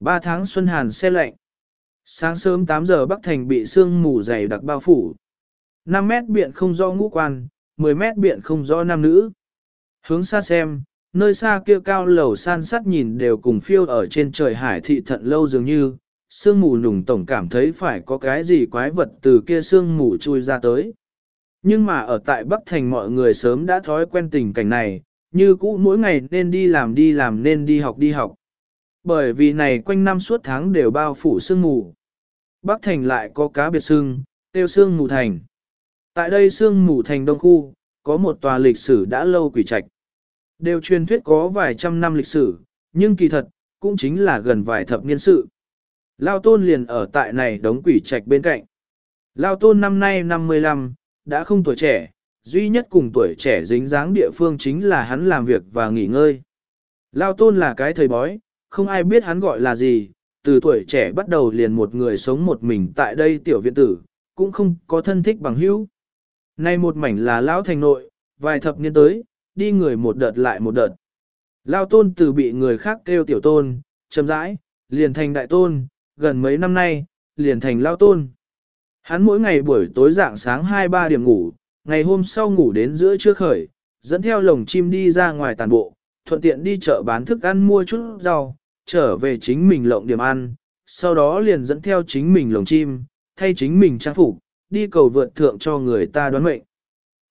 Ba tháng xuân hàn xe lạnh. Sáng sớm 8 giờ Bắc Thành bị sương mù dày đặc bao phủ. 5 mét biện không rõ ngũ quan, 10 mét biện không rõ nam nữ. Hướng xa xem, nơi xa kia cao lầu san sắt nhìn đều cùng phiêu ở trên trời hải thị thận lâu dường như, sương mù nùng tổng cảm thấy phải có cái gì quái vật từ kia sương mù chui ra tới. Nhưng mà ở tại Bắc Thành mọi người sớm đã thói quen tình cảnh này, như cũ mỗi ngày nên đi làm đi làm nên đi học đi học. Bởi vì này quanh năm suốt tháng đều bao phủ sương mù. Bắc Thành lại có cá biệt sương, tiêu sương mù thành. Tại đây sương mù thành đông khu, có một tòa lịch sử đã lâu quỷ trạch. Đều truyền thuyết có vài trăm năm lịch sử, nhưng kỳ thật, cũng chính là gần vài thập niên sự. Lao Tôn liền ở tại này đống quỷ trạch bên cạnh. Lao Tôn năm nay 55, đã không tuổi trẻ, duy nhất cùng tuổi trẻ dính dáng địa phương chính là hắn làm việc và nghỉ ngơi. Lao Tôn là cái thời bói, không ai biết hắn gọi là gì, từ tuổi trẻ bắt đầu liền một người sống một mình tại đây tiểu viện tử, cũng không có thân thích bằng hữu. Nay một mảnh là Lão Thành Nội, vài thập niên tới, đi người một đợt lại một đợt. Lao Tôn từ bị người khác kêu tiểu tôn, chậm rãi, liền thành đại tôn, gần mấy năm nay, liền thành Lao Tôn. Hắn mỗi ngày buổi tối dạng sáng 2-3 điểm ngủ, ngày hôm sau ngủ đến giữa trưa khởi, dẫn theo lồng chim đi ra ngoài tàn bộ, thuận tiện đi chợ bán thức ăn mua chút rau, trở về chính mình lộng điểm ăn, sau đó liền dẫn theo chính mình lồng chim, thay chính mình trang phục, đi cầu vượt thượng cho người ta đoán mệnh.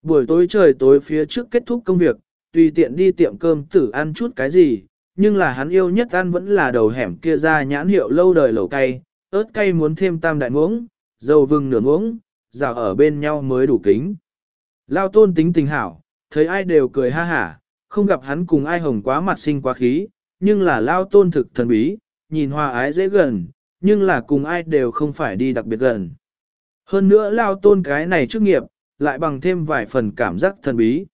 Buổi tối trời tối phía trước kết thúc công việc, tùy tiện đi tiệm cơm tử ăn chút cái gì, nhưng là hắn yêu nhất ăn vẫn là đầu hẻm kia ra nhãn hiệu lâu đời lẩu cay, ớt cay muốn thêm tam đại muỗng, dầu vừng nửa muỗng, rào ở bên nhau mới đủ kính. Lao tôn tính tình hảo, thấy ai đều cười ha hả, không gặp hắn cùng ai hồng quá mặt sinh quá khí, nhưng là lao tôn thực thần bí, nhìn hòa ái dễ gần, nhưng là cùng ai đều không phải đi đặc biệt gần. Hơn nữa lao tôn cái này chức nghiệp, lại bằng thêm vài phần cảm giác thần bí.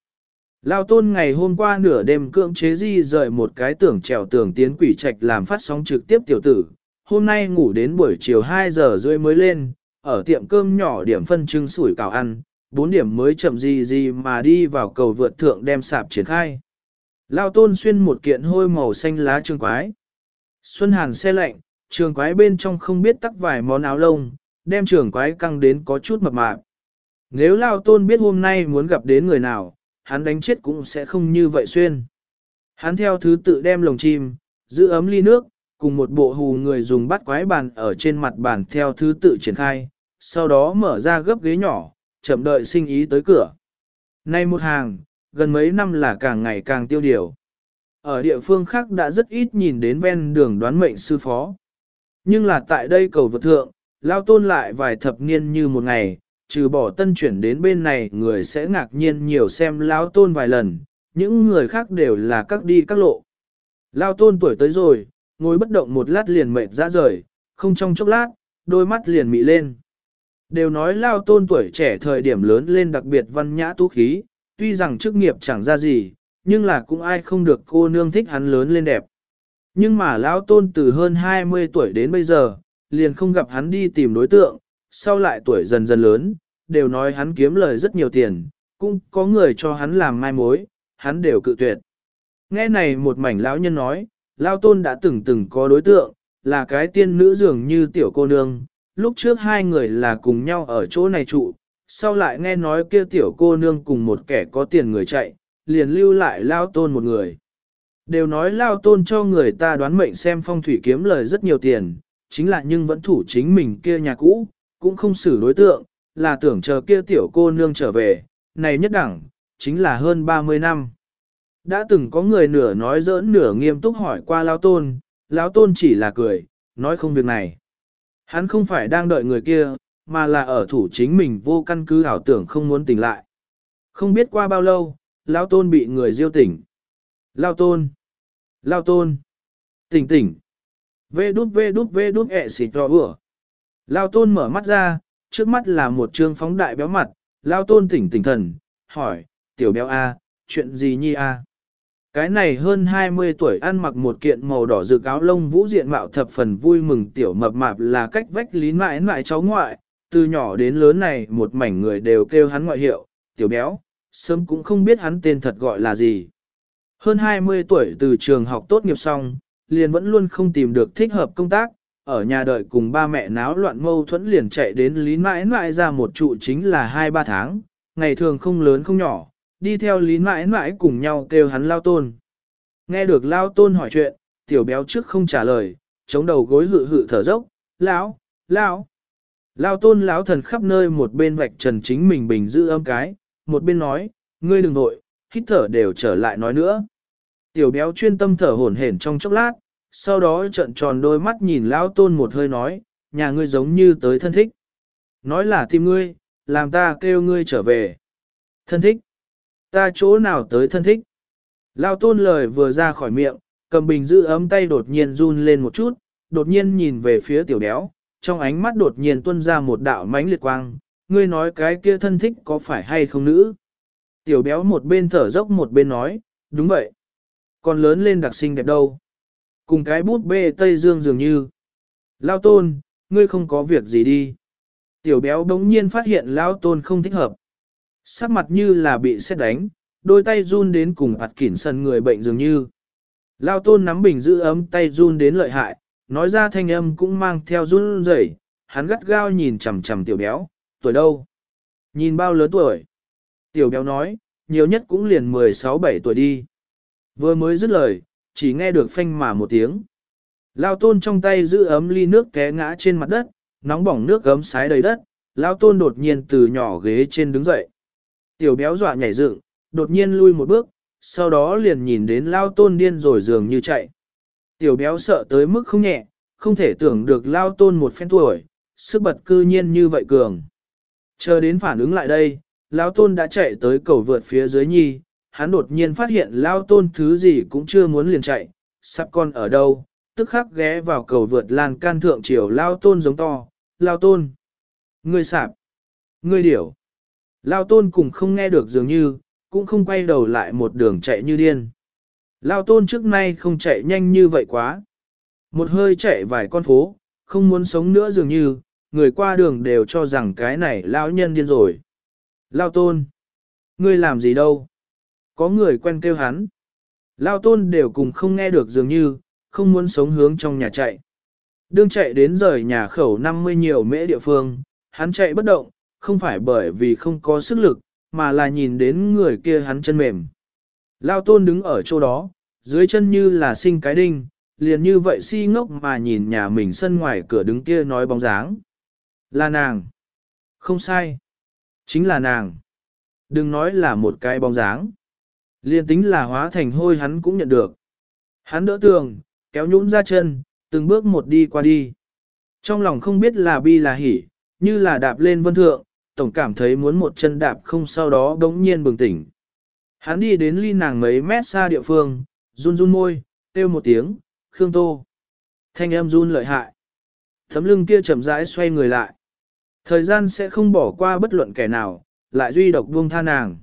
Lao tôn ngày hôm qua nửa đêm cưỡng chế di rời một cái tưởng trèo tường tiến quỷ trạch làm phát sóng trực tiếp tiểu tử, hôm nay ngủ đến buổi chiều 2 giờ rưỡi mới lên, ở tiệm cơm nhỏ điểm phân trưng sủi cảo ăn, 4 điểm mới chậm gì gì mà đi vào cầu vượt thượng đem sạp triển khai. Lao tôn xuyên một kiện hôi màu xanh lá trường quái. Xuân hàn xe lạnh, trường quái bên trong không biết tắc vài món áo lông, đem trường quái căng đến có chút mập mạp. Nếu Lao tôn biết hôm nay muốn gặp đến người nào, hắn đánh chết cũng sẽ không như vậy xuyên. Hắn theo thứ tự đem lồng chim, giữ ấm ly nước, cùng một bộ hù người dùng bắt quái bàn ở trên mặt bàn theo thứ tự triển khai, sau đó mở ra gấp ghế nhỏ, chậm đợi sinh ý tới cửa. Nay một hàng, gần mấy năm là càng ngày càng tiêu điều. Ở địa phương khác đã rất ít nhìn đến ven đường đoán mệnh sư phó. Nhưng là tại đây cầu vượt thượng, lao tôn lại vài thập niên như một ngày, trừ bỏ tân chuyển đến bên này người sẽ ngạc nhiên nhiều xem lao tôn vài lần, những người khác đều là các đi các lộ. Lao tôn tuổi tới rồi, ngồi bất động một lát liền mệt ra rời, không trong chốc lát, đôi mắt liền mị lên. Đều nói lao tôn tuổi trẻ thời điểm lớn lên đặc biệt văn nhã tú khí, tuy rằng chức nghiệp chẳng ra gì, nhưng là cũng ai không được cô nương thích hắn lớn lên đẹp. Nhưng mà lão tôn từ hơn 20 tuổi đến bây giờ, liền không gặp hắn đi tìm đối tượng, sau lại tuổi dần dần lớn, đều nói hắn kiếm lời rất nhiều tiền, cũng có người cho hắn làm mai mối, hắn đều cự tuyệt. Nghe này một mảnh lão nhân nói, lão tôn đã từng từng có đối tượng, là cái tiên nữ dường như tiểu cô nương, lúc trước hai người là cùng nhau ở chỗ này trụ, sau lại nghe nói kia tiểu cô nương cùng một kẻ có tiền người chạy, liền lưu lại lao tôn một người. Đều nói lao tôn cho người ta đoán mệnh xem phong thủy kiếm lời rất nhiều tiền, chính là nhưng vẫn thủ chính mình kia nhà cũ, cũng không xử đối tượng, là tưởng chờ kia tiểu cô nương trở về, này nhất đẳng, chính là hơn 30 năm. Đã từng có người nửa nói giỡn nửa nghiêm túc hỏi qua lao tôn, lao tôn chỉ là cười, nói không việc này. Hắn không phải đang đợi người kia, mà là ở thủ chính mình vô căn cứ ảo tưởng không muốn tỉnh lại. Không biết qua bao lâu, Lao Tôn bị người diêu tỉnh. Lao Tôn! Lao Tôn! Tỉnh tỉnh! Vê đút vê đút vê đút ẹ xịt cho vừa. Lao Tôn mở mắt ra, trước mắt là một trương phóng đại béo mặt, Lao Tôn tỉnh tỉnh thần, hỏi, tiểu béo A, chuyện gì nhi A? Cái này hơn 20 tuổi ăn mặc một kiện màu đỏ rực áo lông vũ diện mạo thập phần vui mừng tiểu mập mạp là cách vách lý mãi mãi cháu ngoại, từ nhỏ đến lớn này một mảnh người đều kêu hắn ngoại hiệu, tiểu béo, sớm cũng không biết hắn tên thật gọi là gì. Hơn 20 tuổi từ trường học tốt nghiệp xong, liền vẫn luôn không tìm được thích hợp công tác, ở nhà đợi cùng ba mẹ náo loạn mâu thuẫn liền chạy đến lý mãi mãi ra một trụ chính là 2-3 tháng, ngày thường không lớn không nhỏ, đi theo lý mãi mãi cùng nhau kêu hắn lao tôn. Nghe được lao tôn hỏi chuyện, tiểu béo trước không trả lời, chống đầu gối hự hự thở dốc, lão, lão. Lao tôn lão thần khắp nơi một bên vạch trần chính mình bình giữ âm cái, một bên nói, ngươi đừng nội, hít thở đều trở lại nói nữa. Tiểu béo chuyên tâm thở hổn hển trong chốc lát, sau đó trợn tròn đôi mắt nhìn lão tôn một hơi nói, nhà ngươi giống như tới thân thích. Nói là tìm ngươi, làm ta kêu ngươi trở về. Thân thích? Ta chỗ nào tới thân thích? Lão tôn lời vừa ra khỏi miệng, cầm bình giữ ấm tay đột nhiên run lên một chút, đột nhiên nhìn về phía tiểu béo, trong ánh mắt đột nhiên tuôn ra một đạo mánh liệt quang, ngươi nói cái kia thân thích có phải hay không nữ? Tiểu béo một bên thở dốc một bên nói, đúng vậy. Còn lớn lên đặc sinh đẹp đâu. Cùng cái bút bê Tây Dương dường như. Lao tôn, ngươi không có việc gì đi. Tiểu béo đống nhiên phát hiện Lao tôn không thích hợp. Sắc mặt như là bị xét đánh, đôi tay run đến cùng ạt kỉn sân người bệnh dường như. Lao tôn nắm bình giữ ấm tay run đến lợi hại, nói ra thanh âm cũng mang theo run rẩy. hắn gắt gao nhìn chằm chằm tiểu béo, tuổi đâu? Nhìn bao lớn tuổi? Tiểu béo nói, nhiều nhất cũng liền 16-17 tuổi đi. Vừa mới dứt lời, chỉ nghe được phanh mà một tiếng. Lao tôn trong tay giữ ấm ly nước té ngã trên mặt đất, nóng bỏng nước gấm sái đầy đất, Lao tôn đột nhiên từ nhỏ ghế trên đứng dậy. Tiểu béo dọa nhảy dựng, đột nhiên lui một bước, sau đó liền nhìn đến Lao tôn điên rồi dường như chạy. Tiểu béo sợ tới mức không nhẹ, không thể tưởng được Lao tôn một phen tuổi, sức bật cư nhiên như vậy cường. Chờ đến phản ứng lại đây, Lao tôn đã chạy tới cầu vượt phía dưới nhi, hắn đột nhiên phát hiện lao tôn thứ gì cũng chưa muốn liền chạy, sắp con ở đâu, tức khắc ghé vào cầu vượt lan can thượng chiều lao tôn giống to, lao tôn, ngươi sạp, ngươi điểu. Lao tôn cùng không nghe được dường như, cũng không quay đầu lại một đường chạy như điên. Lao tôn trước nay không chạy nhanh như vậy quá. Một hơi chạy vài con phố, không muốn sống nữa dường như, người qua đường đều cho rằng cái này lão nhân điên rồi. Lao tôn, ngươi làm gì đâu? Có người quen kêu hắn. Lao tôn đều cùng không nghe được dường như, không muốn sống hướng trong nhà chạy. Đương chạy đến rời nhà khẩu 50 nhiều mễ địa phương, hắn chạy bất động, không phải bởi vì không có sức lực, mà là nhìn đến người kia hắn chân mềm. Lao tôn đứng ở chỗ đó, dưới chân như là sinh cái đinh, liền như vậy si ngốc mà nhìn nhà mình sân ngoài cửa đứng kia nói bóng dáng. Là nàng. Không sai. Chính là nàng. Đừng nói là một cái bóng dáng. liền tính là hóa thành hôi hắn cũng nhận được. Hắn đỡ tường, kéo nhũn ra chân, từng bước một đi qua đi. Trong lòng không biết là bi là hỉ, như là đạp lên vân thượng, tổng cảm thấy muốn một chân đạp không sau đó đống nhiên bừng tỉnh. Hắn đi đến ly nàng mấy mét xa địa phương, run run môi, kêu một tiếng, Khương Tô. Thanh em run lợi hại. Thấm lưng kia chậm rãi xoay người lại. Thời gian sẽ không bỏ qua bất luận kẻ nào, lại duy độc buông tha nàng.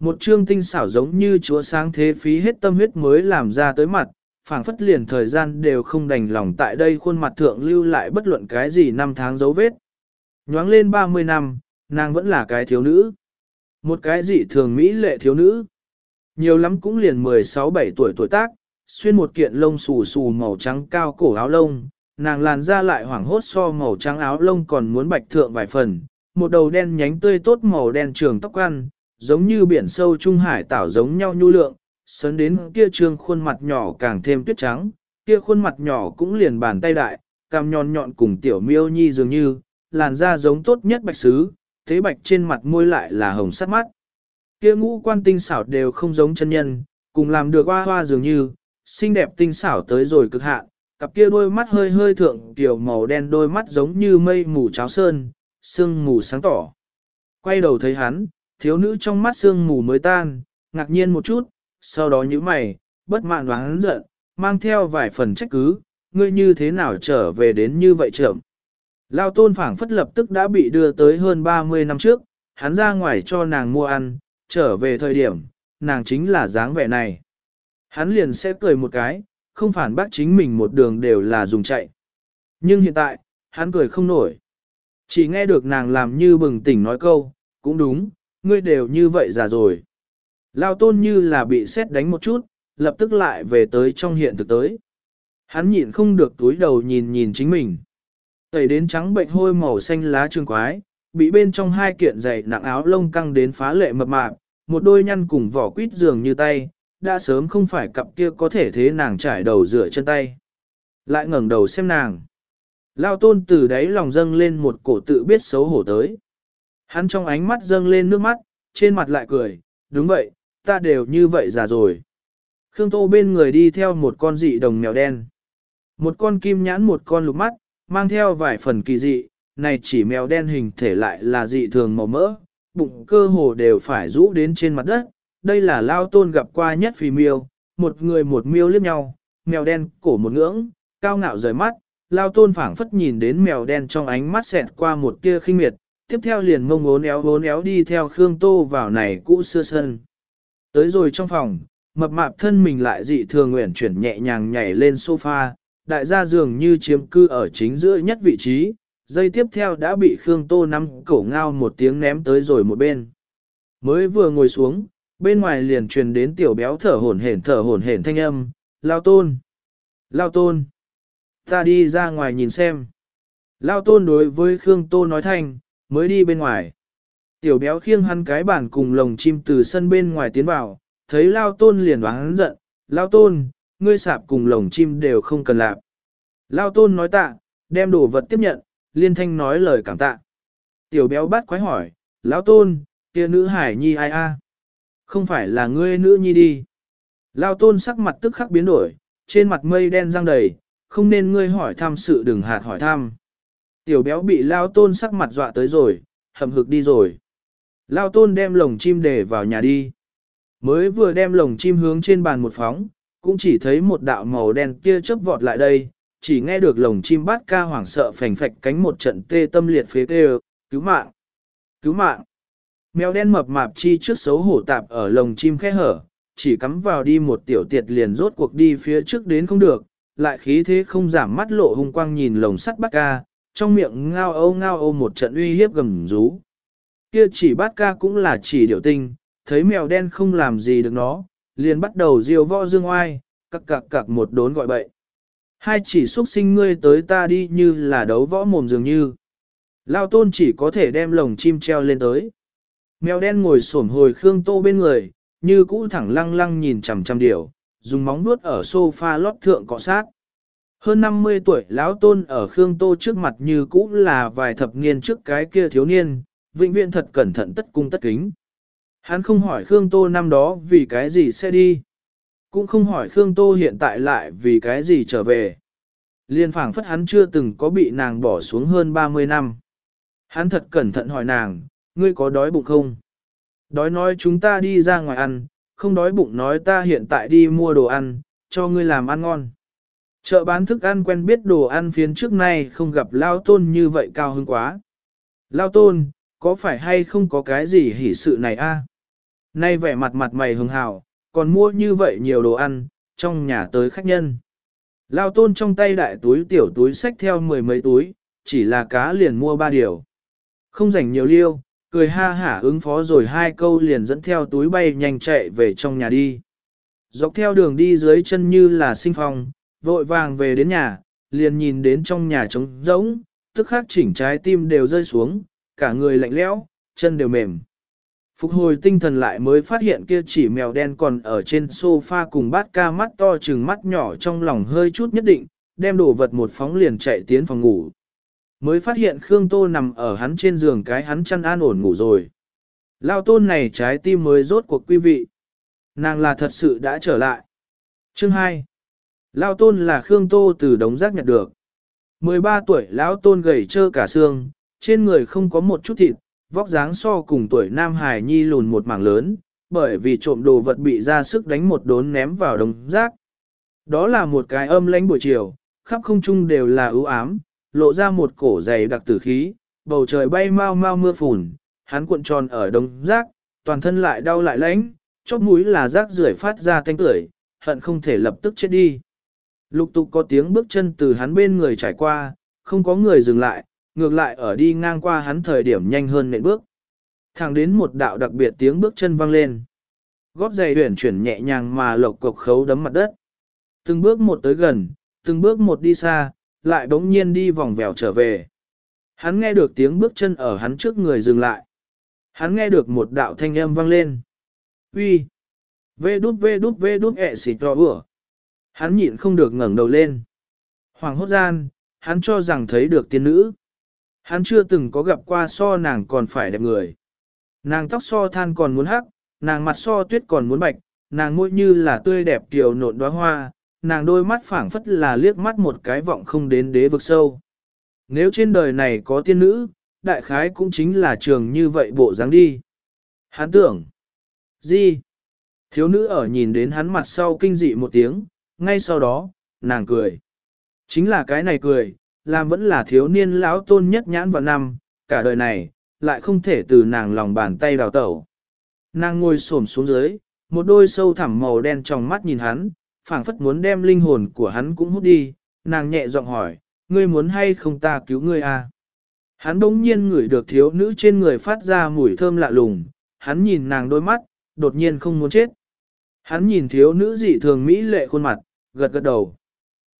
Một chương tinh xảo giống như chúa sáng thế phí hết tâm huyết mới làm ra tới mặt, phảng phất liền thời gian đều không đành lòng tại đây khuôn mặt thượng lưu lại bất luận cái gì năm tháng dấu vết. Nhoáng lên 30 năm, nàng vẫn là cái thiếu nữ. Một cái dị thường mỹ lệ thiếu nữ. Nhiều lắm cũng liền 16-17 tuổi tuổi tác, xuyên một kiện lông xù xù màu trắng cao cổ áo lông, nàng làn da lại hoảng hốt so màu trắng áo lông còn muốn bạch thượng vài phần, một đầu đen nhánh tươi tốt màu đen trường tóc ăn, giống như biển sâu trung hải tảo giống nhau nhu lượng, sấn đến kia trương khuôn mặt nhỏ càng thêm tuyết trắng, kia khuôn mặt nhỏ cũng liền bàn tay đại, cằm nhọn nhọn cùng tiểu miêu nhi dường như, làn da giống tốt nhất bạch sứ, thế bạch trên mặt môi lại là hồng sắt mắt. Kia ngũ quan tinh xảo đều không giống chân nhân, cùng làm được hoa hoa dường như, xinh đẹp tinh xảo tới rồi cực hạn, cặp kia đôi mắt hơi hơi thượng tiểu màu đen đôi mắt giống như mây mù cháo sơn, sương mù sáng tỏ. Quay đầu thấy hắn, thiếu nữ trong mắt sương mù mới tan, ngạc nhiên một chút, sau đó nhíu mày, bất mãn và hắn giận, mang theo vài phần trách cứ, ngươi như thế nào trở về đến như vậy trưởng. Lao tôn phảng phất lập tức đã bị đưa tới hơn 30 năm trước, hắn ra ngoài cho nàng mua ăn, trở về thời điểm, nàng chính là dáng vẻ này. Hắn liền sẽ cười một cái, không phản bác chính mình một đường đều là dùng chạy. Nhưng hiện tại, hắn cười không nổi. Chỉ nghe được nàng làm như bừng tỉnh nói câu, cũng đúng, ngươi đều như vậy già rồi. Lao tôn như là bị xét đánh một chút, lập tức lại về tới trong hiện thực tới. Hắn nhịn không được túi đầu nhìn nhìn chính mình. Tẩy đến trắng bệnh hôi màu xanh lá trường quái, bị bên trong hai kiện giày nặng áo lông căng đến phá lệ mập mạp, một đôi nhăn cùng vỏ quýt giường như tay, đã sớm không phải cặp kia có thể thế nàng trải đầu rửa chân tay. Lại ngẩng đầu xem nàng. Lao tôn từ đáy lòng dâng lên một cổ tự biết xấu hổ tới. Hắn trong ánh mắt dâng lên nước mắt, trên mặt lại cười, đúng vậy, ta đều như vậy già rồi. Khương Tô bên người đi theo một con dị đồng mèo đen. Một con kim nhãn một con lục mắt, mang theo vài phần kỳ dị, này chỉ mèo đen hình thể lại là dị thường màu mỡ, bụng cơ hồ đều phải rũ đến trên mặt đất. Đây là lao tôn gặp qua nhất phì miêu, một người một miêu liếc nhau, mèo đen cổ một ngưỡng, cao ngạo rời mắt, lao tôn phảng phất nhìn đến mèo đen trong ánh mắt xẹt qua một tia khinh miệt, tiếp theo liền mông ốn éo ốn éo đi theo Khương Tô vào này cũ xưa sân. Tới rồi trong phòng, mập mạp thân mình lại dị thường nguyện chuyển nhẹ nhàng nhảy lên sofa, đại gia dường như chiếm cư ở chính giữa nhất vị trí, dây tiếp theo đã bị Khương Tô nắm cổ ngao một tiếng ném tới rồi một bên. Mới vừa ngồi xuống, bên ngoài liền truyền đến tiểu béo thở hổn hển thở hổn hển thanh âm, lao tôn, lao tôn, ta đi ra ngoài nhìn xem. Lao tôn đối với Khương Tô nói thanh, mới đi bên ngoài. Tiểu béo khiêng hắn cái bản cùng lồng chim từ sân bên ngoài tiến vào, thấy Lao tôn liền đoán giận, Lao tôn, ngươi sạp cùng lồng chim đều không cần lạp. Lao tôn nói tạ, đem đồ vật tiếp nhận, liên thanh nói lời cảm tạ. Tiểu béo bắt quái hỏi, lão tôn, kia nữ hải nhi ai a? Không phải là ngươi nữ nhi đi. Lao tôn sắc mặt tức khắc biến đổi, trên mặt mây đen răng đầy, không nên ngươi hỏi thăm sự đừng hạt hỏi thăm. Tiểu béo bị lao tôn sắc mặt dọa tới rồi, hầm hực đi rồi. Lao tôn đem lồng chim để vào nhà đi. Mới vừa đem lồng chim hướng trên bàn một phóng, cũng chỉ thấy một đạo màu đen kia chớp vọt lại đây, chỉ nghe được lồng chim bát ca hoảng sợ phành phạch cánh một trận tê tâm liệt phế tê cứu mạng, cứu mạng. Mèo đen mập mạp chi trước xấu hổ tạp ở lồng chim khe hở, chỉ cắm vào đi một tiểu tiệt liền rốt cuộc đi phía trước đến không được, lại khí thế không giảm mắt lộ hung quang nhìn lồng sắt bát ca, trong miệng ngao âu ngao âu một trận uy hiếp gầm rú. Kia chỉ bát ca cũng là chỉ điều tinh, thấy mèo đen không làm gì được nó, liền bắt đầu diêu võ dương oai, cặc cặc cặc một đốn gọi bậy. Hai chỉ xuất sinh ngươi tới ta đi như là đấu võ mồm dường như. Lao tôn chỉ có thể đem lồng chim treo lên tới. Mèo đen ngồi xổm hồi Khương Tô bên người, như cũ thẳng lăng lăng nhìn chằm chằm điểu, dùng móng vuốt ở sofa lót thượng cọ sát. Hơn 50 tuổi lão tôn ở Khương Tô trước mặt như cũ là vài thập niên trước cái kia thiếu niên, vĩnh viễn thật cẩn thận tất cung tất kính. Hắn không hỏi Khương Tô năm đó vì cái gì sẽ đi. Cũng không hỏi Khương Tô hiện tại lại vì cái gì trở về. Liên phảng phất hắn chưa từng có bị nàng bỏ xuống hơn 30 năm. Hắn thật cẩn thận hỏi nàng, ngươi có đói bụng không? Đói nói chúng ta đi ra ngoài ăn, không đói bụng nói ta hiện tại đi mua đồ ăn, cho ngươi làm ăn ngon. Chợ bán thức ăn quen biết đồ ăn phiến trước nay không gặp Lao Tôn như vậy cao hứng quá. Lao Tôn, có phải hay không có cái gì hỉ sự này a? Nay vẻ mặt mặt mày hưng hào, còn mua như vậy nhiều đồ ăn, trong nhà tới khách nhân. Lao tôn trong tay đại túi tiểu túi xách theo mười mấy túi, chỉ là cá liền mua ba điều. Không rảnh nhiều liêu, cười ha hả ứng phó rồi hai câu liền dẫn theo túi bay nhanh chạy về trong nhà đi. Dọc theo đường đi dưới chân như là sinh phong, vội vàng về đến nhà, liền nhìn đến trong nhà trống rỗng, tức khắc chỉnh trái tim đều rơi xuống, cả người lạnh lẽo, chân đều mềm. Phục hồi tinh thần lại mới phát hiện kia chỉ mèo đen còn ở trên sofa cùng bát ca mắt to chừng mắt nhỏ trong lòng hơi chút nhất định, đem đồ vật một phóng liền chạy tiến phòng ngủ. Mới phát hiện Khương Tô nằm ở hắn trên giường cái hắn chăn an ổn ngủ rồi. Lao tôn này trái tim mới rốt cuộc quý vị. Nàng là thật sự đã trở lại. Chương 2. Lao tôn là Khương Tô từ đống rác nhặt được. 13 tuổi lão tôn gầy trơ cả xương, trên người không có một chút thịt, vóc dáng so cùng tuổi Nam Hải Nhi lùn một mảng lớn, bởi vì trộm đồ vật bị ra sức đánh một đốn ném vào đống rác. Đó là một cái âm lãnh buổi chiều, khắp không trung đều là ưu ám, lộ ra một cổ dày đặc tử khí, bầu trời bay mau mau mưa phùn, hắn cuộn tròn ở đống rác, toàn thân lại đau lại lãnh, chóp mũi là rác rưởi phát ra thanh tưởi, hận không thể lập tức chết đi. Lục tục có tiếng bước chân từ hắn bên người trải qua, không có người dừng lại, ngược lại ở đi ngang qua hắn thời điểm nhanh hơn nện bước. Thẳng đến một đạo đặc biệt tiếng bước chân vang lên. Gót giày huyển chuyển nhẹ nhàng mà lộc cộc khấu đấm mặt đất. Từng bước một tới gần, từng bước một đi xa, lại bỗng nhiên đi vòng vèo trở về. Hắn nghe được tiếng bước chân ở hắn trước người dừng lại. Hắn nghe được một đạo thanh âm vang lên. Uy, Vê đút vê đút vê đút ẹ xịt cho ủa. Hắn nhịn không được ngẩng đầu lên. Hoàng hốt gian, hắn cho rằng thấy được tiên nữ. Hắn chưa từng có gặp qua so nàng còn phải đẹp người. Nàng tóc so than còn muốn hắc, nàng mặt so tuyết còn muốn bạch, nàng môi như là tươi đẹp kiều nộn đóa hoa, nàng đôi mắt phảng phất là liếc mắt một cái vọng không đến đế vực sâu. Nếu trên đời này có tiên nữ, đại khái cũng chính là trường như vậy bộ dáng đi. Hắn tưởng, gì? Thiếu nữ ở nhìn đến hắn mặt sau kinh dị một tiếng, ngay sau đó, nàng cười. Chính là cái này cười, làm vẫn là thiếu niên lão tôn nhất nhãn vào năm, cả đời này, lại không thể từ nàng lòng bàn tay đào tẩu. Nàng ngồi xổm xuống dưới, một đôi sâu thẳm màu đen trong mắt nhìn hắn, phảng phất muốn đem linh hồn của hắn cũng hút đi, nàng nhẹ giọng hỏi, ngươi muốn hay không ta cứu ngươi à? Hắn bỗng nhiên ngửi được thiếu nữ trên người phát ra mùi thơm lạ lùng, hắn nhìn nàng đôi mắt, đột nhiên không muốn chết. Hắn nhìn thiếu nữ dị thường mỹ lệ khuôn mặt, gật gật đầu.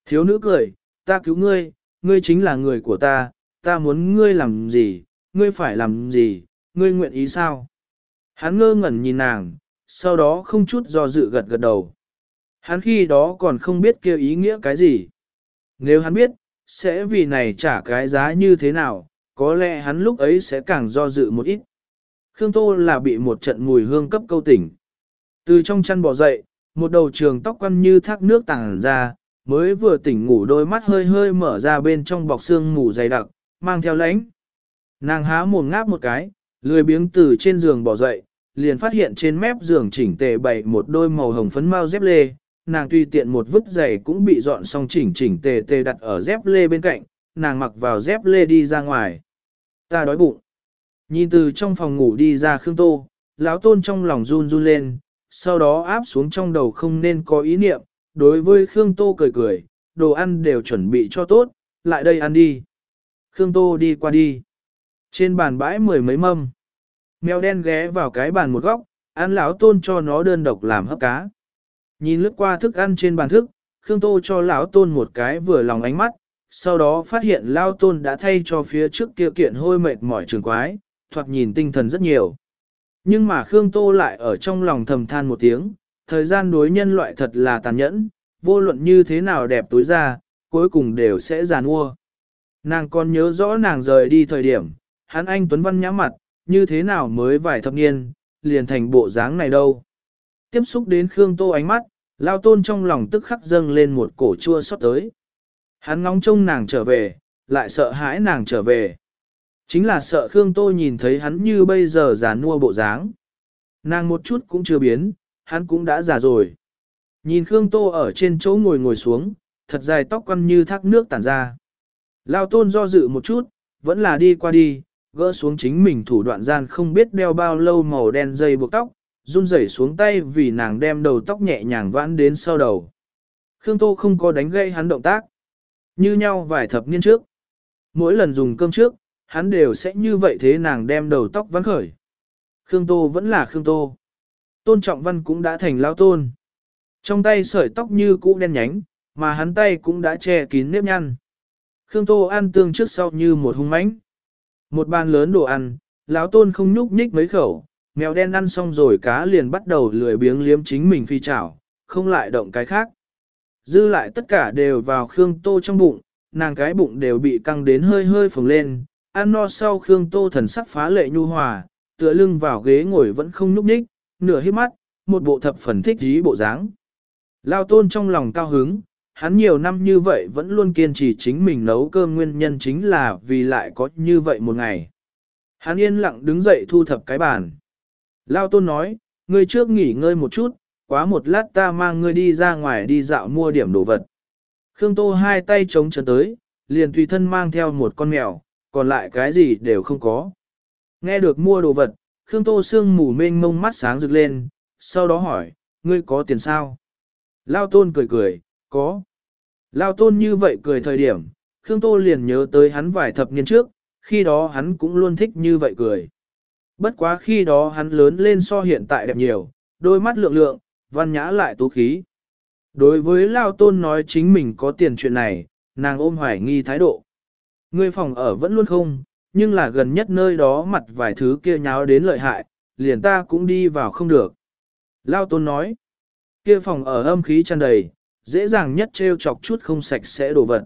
Thiếu nữ cười, ta cứu ngươi, ngươi chính là người của ta, ta muốn ngươi làm gì, ngươi phải làm gì, ngươi nguyện ý sao? Hắn ngơ ngẩn nhìn nàng, sau đó không chút do dự gật gật đầu. Hắn khi đó còn không biết kêu ý nghĩa cái gì. Nếu hắn biết, sẽ vì này trả cái giá như thế nào, có lẽ hắn lúc ấy sẽ càng do dự một ít. Khương Tô là bị một trận mùi hương cấp câu tỉnh. Từ trong chăn bò dậy, một đầu trường tóc quăn như thác nước tàng ra, mới vừa tỉnh ngủ đôi mắt hơi hơi mở ra bên trong bọc xương ngủ dày đặc, mang theo lánh. Nàng há mồm ngáp một cái, lười biếng từ trên giường bò dậy, liền phát hiện trên mép giường chỉnh tề bày một đôi màu hồng phấn mau dép lê, nàng tùy tiện một vứt giày cũng bị dọn xong chỉnh chỉnh tề tề đặt ở dép lê bên cạnh, nàng mặc vào dép lê đi ra ngoài. Ta đói bụng. Nhìn từ trong phòng ngủ đi ra Khương Tô, lão tôn trong lòng run run lên, sau đó áp xuống trong đầu không nên có ý niệm, đối với Khương Tô cười cười, đồ ăn đều chuẩn bị cho tốt, lại đây ăn đi. Khương Tô đi qua đi. Trên bàn bãi mười mấy mâm. Mèo đen ghé vào cái bàn một góc, ăn lão tôn cho nó đơn độc làm hấp cá. Nhìn lướt qua thức ăn trên bàn thức, Khương Tô cho lão tôn một cái vừa lòng ánh mắt, sau đó phát hiện lão tôn đã thay cho phía trước kia kiện hôi mệt mỏi trường quái, thoạt nhìn tinh thần rất nhiều. Nhưng mà Khương Tô lại ở trong lòng thầm than một tiếng, thời gian đối nhân loại thật là tàn nhẫn, vô luận như thế nào đẹp tối ra, cuối cùng đều sẽ giàn mua. Nàng còn nhớ rõ nàng rời đi thời điểm, hắn anh Tuấn Văn nhã mặt, như thế nào mới vài thập niên, liền thành bộ dáng này đâu. Tiếp xúc đến Khương Tô ánh mắt, lao tôn trong lòng tức khắc dâng lên một cổ chua xót tới. Hắn ngóng trông nàng trở về, lại sợ hãi nàng trở về. Chính là sợ Khương Tô nhìn thấy hắn như bây giờ già nua bộ dáng. Nàng một chút cũng chưa biến, hắn cũng đã già rồi. Nhìn Khương Tô ở trên chỗ ngồi ngồi xuống, thật dài tóc quăn như thác nước tản ra. Lao tôn do dự một chút, vẫn là đi qua đi, gỡ xuống chính mình thủ đoạn gian không biết đeo bao lâu màu đen dây buộc tóc, run rẩy xuống tay vì nàng đem đầu tóc nhẹ nhàng vãn đến sau đầu. Khương Tô không có đánh gây hắn động tác. Như nhau vài thập niên trước. Mỗi lần dùng cơm trước, hắn đều sẽ như vậy thế nàng đem đầu tóc vãn khởi. Khương Tô vẫn là Khương Tô. Tôn Trọng Văn cũng đã thành lao tôn. Trong tay sợi tóc như cũ đen nhánh, mà hắn tay cũng đã che kín nếp nhăn. Khương Tô ăn tương trước sau như một hung mãnh. Một bàn lớn đồ ăn, lão tôn không nhúc nhích mấy khẩu, mèo đen ăn xong rồi cá liền bắt đầu lười biếng liếm chính mình phi chảo, không lại động cái khác. Dư lại tất cả đều vào Khương Tô trong bụng, nàng cái bụng đều bị căng đến hơi hơi phồng lên, ăn no sau Khương Tô thần sắc phá lệ nhu hòa, tựa lưng vào ghế ngồi vẫn không nhúc nhích, nửa hít mắt, một bộ thập phần thích dí bộ dáng. Lao tôn trong lòng cao hứng, hắn nhiều năm như vậy vẫn luôn kiên trì chính mình nấu cơm nguyên nhân chính là vì lại có như vậy một ngày. Hắn yên lặng đứng dậy thu thập cái bàn. Lao tôn nói, ngươi trước nghỉ ngơi một chút, quá một lát ta mang ngươi đi ra ngoài đi dạo mua điểm đồ vật. Khương Tô hai tay chống chân tới, liền tùy thân mang theo một con mèo, còn lại cái gì đều không có. Nghe được mua đồ vật, Khương Tô sương mù mênh mông mắt sáng rực lên, sau đó hỏi, ngươi có tiền sao? Lao tôn cười cười, có. Lao tôn như vậy cười thời điểm, Khương Tô liền nhớ tới hắn vài thập niên trước, khi đó hắn cũng luôn thích như vậy cười. Bất quá khi đó hắn lớn lên so hiện tại đẹp nhiều, đôi mắt lượng lượng, văn nhã lại tú khí. Đối với Lao Tôn nói chính mình có tiền chuyện này, nàng ôm hoài nghi thái độ. Ngươi phòng ở vẫn luôn không, nhưng là gần nhất nơi đó mặt vài thứ kia nháo đến lợi hại, liền ta cũng đi vào không được. Lao Tôn nói, kia phòng ở âm khí tràn đầy, dễ dàng nhất trêu chọc chút không sạch sẽ đồ vật.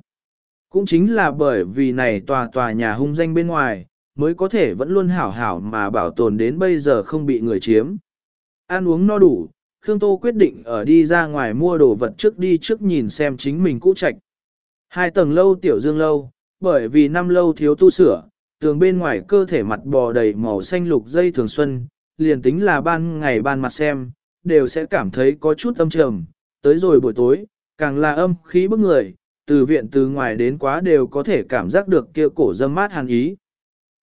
Cũng chính là bởi vì này tòa tòa nhà hung danh bên ngoài, mới có thể vẫn luôn hảo hảo mà bảo tồn đến bây giờ không bị người chiếm. Ăn uống no đủ, Khương Tô quyết định ở đi ra ngoài mua đồ vật trước đi trước nhìn xem chính mình cũ trạch. Hai tầng lâu tiểu dương lâu, bởi vì năm lâu thiếu tu sửa, tường bên ngoài cơ thể mặt bò đầy màu xanh lục dây thường xuân, liền tính là ban ngày ban mặt xem, đều sẽ cảm thấy có chút âm trầm, tới rồi buổi tối, càng là âm khí bức người, từ viện từ ngoài đến quá đều có thể cảm giác được kia cổ dâm mát hàn ý.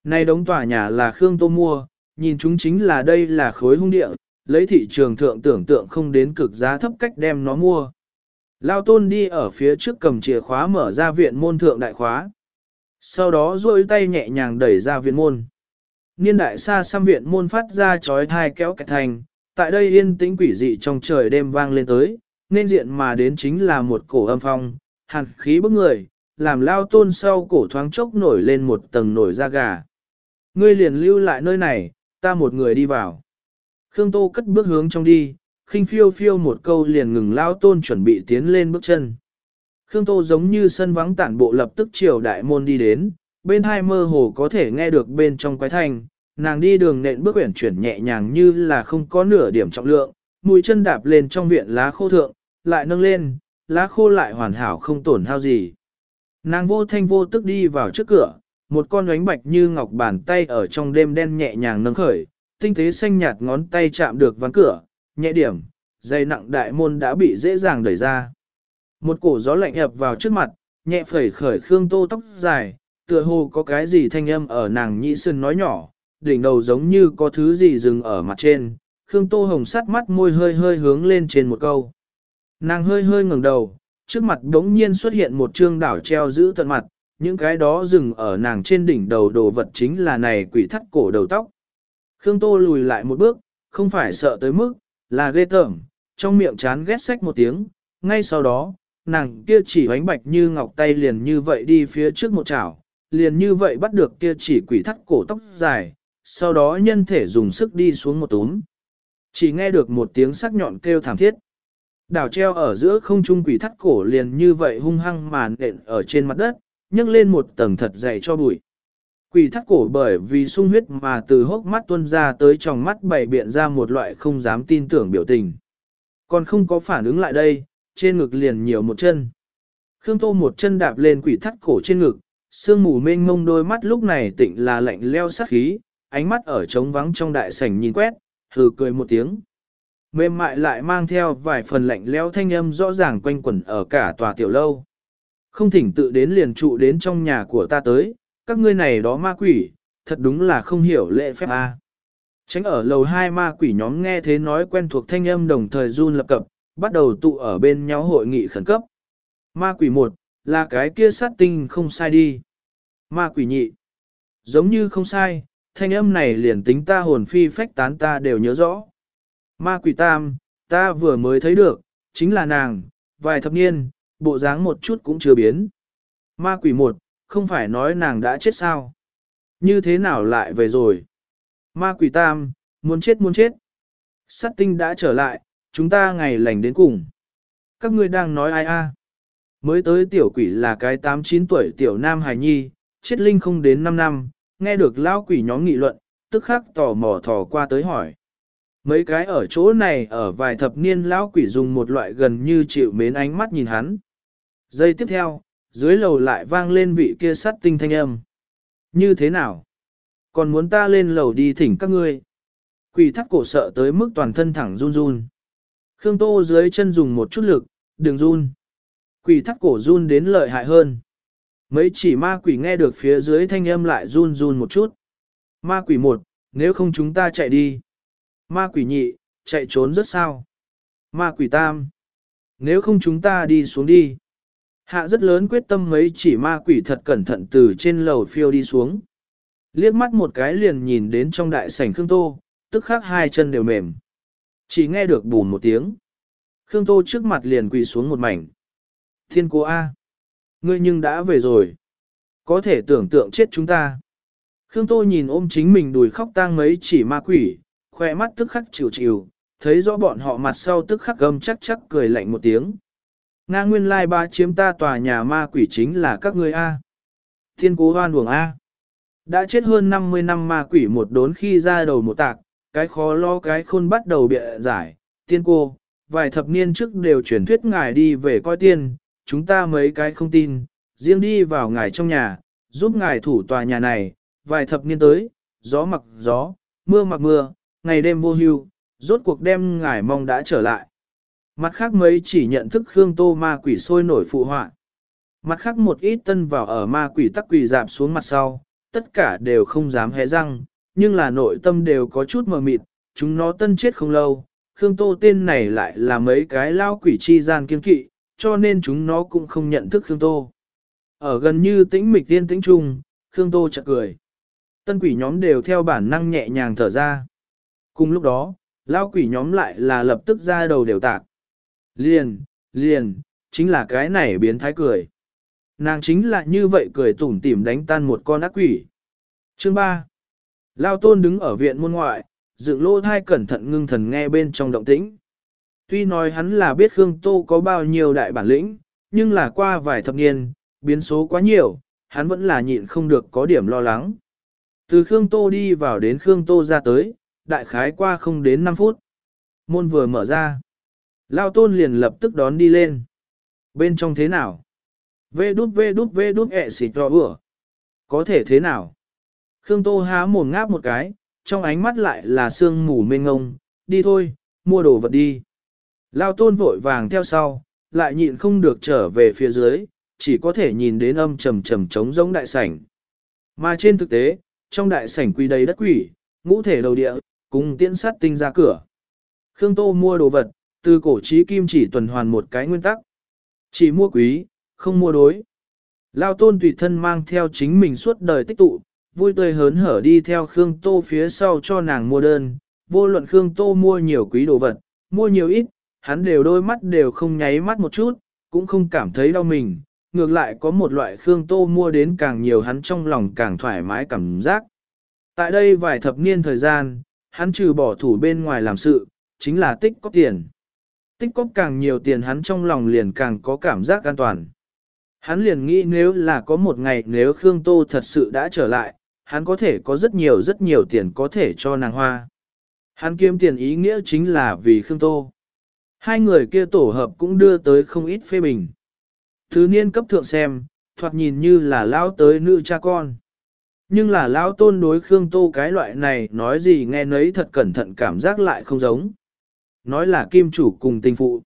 Nay đống tòa nhà là Khương Tô mua, nhìn chúng chính là đây là khối hung địa, lấy thị trường thượng tưởng tượng không đến cực giá thấp cách đem nó mua. Lao tôn đi ở phía trước cầm chìa khóa mở ra viện môn thượng đại khóa. Sau đó duỗi tay nhẹ nhàng đẩy ra viện môn. Niên đại xa xăm viện môn phát ra chói thai kéo kẹt thành, tại đây yên tĩnh quỷ dị trong trời đêm vang lên tới, nên diện mà đến chính là một cổ âm phong, hàn khí bức người, làm lao tôn sau cổ thoáng chốc nổi lên một tầng nổi da gà. Ngươi liền lưu lại nơi này, ta một người đi vào. Khương Tô cất bước hướng trong đi, khinh phiêu phiêu một câu liền ngừng lao tôn chuẩn bị tiến lên bước chân. Khương Tô giống như sân vắng tản bộ lập tức chiều đại môn đi đến, bên hai mơ hồ có thể nghe được bên trong quái thanh, nàng đi đường nện bước uyển chuyển nhẹ nhàng như là không có nửa điểm trọng lượng, mũi chân đạp lên trong viện lá khô thượng, lại nâng lên, lá khô lại hoàn hảo không tổn hao gì. Nàng vô thanh vô tức đi vào trước cửa, một con ánh bạch như ngọc bàn tay ở trong đêm đen nhẹ nhàng nâng khởi, tinh tế xanh nhạt ngón tay chạm được ván cửa, nhẹ điểm, dây nặng đại môn đã bị dễ dàng đẩy ra. Một cổ gió lạnh ập vào trước mặt, nhẹ phẩy khởi khương tô tóc dài, tựa hồ có cái gì thanh âm ở nàng nhĩ sơn nói nhỏ, đỉnh đầu giống như có thứ gì dừng ở mặt trên, khương tô hồng sắt mắt môi hơi hơi hướng lên trên một câu. Nàng hơi hơi ngẩng đầu, trước mặt đống nhiên xuất hiện một trương đảo treo giữ tận mặt, những cái đó dừng ở nàng trên đỉnh đầu đồ vật chính là này quỷ thắt cổ đầu tóc. Khương Tô lùi lại một bước, không phải sợ tới mức, là ghê tởm, trong miệng chán ghét sách một tiếng, ngay sau đó, nàng kia chỉ bánh bạch như ngọc tay liền như vậy đi phía trước một chảo, liền như vậy bắt được kia chỉ quỷ thắt cổ tóc dài, sau đó nhân thể dùng sức đi xuống một túm. Chỉ nghe được một tiếng sắc nhọn kêu thảm thiết. Đảo treo ở giữa không trung quỷ thắt cổ liền như vậy hung hăng màn đện ở trên mặt đất, nhấc lên một tầng thật dày cho bụi. Quỷ thắt cổ bởi vì sung huyết mà từ hốc mắt tuôn ra tới trong mắt bảy biện ra một loại không dám tin tưởng biểu tình. Còn không có phản ứng lại đây, trên ngực liền nhiều một chân. Khương Tô một chân đạp lên quỷ thắt cổ trên ngực, sương mù mênh mông đôi mắt lúc này tịnh là lạnh leo sát khí, ánh mắt ở trống vắng trong đại sảnh nhìn quét, hừ cười một tiếng. Mềm mại lại mang theo vài phần lạnh leo thanh âm rõ ràng quanh quẩn ở cả tòa tiểu lâu. Không thỉnh tự đến liền trụ đến trong nhà của ta tới, các ngươi này đó ma quỷ, thật đúng là không hiểu lễ phép a. Tránh ở lầu hai ma quỷ nhóm nghe thế nói quen thuộc thanh âm đồng thời run lập cập, bắt đầu tụ ở bên nhau hội nghị khẩn cấp. Ma quỷ một, là cái kia sát tinh không sai đi. Ma quỷ nhị, giống như không sai, thanh âm này liền tính ta hồn phi phách tán ta đều nhớ rõ. Ma quỷ tam, ta vừa mới thấy được, chính là nàng, vài thập niên, bộ dáng một chút cũng chưa biến. Ma quỷ một, không phải nói nàng đã chết sao? Như thế nào lại về rồi? Ma quỷ tam, muốn chết muốn chết. Sát tinh đã trở lại, chúng ta ngày lành đến cùng. Các ngươi đang nói ai a? Mới tới tiểu quỷ là cái 8-9 tuổi tiểu nam hài nhi, chết linh không đến 5 năm, nghe được lão quỷ nhóm nghị luận, tức khắc tò mò thò qua tới hỏi. Mấy cái ở chỗ này ở vài thập niên lão quỷ dùng một loại gần như chịu mến ánh mắt nhìn hắn. Giây tiếp theo, dưới lầu lại vang lên vị kia sắt tinh thanh âm. Như thế nào? Còn muốn ta lên lầu đi thỉnh các ngươi? Quỷ thắt cổ sợ tới mức toàn thân thẳng run run. Khương Tô dưới chân dùng một chút lực, đừng run. Quỷ thắt cổ run đến lợi hại hơn. Mấy chỉ ma quỷ nghe được phía dưới thanh âm lại run run một chút. Ma quỷ một, nếu không chúng ta chạy đi. Ma quỷ nhị, chạy trốn rất sao. Ma quỷ tam, nếu không chúng ta đi xuống đi. Hạ rất lớn quyết tâm mấy chỉ ma quỷ thật cẩn thận từ trên lầu phiêu đi xuống. Liếc mắt một cái liền nhìn đến trong đại sảnh Khương Tô, tức khắc hai chân đều mềm. Chỉ nghe được bùn một tiếng. Khương Tô trước mặt liền quỳ xuống một mảnh. Thiên cố A. Ngươi nhưng đã về rồi. Có thể tưởng tượng chết chúng ta. Khương Tô nhìn ôm chính mình đùi khóc tang mấy chỉ ma quỷ, khoe mắt tức khắc chịu chịu, thấy rõ bọn họ mặt sau tức khắc gầm chắc chắc cười lạnh một tiếng. Nga nguyên lai ba chiếm ta tòa nhà ma quỷ chính là các ngươi A. Thiên cố hoan buồng A. Đã chết hơn 50 năm ma quỷ một đốn khi ra đầu một tạc, cái khó lo cái khôn bắt đầu bịa giải, tiên cô, vài thập niên trước đều truyền thuyết ngài đi về coi tiên, chúng ta mấy cái không tin, riêng đi vào ngài trong nhà, giúp ngài thủ tòa nhà này, vài thập niên tới, gió mặc gió, mưa mặc mưa, ngày đêm vô hưu, rốt cuộc đêm ngài mong đã trở lại. Mặt khác mấy chỉ nhận thức Khương Tô ma quỷ sôi nổi phụ họa. Mặt khác một ít tân vào ở ma quỷ tắc quỷ dạp xuống mặt sau, tất cả đều không dám hé răng, nhưng là nội tâm đều có chút mờ mịt, chúng nó tân chết không lâu, Khương Tô tên này lại là mấy cái lao quỷ chi gian kiên kỵ, cho nên chúng nó cũng không nhận thức Khương Tô. Ở gần như tĩnh mịch tiên tĩnh trung, Khương Tô chợt cười. Tân quỷ nhóm đều theo bản năng nhẹ nhàng thở ra. Cùng lúc đó, lao quỷ nhóm lại là lập tức ra đầu đều tạc. Liền, liền, chính là cái này biến thái cười. Nàng chính là như vậy cười tủm tỉm đánh tan một con ác quỷ. Chương 3 Lao tôn đứng ở viện môn ngoại, dựng lô thai cẩn thận ngưng thần nghe bên trong động tĩnh. Tuy nói hắn là biết Khương Tô có bao nhiêu đại bản lĩnh, nhưng là qua vài thập niên, biến số quá nhiều, hắn vẫn là nhịn không được có điểm lo lắng. Từ Khương Tô đi vào đến Khương Tô ra tới, đại khái qua không đến 5 phút. Môn vừa mở ra. Lao tôn liền lập tức đón đi lên. Bên trong thế nào? Vê đút vê đút vê đút ẹ xịt rò bữa. Có thể thế nào? Khương Tô há mồm ngáp một cái, trong ánh mắt lại là sương mù mênh ngông, đi thôi, mua đồ vật đi. Lao tôn vội vàng theo sau, lại nhịn không được trở về phía dưới, chỉ có thể nhìn đến âm trầm trầm trống giống đại sảnh. Mà trên thực tế, trong đại sảnh quy đầy đất quỷ, ngũ thể đầu địa, cùng tiễn sát tinh ra cửa. Khương Tô mua đồ vật, từ cổ trí kim chỉ tuần hoàn một cái nguyên tắc. Chỉ mua quý, không mua đối. Lao tôn tùy thân mang theo chính mình suốt đời tích tụ, vui tươi hớn hở đi theo Khương Tô phía sau cho nàng mua đơn, vô luận Khương Tô mua nhiều quý đồ vật, mua nhiều ít, hắn đều đôi mắt đều không nháy mắt một chút, cũng không cảm thấy đau mình, ngược lại có một loại Khương Tô mua đến càng nhiều hắn trong lòng càng thoải mái cảm giác. Tại đây vài thập niên thời gian, hắn trừ bỏ thủ bên ngoài làm sự, chính là tích có tiền. Tích cóp càng nhiều tiền hắn trong lòng liền càng có cảm giác an toàn. Hắn liền nghĩ nếu là có một ngày nếu Khương Tô thật sự đã trở lại, hắn có thể có rất nhiều rất nhiều tiền có thể cho nàng hoa. Hắn kiếm tiền ý nghĩa chính là vì Khương Tô. Hai người kia tổ hợp cũng đưa tới không ít phê bình. Thứ niên cấp thượng xem, thoạt nhìn như là lão tới nữ cha con. Nhưng là lão tôn đối Khương Tô cái loại này nói gì nghe nấy thật cẩn thận cảm giác lại không giống. Nói là kim chủ cùng tình phụ.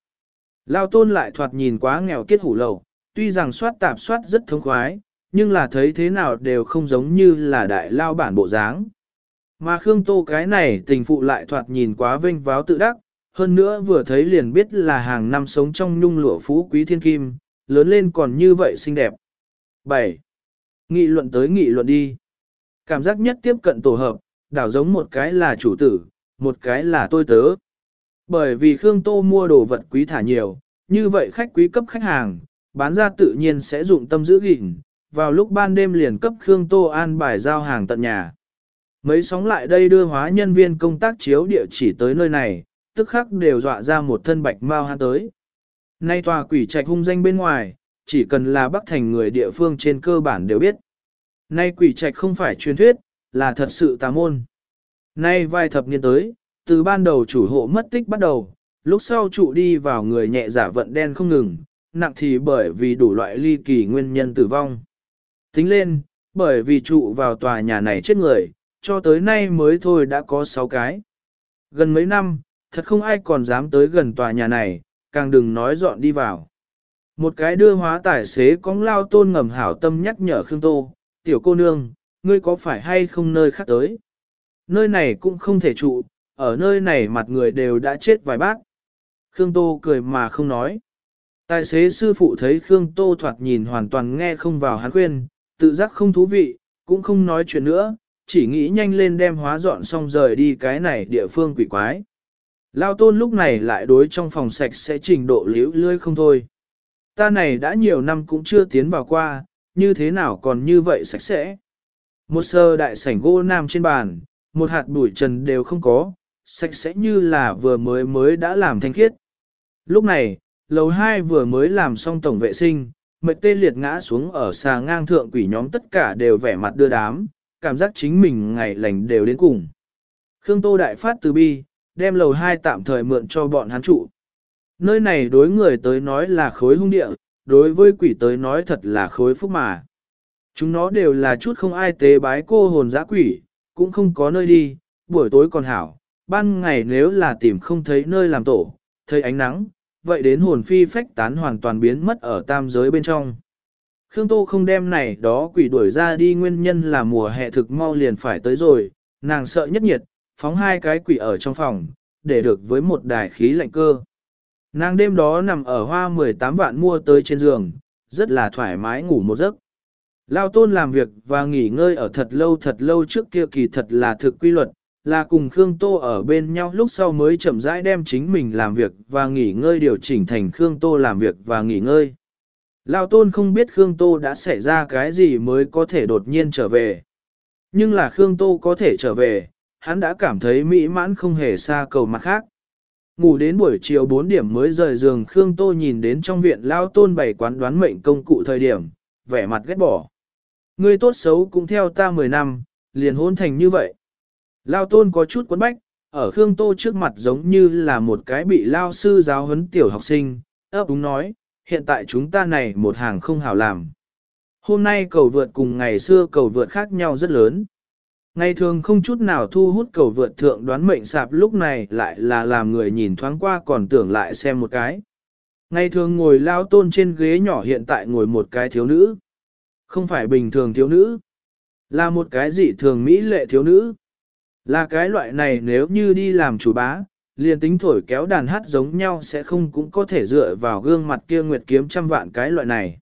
Lão tôn lại thoạt nhìn quá nghèo kết hủ lầu, tuy rằng soát tạp soát rất thông khoái, nhưng là thấy thế nào đều không giống như là đại lao bản bộ dáng. Mà Khương Tô cái này tình phụ lại thoạt nhìn quá vinh váo tự đắc, hơn nữa vừa thấy liền biết là hàng năm sống trong nhung lụa phú quý thiên kim, lớn lên còn như vậy xinh đẹp. 7. Nghị luận tới nghị luận đi. Cảm giác nhất tiếp cận tổ hợp, đảo giống một cái là chủ tử, một cái là tôi tớ. Bởi vì Khương Tô mua đồ vật quý thả nhiều, như vậy khách quý cấp khách hàng, bán ra tự nhiên sẽ dụng tâm giữ gìn, vào lúc ban đêm liền cấp Khương Tô an bài giao hàng tận nhà. Mấy sóng lại đây đưa hóa nhân viên công tác chiếu địa chỉ tới nơi này, tức khắc đều dọa ra một thân bạch mau hắn tới. Nay tòa quỷ trạch hung danh bên ngoài, chỉ cần là bắc thành người địa phương trên cơ bản đều biết. Nay quỷ trạch không phải truyền thuyết, là thật sự tà môn. Nay vài thập niên tới, từ ban đầu chủ hộ mất tích bắt đầu, lúc sau trụ đi vào người nhẹ giả vận đen không ngừng, nặng thì bởi vì đủ loại ly kỳ nguyên nhân tử vong. Tính lên, bởi vì trụ vào tòa nhà này chết người, cho tới nay mới thôi đã có 6 cái. Gần mấy năm, thật không ai còn dám tới gần tòa nhà này, càng đừng nói dọn đi vào. Một cái đưa hóa tài xế cóng lao tôn ngầm hảo tâm nhắc nhở Khương Tô, tiểu cô nương, ngươi có phải hay không nơi khác tới? Nơi này cũng không thể trụ, ở nơi này mặt người đều đã chết vài bác. Khương Tô cười mà không nói. Tài xế sư phụ thấy Khương Tô thoạt nhìn hoàn toàn nghe không vào hắn khuyên, tự giác không thú vị, cũng không nói chuyện nữa, chỉ nghĩ nhanh lên đem hóa dọn xong rời đi cái này địa phương quỷ quái. Lao tôn lúc này lại đối trong phòng sạch sẽ trình độ liễu lươi không thôi. Ta này đã nhiều năm cũng chưa tiến vào qua, như thế nào còn như vậy sạch sẽ. Một sơ đại sảnh gỗ nam trên bàn, một hạt bụi trần đều không có, sạch sẽ như là vừa mới mới đã làm thanh khiết. Lúc này, lầu 2 vừa mới làm xong tổng vệ sinh, mệt tê liệt ngã xuống ở xà ngang thượng quỷ nhóm tất cả đều vẻ mặt đưa đám, cảm giác chính mình ngày lành đều đến cùng. Khương Tô Đại phát từ bi, đem lầu hai tạm thời mượn cho bọn hắn trụ. Nơi này đối người tới nói là khối hung địa, đối với quỷ tới nói thật là khối phúc mà. Chúng nó đều là chút không ai tế bái cô hồn giã quỷ, cũng không có nơi đi, buổi tối còn hảo, ban ngày nếu là tìm không thấy nơi làm tổ, thấy ánh nắng, vậy đến hồn phi phách tán hoàn toàn biến mất ở tam giới bên trong. Khương Tô không đem này đó quỷ đuổi ra đi nguyên nhân là mùa hè thực mau liền phải tới rồi, nàng sợ nhất nhiệt, phóng hai cái quỷ ở trong phòng, để được với một đài khí lạnh cơ. Nàng đêm đó nằm ở hoa 18 vạn mua tới trên giường, rất là thoải mái ngủ một giấc. Lao tôn làm việc và nghỉ ngơi ở thật lâu thật lâu trước kia kỳ thật là thực quy luật, là cùng Khương Tô ở bên nhau lúc sau mới chậm rãi đem chính mình làm việc và nghỉ ngơi điều chỉnh thành Khương Tô làm việc và nghỉ ngơi. Lao tôn không biết Khương Tô đã xảy ra cái gì mới có thể đột nhiên trở về. Nhưng là Khương Tô có thể trở về, hắn đã cảm thấy mỹ mãn không hề xa cầu mặt khác. Ngủ đến buổi chiều 4 điểm mới rời giường Khương Tô nhìn đến trong viện Lao tôn bày quán đoán mệnh công cụ thời điểm, vẻ mặt ghét bỏ. Ngươi tốt xấu cũng theo ta 10 năm, liền hôn thành như vậy. Lao tôn có chút quấn bách, ở Khương Tô trước mặt giống như là một cái bị lao sư giáo huấn tiểu học sinh, ấp đúng nói, hiện tại chúng ta này một hàng không hảo làm. Hôm nay cầu vượt cùng ngày xưa cầu vượt khác nhau rất lớn. Ngày thường không chút nào thu hút cầu vượt thượng đoán mệnh sạp lúc này lại là làm người nhìn thoáng qua còn tưởng lại xem một cái. Ngày thường ngồi lao tôn trên ghế nhỏ hiện tại ngồi một cái thiếu nữ. Không phải bình thường thiếu nữ. Là một cái dị thường mỹ lệ thiếu nữ. Là cái loại này nếu như đi làm chủ bá, liền tính thổi kéo đàn hát giống nhau sẽ không cũng có thể dựa vào gương mặt kia nguyệt kiếm trăm vạn cái loại này.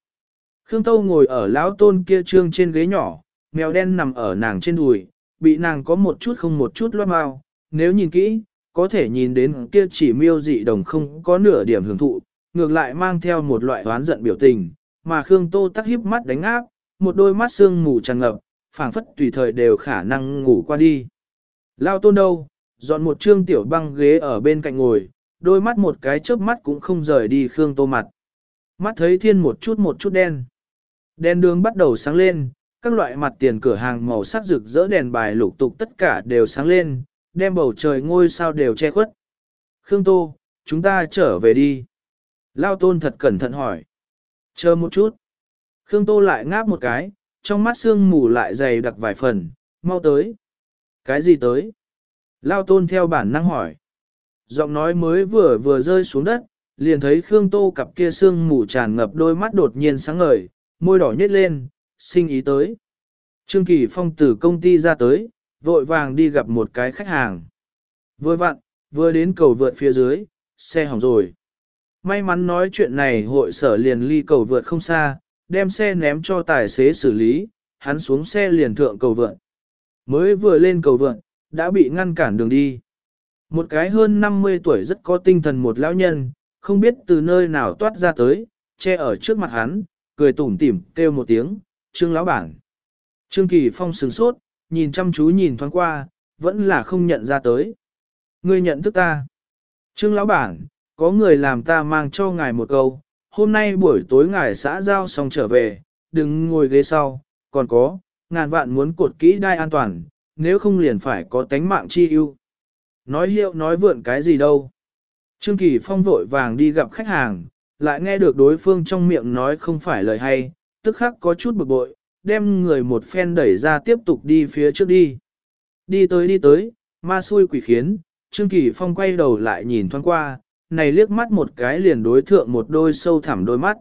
Khương Tâu ngồi ở lão tôn kia trương trên ghế nhỏ, mèo đen nằm ở nàng trên đùi, bị nàng có một chút không một chút loát mau, nếu nhìn kỹ, có thể nhìn đến kia chỉ miêu dị đồng không có nửa điểm hưởng thụ, ngược lại mang theo một loại oán giận biểu tình, mà Khương Tô tắc híp mắt đánh áp, một đôi mắt sương mù tràn ngập, phảng phất tùy thời đều khả năng ngủ qua đi. Lao tôn đâu, dọn một trương tiểu băng ghế ở bên cạnh ngồi, đôi mắt một cái chớp mắt cũng không rời đi Khương Tô mặt. Mắt thấy thiên một chút một chút đen. Đèn đường bắt đầu sáng lên, các loại mặt tiền cửa hàng màu sắc rực rỡ đèn bài lục tục tất cả đều sáng lên, đem bầu trời ngôi sao đều che khuất. Khương Tô, chúng ta trở về đi. Lao tôn thật cẩn thận hỏi. Chờ một chút. Khương Tô lại ngáp một cái, trong mắt sương mù lại dày đặc vài phần, mau tới. Cái gì tới? Lao tôn theo bản năng hỏi. Giọng nói mới vừa vừa rơi xuống đất, liền thấy Khương Tô cặp kia sương mù tràn ngập đôi mắt đột nhiên sáng ngời, môi đỏ nhếch lên, sinh ý tới. Trương Kỳ Phong từ công ty ra tới, vội vàng đi gặp một cái khách hàng. Vừa vặn, vừa đến cầu vượt phía dưới, xe hỏng rồi. May mắn nói chuyện này hội sở liền ly cầu vượt không xa, đem xe ném cho tài xế xử lý, hắn xuống xe liền thượng cầu vượt. Mới vừa lên cầu vượt, đã bị ngăn cản đường đi. Một cái hơn 50 tuổi rất có tinh thần một lão nhân, không biết từ nơi nào toát ra tới, che ở trước mặt hắn, cười tủm tỉm kêu một tiếng, trương lão bản. Trương Kỳ Phong sừng sốt, nhìn chăm chú nhìn thoáng qua, vẫn là không nhận ra tới. Ngươi nhận thức ta. Trương lão bản, có người làm ta mang cho ngài một câu, hôm nay buổi tối ngài xã giao xong trở về, đừng ngồi ghế sau, còn có, ngàn vạn muốn cột kỹ đai an toàn, nếu không liền phải có tánh mạng chi ưu. Nói hiệu nói vượn cái gì đâu. Trương Kỳ Phong vội vàng đi gặp khách hàng, lại nghe được đối phương trong miệng nói không phải lời hay, tức khắc có chút bực bội, đem người một phen đẩy ra tiếp tục đi phía trước đi. Đi tới đi tới, ma xui quỷ khiến, Trương Kỳ Phong quay đầu lại nhìn thoáng qua, này liếc mắt một cái liền đối thượng một đôi sâu thẳm đôi mắt.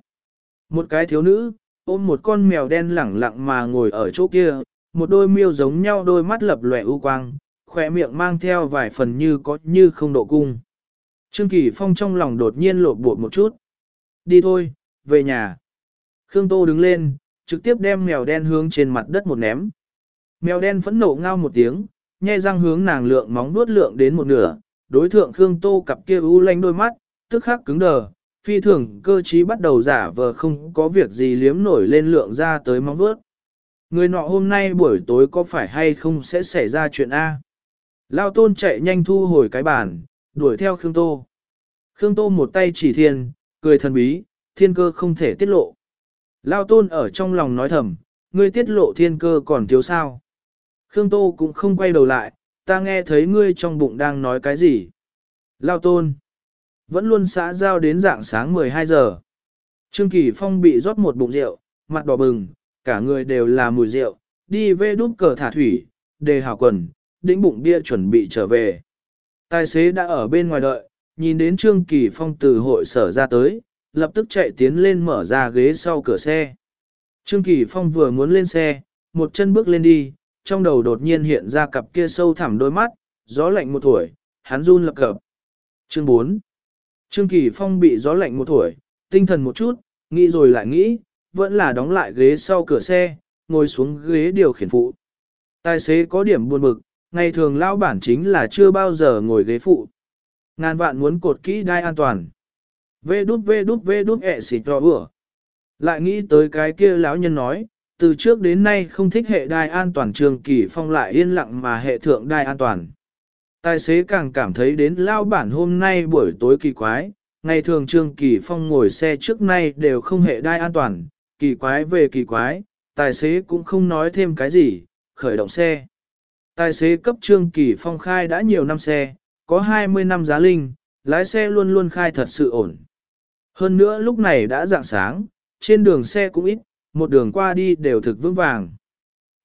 Một cái thiếu nữ, ôm một con mèo đen lẳng lặng mà ngồi ở chỗ kia, một đôi miêu giống nhau đôi mắt lập lòe u quang, khỏe miệng mang theo vài phần như có như không độ cung. Trương Kỳ Phong trong lòng đột nhiên lột bột một chút. Đi thôi, về nhà. Khương Tô đứng lên, trực tiếp đem mèo đen hướng trên mặt đất một ném. Mèo đen phẫn nộ ngao một tiếng, nhai răng hướng nàng lượng móng vuốt lượng đến một nửa, đối thượng Khương Tô cặp kia u lanh đôi mắt, tức khắc cứng đờ, phi thường cơ trí bắt đầu giả vờ không có việc gì liếm nổi lên lượng ra tới móng vớt. Người nọ hôm nay buổi tối có phải hay không sẽ xảy ra chuyện A? Lao tôn chạy nhanh thu hồi cái bàn, đuổi theo Khương Tô. Khương Tô một tay chỉ thiên, cười thần bí, thiên cơ không thể tiết lộ. Lao tôn ở trong lòng nói thầm, ngươi tiết lộ thiên cơ còn thiếu sao. Khương Tô cũng không quay đầu lại, ta nghe thấy ngươi trong bụng đang nói cái gì. Lao tôn, vẫn luôn xã giao đến dạng sáng 12 giờ. Trương Kỳ Phong bị rót một bụng rượu, mặt đỏ bừng, cả người đều là mùi rượu, đi về đút cờ thả thủy, đề hảo quần, đĩnh bụng bia chuẩn bị trở về. Tài xế đã ở bên ngoài đợi, nhìn đến Trương Kỳ Phong từ hội sở ra tới, lập tức chạy tiến lên mở ra ghế sau cửa xe. Trương Kỳ Phong vừa muốn lên xe, một chân bước lên đi, trong đầu đột nhiên hiện ra cặp kia sâu thẳm đôi mắt, gió lạnh một tuổi, hắn run lập cập. Chương 4 Trương Kỳ Phong bị gió lạnh một tuổi, tinh thần một chút, nghĩ rồi lại nghĩ, vẫn là đóng lại ghế sau cửa xe, ngồi xuống ghế điều khiển phụ. Tài xế có điểm buồn bực, ngày thường lao bản chính là chưa bao giờ ngồi ghế phụ. Ngàn vạn muốn cột kỹ đai an toàn. Vê đút vê đút vê đút ẹ xịt cho vừa. Lại nghĩ tới cái kia lão nhân nói, từ trước đến nay không thích hệ đai an toàn trường kỳ phong lại yên lặng mà hệ thượng đai an toàn. Tài xế càng cảm thấy đến lao bản hôm nay buổi tối kỳ quái, ngày thường trương kỳ phong ngồi xe trước nay đều không hệ đai an toàn, kỳ quái về kỳ quái, tài xế cũng không nói thêm cái gì, khởi động xe. Tài xế cấp trương kỳ phong khai đã nhiều năm xe, có 20 năm giá linh, lái xe luôn luôn khai thật sự ổn. Hơn nữa lúc này đã dạng sáng, trên đường xe cũng ít, một đường qua đi đều thực vững vàng.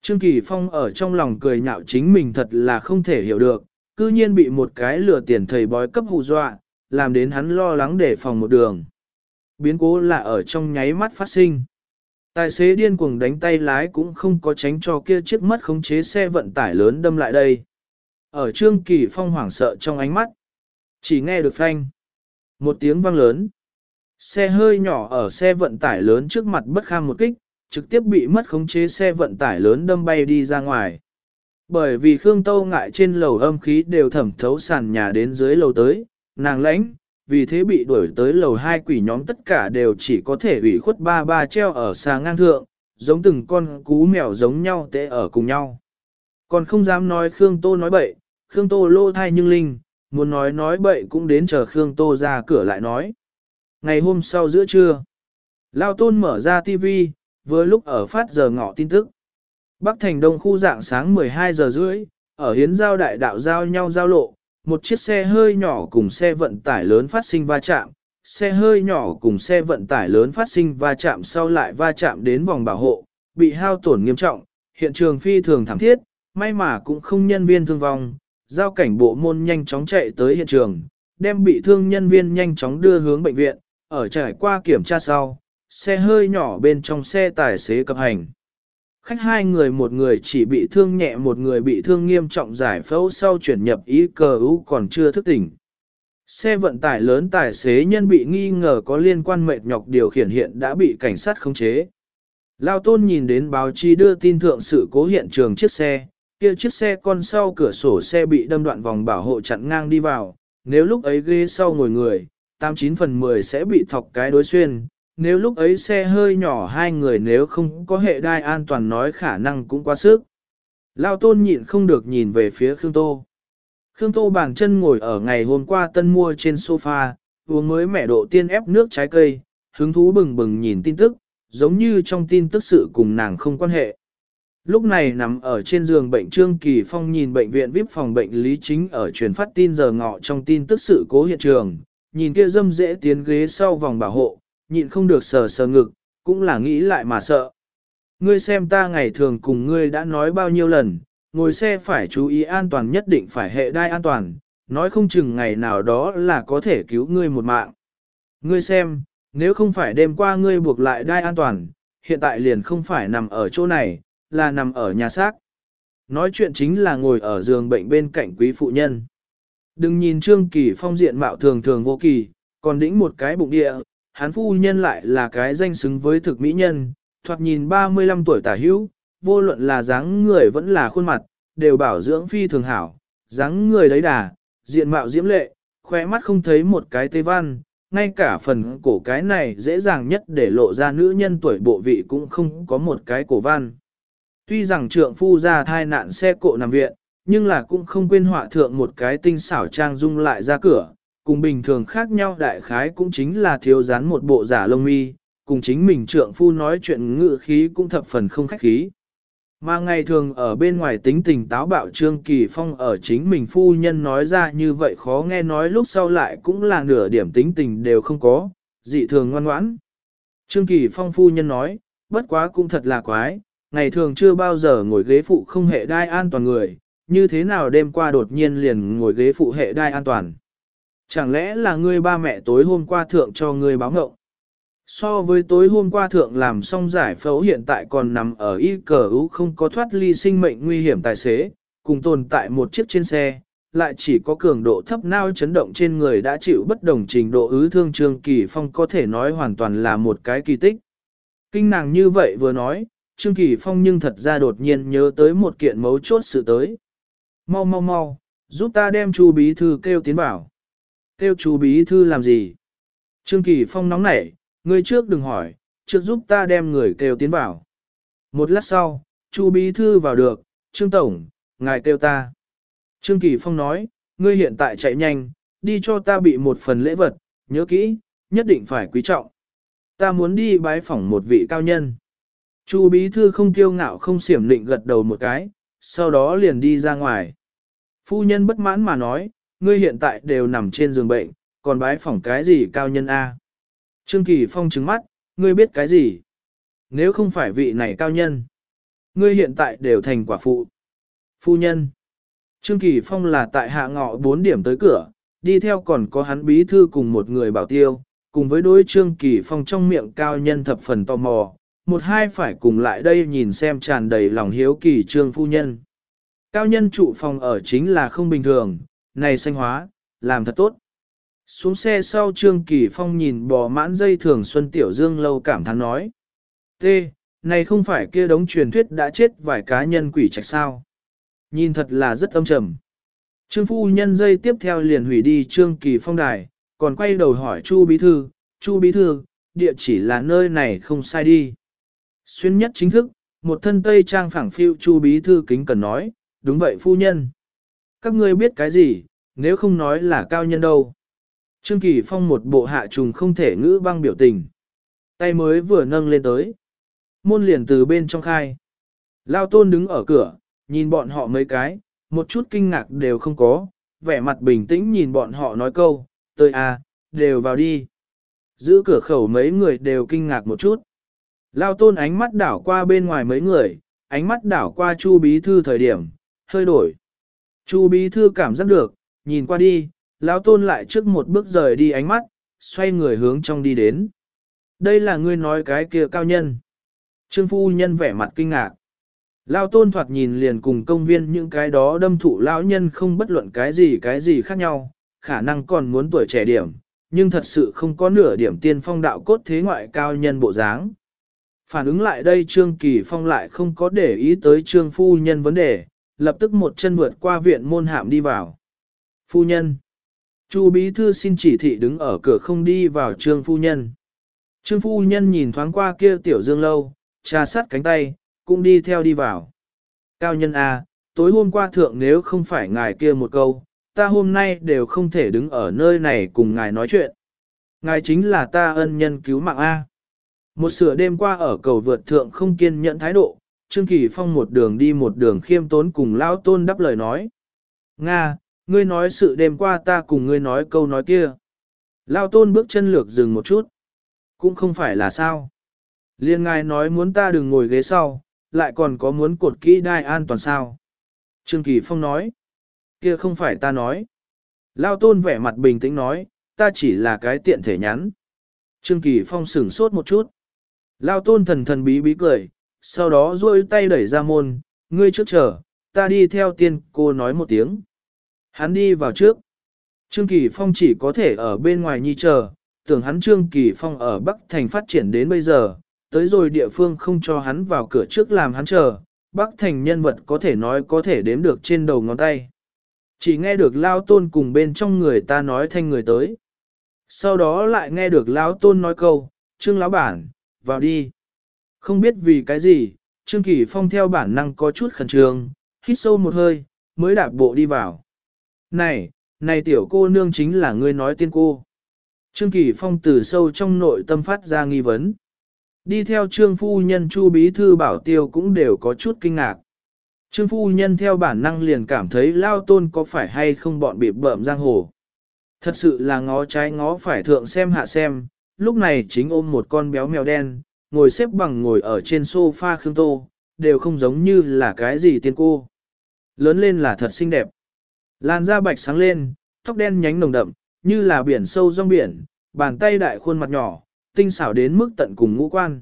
Trương Kỳ Phong ở trong lòng cười nhạo chính mình thật là không thể hiểu được, cư nhiên bị một cái lừa tiền thầy bói cấp hù dọa, làm đến hắn lo lắng để phòng một đường. Biến cố là ở trong nháy mắt phát sinh. Tài xế điên cuồng đánh tay lái cũng không có tránh cho kia chiếc mất khống chế xe vận tải lớn đâm lại đây. Ở Trương Kỳ Phong hoảng sợ trong ánh mắt, chỉ nghe được phanh. Một tiếng vang lớn. Xe hơi nhỏ ở xe vận tải lớn trước mặt bất kham một kích, trực tiếp bị mất khống chế xe vận tải lớn đâm bay đi ra ngoài. Bởi vì Khương Tâu ngại trên lầu âm khí đều thẩm thấu sàn nhà đến dưới lầu tới, nàng lãnh, vì thế bị đuổi tới lầu hai quỷ nhóm tất cả đều chỉ có thể ủy khuất ba ba treo ở xa ngang thượng, giống từng con cú mèo giống nhau tệ ở cùng nhau. Còn không dám nói Khương Tô nói bậy, Khương Tô lô thai nhưng linh, muốn nói nói bậy cũng đến chờ Khương Tô ra cửa lại nói. Ngày hôm sau giữa trưa, Lao Tôn mở ra TV, vừa lúc ở phát giờ ngọ tin tức. Bắc Thành Đông khu dạng sáng 12 giờ rưỡi, ở hiến giao đại đạo giao nhau giao lộ, một chiếc xe hơi nhỏ cùng xe vận tải lớn phát sinh va chạm, xe hơi nhỏ cùng xe vận tải lớn phát sinh va chạm sau lại va chạm đến vòng bảo hộ, bị hao tổn nghiêm trọng, hiện trường phi thường thảm thiết, may mà cũng không nhân viên thương vong, giao cảnh bộ môn nhanh chóng chạy tới hiện trường, đem bị thương nhân viên nhanh chóng đưa hướng bệnh viện, ở trải qua kiểm tra sau, xe hơi nhỏ bên trong xe tài xế cập hành. Khách hai người một người chỉ bị thương nhẹ một người bị thương nghiêm trọng giải phẫu sau chuyển nhập ý cờ ú còn chưa thức tỉnh. Xe vận tải lớn tài xế nhân bị nghi ngờ có liên quan mệt nhọc điều khiển hiện đã bị cảnh sát khống chế. Lao tôn nhìn đến báo chí đưa tin thượng sự cố hiện trường chiếc xe, kia chiếc xe con sau cửa sổ xe bị đâm đoạn vòng bảo hộ chặn ngang đi vào, nếu lúc ấy ghế sau ngồi người, 89 phần 10 sẽ bị thọc cái đối xuyên, nếu lúc ấy xe hơi nhỏ hai người nếu không có hệ đai an toàn nói khả năng cũng quá sức. Lao tôn nhịn không được nhìn về phía Khương Tô. Khương Tô bàn chân ngồi ở ngày hôm qua tân mua trên sofa, uống mới mẹ độ tiên ép nước trái cây, hứng thú bừng bừng nhìn tin tức, giống như trong tin tức sự cùng nàng không quan hệ. Lúc này nằm ở trên giường bệnh Trương Kỳ Phong nhìn bệnh viện VIP phòng bệnh lý chính ở truyền phát tin giờ ngọ trong tin tức sự cố hiện trường, nhìn kia dâm dễ tiến ghế sau vòng bảo hộ, nhịn không được sờ sờ ngực, cũng là nghĩ lại mà sợ. Ngươi xem ta ngày thường cùng ngươi đã nói bao nhiêu lần, ngồi xe phải chú ý an toàn nhất định phải hệ đai an toàn, nói không chừng ngày nào đó là có thể cứu ngươi một mạng. Ngươi xem, nếu không phải đêm qua ngươi buộc lại đai an toàn, hiện tại liền không phải nằm ở chỗ này, là nằm ở nhà xác. Nói chuyện chính là ngồi ở giường bệnh bên cạnh quý phụ nhân. Đừng nhìn Trương Kỳ Phong diện mạo thường thường vô kỳ, còn đĩnh một cái bụng địa, hắn phu nhân lại là cái danh xứng với thực mỹ nhân, thoạt nhìn 35 tuổi tả hữu, vô luận là dáng người vẫn là khuôn mặt, đều bảo dưỡng phi thường hảo, dáng người đấy đà, diện mạo diễm lệ, khóe mắt không thấy một cái tê văn, ngay cả phần cổ cái này dễ dàng nhất để lộ ra nữ nhân tuổi bộ vị cũng không có một cái cổ văn. Tuy rằng trượng phu ra thai nạn xe cộ nằm viện, nhưng là cũng không quên họa thượng một cái tinh xảo trang dung lại ra cửa, cùng bình thường khác nhau đại khái cũng chính là thiếu dán một bộ giả lông mi, cùng chính mình trượng phu nói chuyện ngự khí cũng thập phần không khách khí. Mà ngày thường ở bên ngoài tính tình táo bạo Trương Kỳ Phong ở chính mình phu nhân nói ra như vậy khó nghe nói lúc sau lại cũng là nửa điểm tính tình đều không có, dị thường ngoan ngoãn. Trương Kỳ Phong phu nhân nói, bất quá cũng thật là quái, ngày thường chưa bao giờ ngồi ghế phụ không hệ đai an toàn người, như thế nào đêm qua đột nhiên liền ngồi ghế phụ hệ đai an toàn. Chẳng lẽ là ngươi ba mẹ tối hôm qua thượng cho ngươi báo ngộng? So với tối hôm qua thượng làm xong giải phẫu hiện tại còn nằm ở y cờ ú không có thoát ly sinh mệnh nguy hiểm tài xế, cùng tồn tại một chiếc trên xe, lại chỉ có cường độ thấp nao chấn động trên người đã chịu bất đồng trình độ ứ thương Trương Kỳ Phong có thể nói hoàn toàn là một cái kỳ tích. Kinh nàng như vậy vừa nói, Trương Kỳ Phong nhưng thật ra đột nhiên nhớ tới một kiện mấu chốt sự tới. Mau mau mau, giúp ta đem chu bí thư kêu tiến bảo. Kêu chú bí thư làm gì? Trương Kỳ Phong nóng nảy, ngươi trước đừng hỏi, trước giúp ta đem người kêu tiến vào. Một lát sau, chú bí thư vào được, Trương Tổng, ngài kêu ta. Trương Kỳ Phong nói, ngươi hiện tại chạy nhanh, đi cho ta bị một phần lễ vật, nhớ kỹ, nhất định phải quý trọng. Ta muốn đi bái phỏng một vị cao nhân. Chu bí thư không kiêu ngạo không xiểm định gật đầu một cái, sau đó liền đi ra ngoài. Phu nhân bất mãn mà nói, ngươi hiện tại đều nằm trên giường bệnh, còn bái phỏng cái gì cao nhân A. Trương Kỳ Phong trứng mắt, ngươi biết cái gì? Nếu không phải vị này cao nhân, ngươi hiện tại đều thành quả phụ. Phu nhân. Trương Kỳ Phong là tại hạ ngọ 4 điểm tới cửa, đi theo còn có hắn bí thư cùng một người bảo tiêu, cùng với đối Trương Kỳ Phong trong miệng cao nhân thập phần tò mò, một hai phải cùng lại đây nhìn xem tràn đầy lòng hiếu kỳ Trương Phu Nhân. Cao nhân trụ phòng ở chính là không bình thường, này xanh hóa, làm thật tốt. Xuống xe sau Trương Kỳ Phong nhìn bò mãn dây thường Xuân Tiểu Dương lâu cảm thán nói. T, này không phải kia đống truyền thuyết đã chết vài cá nhân quỷ trạch sao. Nhìn thật là rất âm trầm. Trương Phu Nhân dây tiếp theo liền hủy đi Trương Kỳ Phong đài, còn quay đầu hỏi Chu Bí Thư, Chu Bí Thư, địa chỉ là nơi này không sai đi. Xuyên nhất chính thức, một thân tây trang phẳng phiêu Chu Bí Thư kính cần nói, đúng vậy Phu Nhân. Các ngươi biết cái gì, nếu không nói là cao nhân đâu. Trương Kỳ Phong một bộ hạ trùng không thể ngữ băng biểu tình. Tay mới vừa nâng lên tới. Môn liền từ bên trong khai. Lao tôn đứng ở cửa, nhìn bọn họ mấy cái, một chút kinh ngạc đều không có, vẻ mặt bình tĩnh nhìn bọn họ nói câu, tơi à, đều vào đi. Giữ cửa khẩu mấy người đều kinh ngạc một chút. Lao tôn ánh mắt đảo qua bên ngoài mấy người, ánh mắt đảo qua Chu Bí Thư thời điểm, hơi đổi. Chu Bí Thư cảm giác được, nhìn qua đi, lão tôn lại trước một bước rời đi ánh mắt, xoay người hướng trong đi đến. Đây là ngươi nói cái kia cao nhân. Trương phu nhân vẻ mặt kinh ngạc. Lão tôn thoạt nhìn liền cùng công viên những cái đó đâm thụ lão nhân không bất luận cái gì cái gì khác nhau, khả năng còn muốn tuổi trẻ điểm, nhưng thật sự không có nửa điểm tiên phong đạo cốt thế ngoại cao nhân bộ dáng. Phản ứng lại đây Trương Kỳ Phong lại không có để ý tới Trương Phu Nhân vấn đề, lập tức một chân vượt qua viện môn hạm đi vào. Phu Nhân Chu bí thư xin chỉ thị đứng ở cửa không đi vào trương phu nhân. Trương phu nhân nhìn thoáng qua kia tiểu dương lâu, trà sát cánh tay, cũng đi theo đi vào. Cao nhân A, à, tối hôm qua thượng nếu không phải ngài kia một câu, ta hôm nay đều không thể đứng ở nơi này cùng ngài nói chuyện. Ngài chính là ta ân nhân cứu mạng A. Một sửa đêm qua ở cầu vượt thượng không kiên nhẫn thái độ, Trương Kỳ Phong một đường đi một đường khiêm tốn cùng Lão Tôn đáp lời nói. Nga, ngươi nói sự đêm qua ta cùng ngươi nói câu nói kia. Lão tôn bước chân lược dừng một chút. Cũng không phải là sao. Liên ngài nói muốn ta đừng ngồi ghế sau, lại còn có muốn cột kỹ đai an toàn sao. Trương Kỳ Phong nói. Kia không phải ta nói. Lao tôn vẻ mặt bình tĩnh nói, ta chỉ là cái tiện thể nhắn. Trương Kỳ Phong sửng sốt một chút. Lao tôn thần thần bí bí cười, sau đó duỗi tay đẩy ra môn, ngươi trước chờ, ta đi theo tiên cô nói một tiếng. Hắn đi vào trước. Trương Kỳ Phong chỉ có thể ở bên ngoài nhi chờ, tưởng hắn Trương Kỳ Phong ở Bắc Thành phát triển đến bây giờ, tới rồi địa phương không cho hắn vào cửa trước làm hắn chờ, Bắc Thành nhân vật có thể nói có thể đếm được trên đầu ngón tay. Chỉ nghe được lao tôn cùng bên trong người ta nói thanh người tới. Sau đó lại nghe được lão tôn nói câu, trương lão bản, vào đi. Không biết vì cái gì, trương kỳ phong theo bản năng có chút khẩn trương, hít sâu một hơi, mới đạp bộ đi vào. Này, này tiểu cô nương chính là ngươi nói tiên cô. Trương Kỳ Phong từ sâu trong nội tâm phát ra nghi vấn. Đi theo trương phu nhân chu bí thư bảo tiêu cũng đều có chút kinh ngạc. Trương phu nhân theo bản năng liền cảm thấy lao tôn có phải hay không bọn bị bợm giang hồ. Thật sự là ngó trái ngó phải thượng xem hạ xem, lúc này chính ôm một con béo mèo đen, ngồi xếp bằng ngồi ở trên sofa Khương Tô, đều không giống như là cái gì tiên cô. Lớn lên là thật xinh đẹp. Làn da bạch sáng lên, tóc đen nhánh nồng đậm, như là biển sâu rong biển, bàn tay đại khuôn mặt nhỏ, tinh xảo đến mức tận cùng ngũ quan.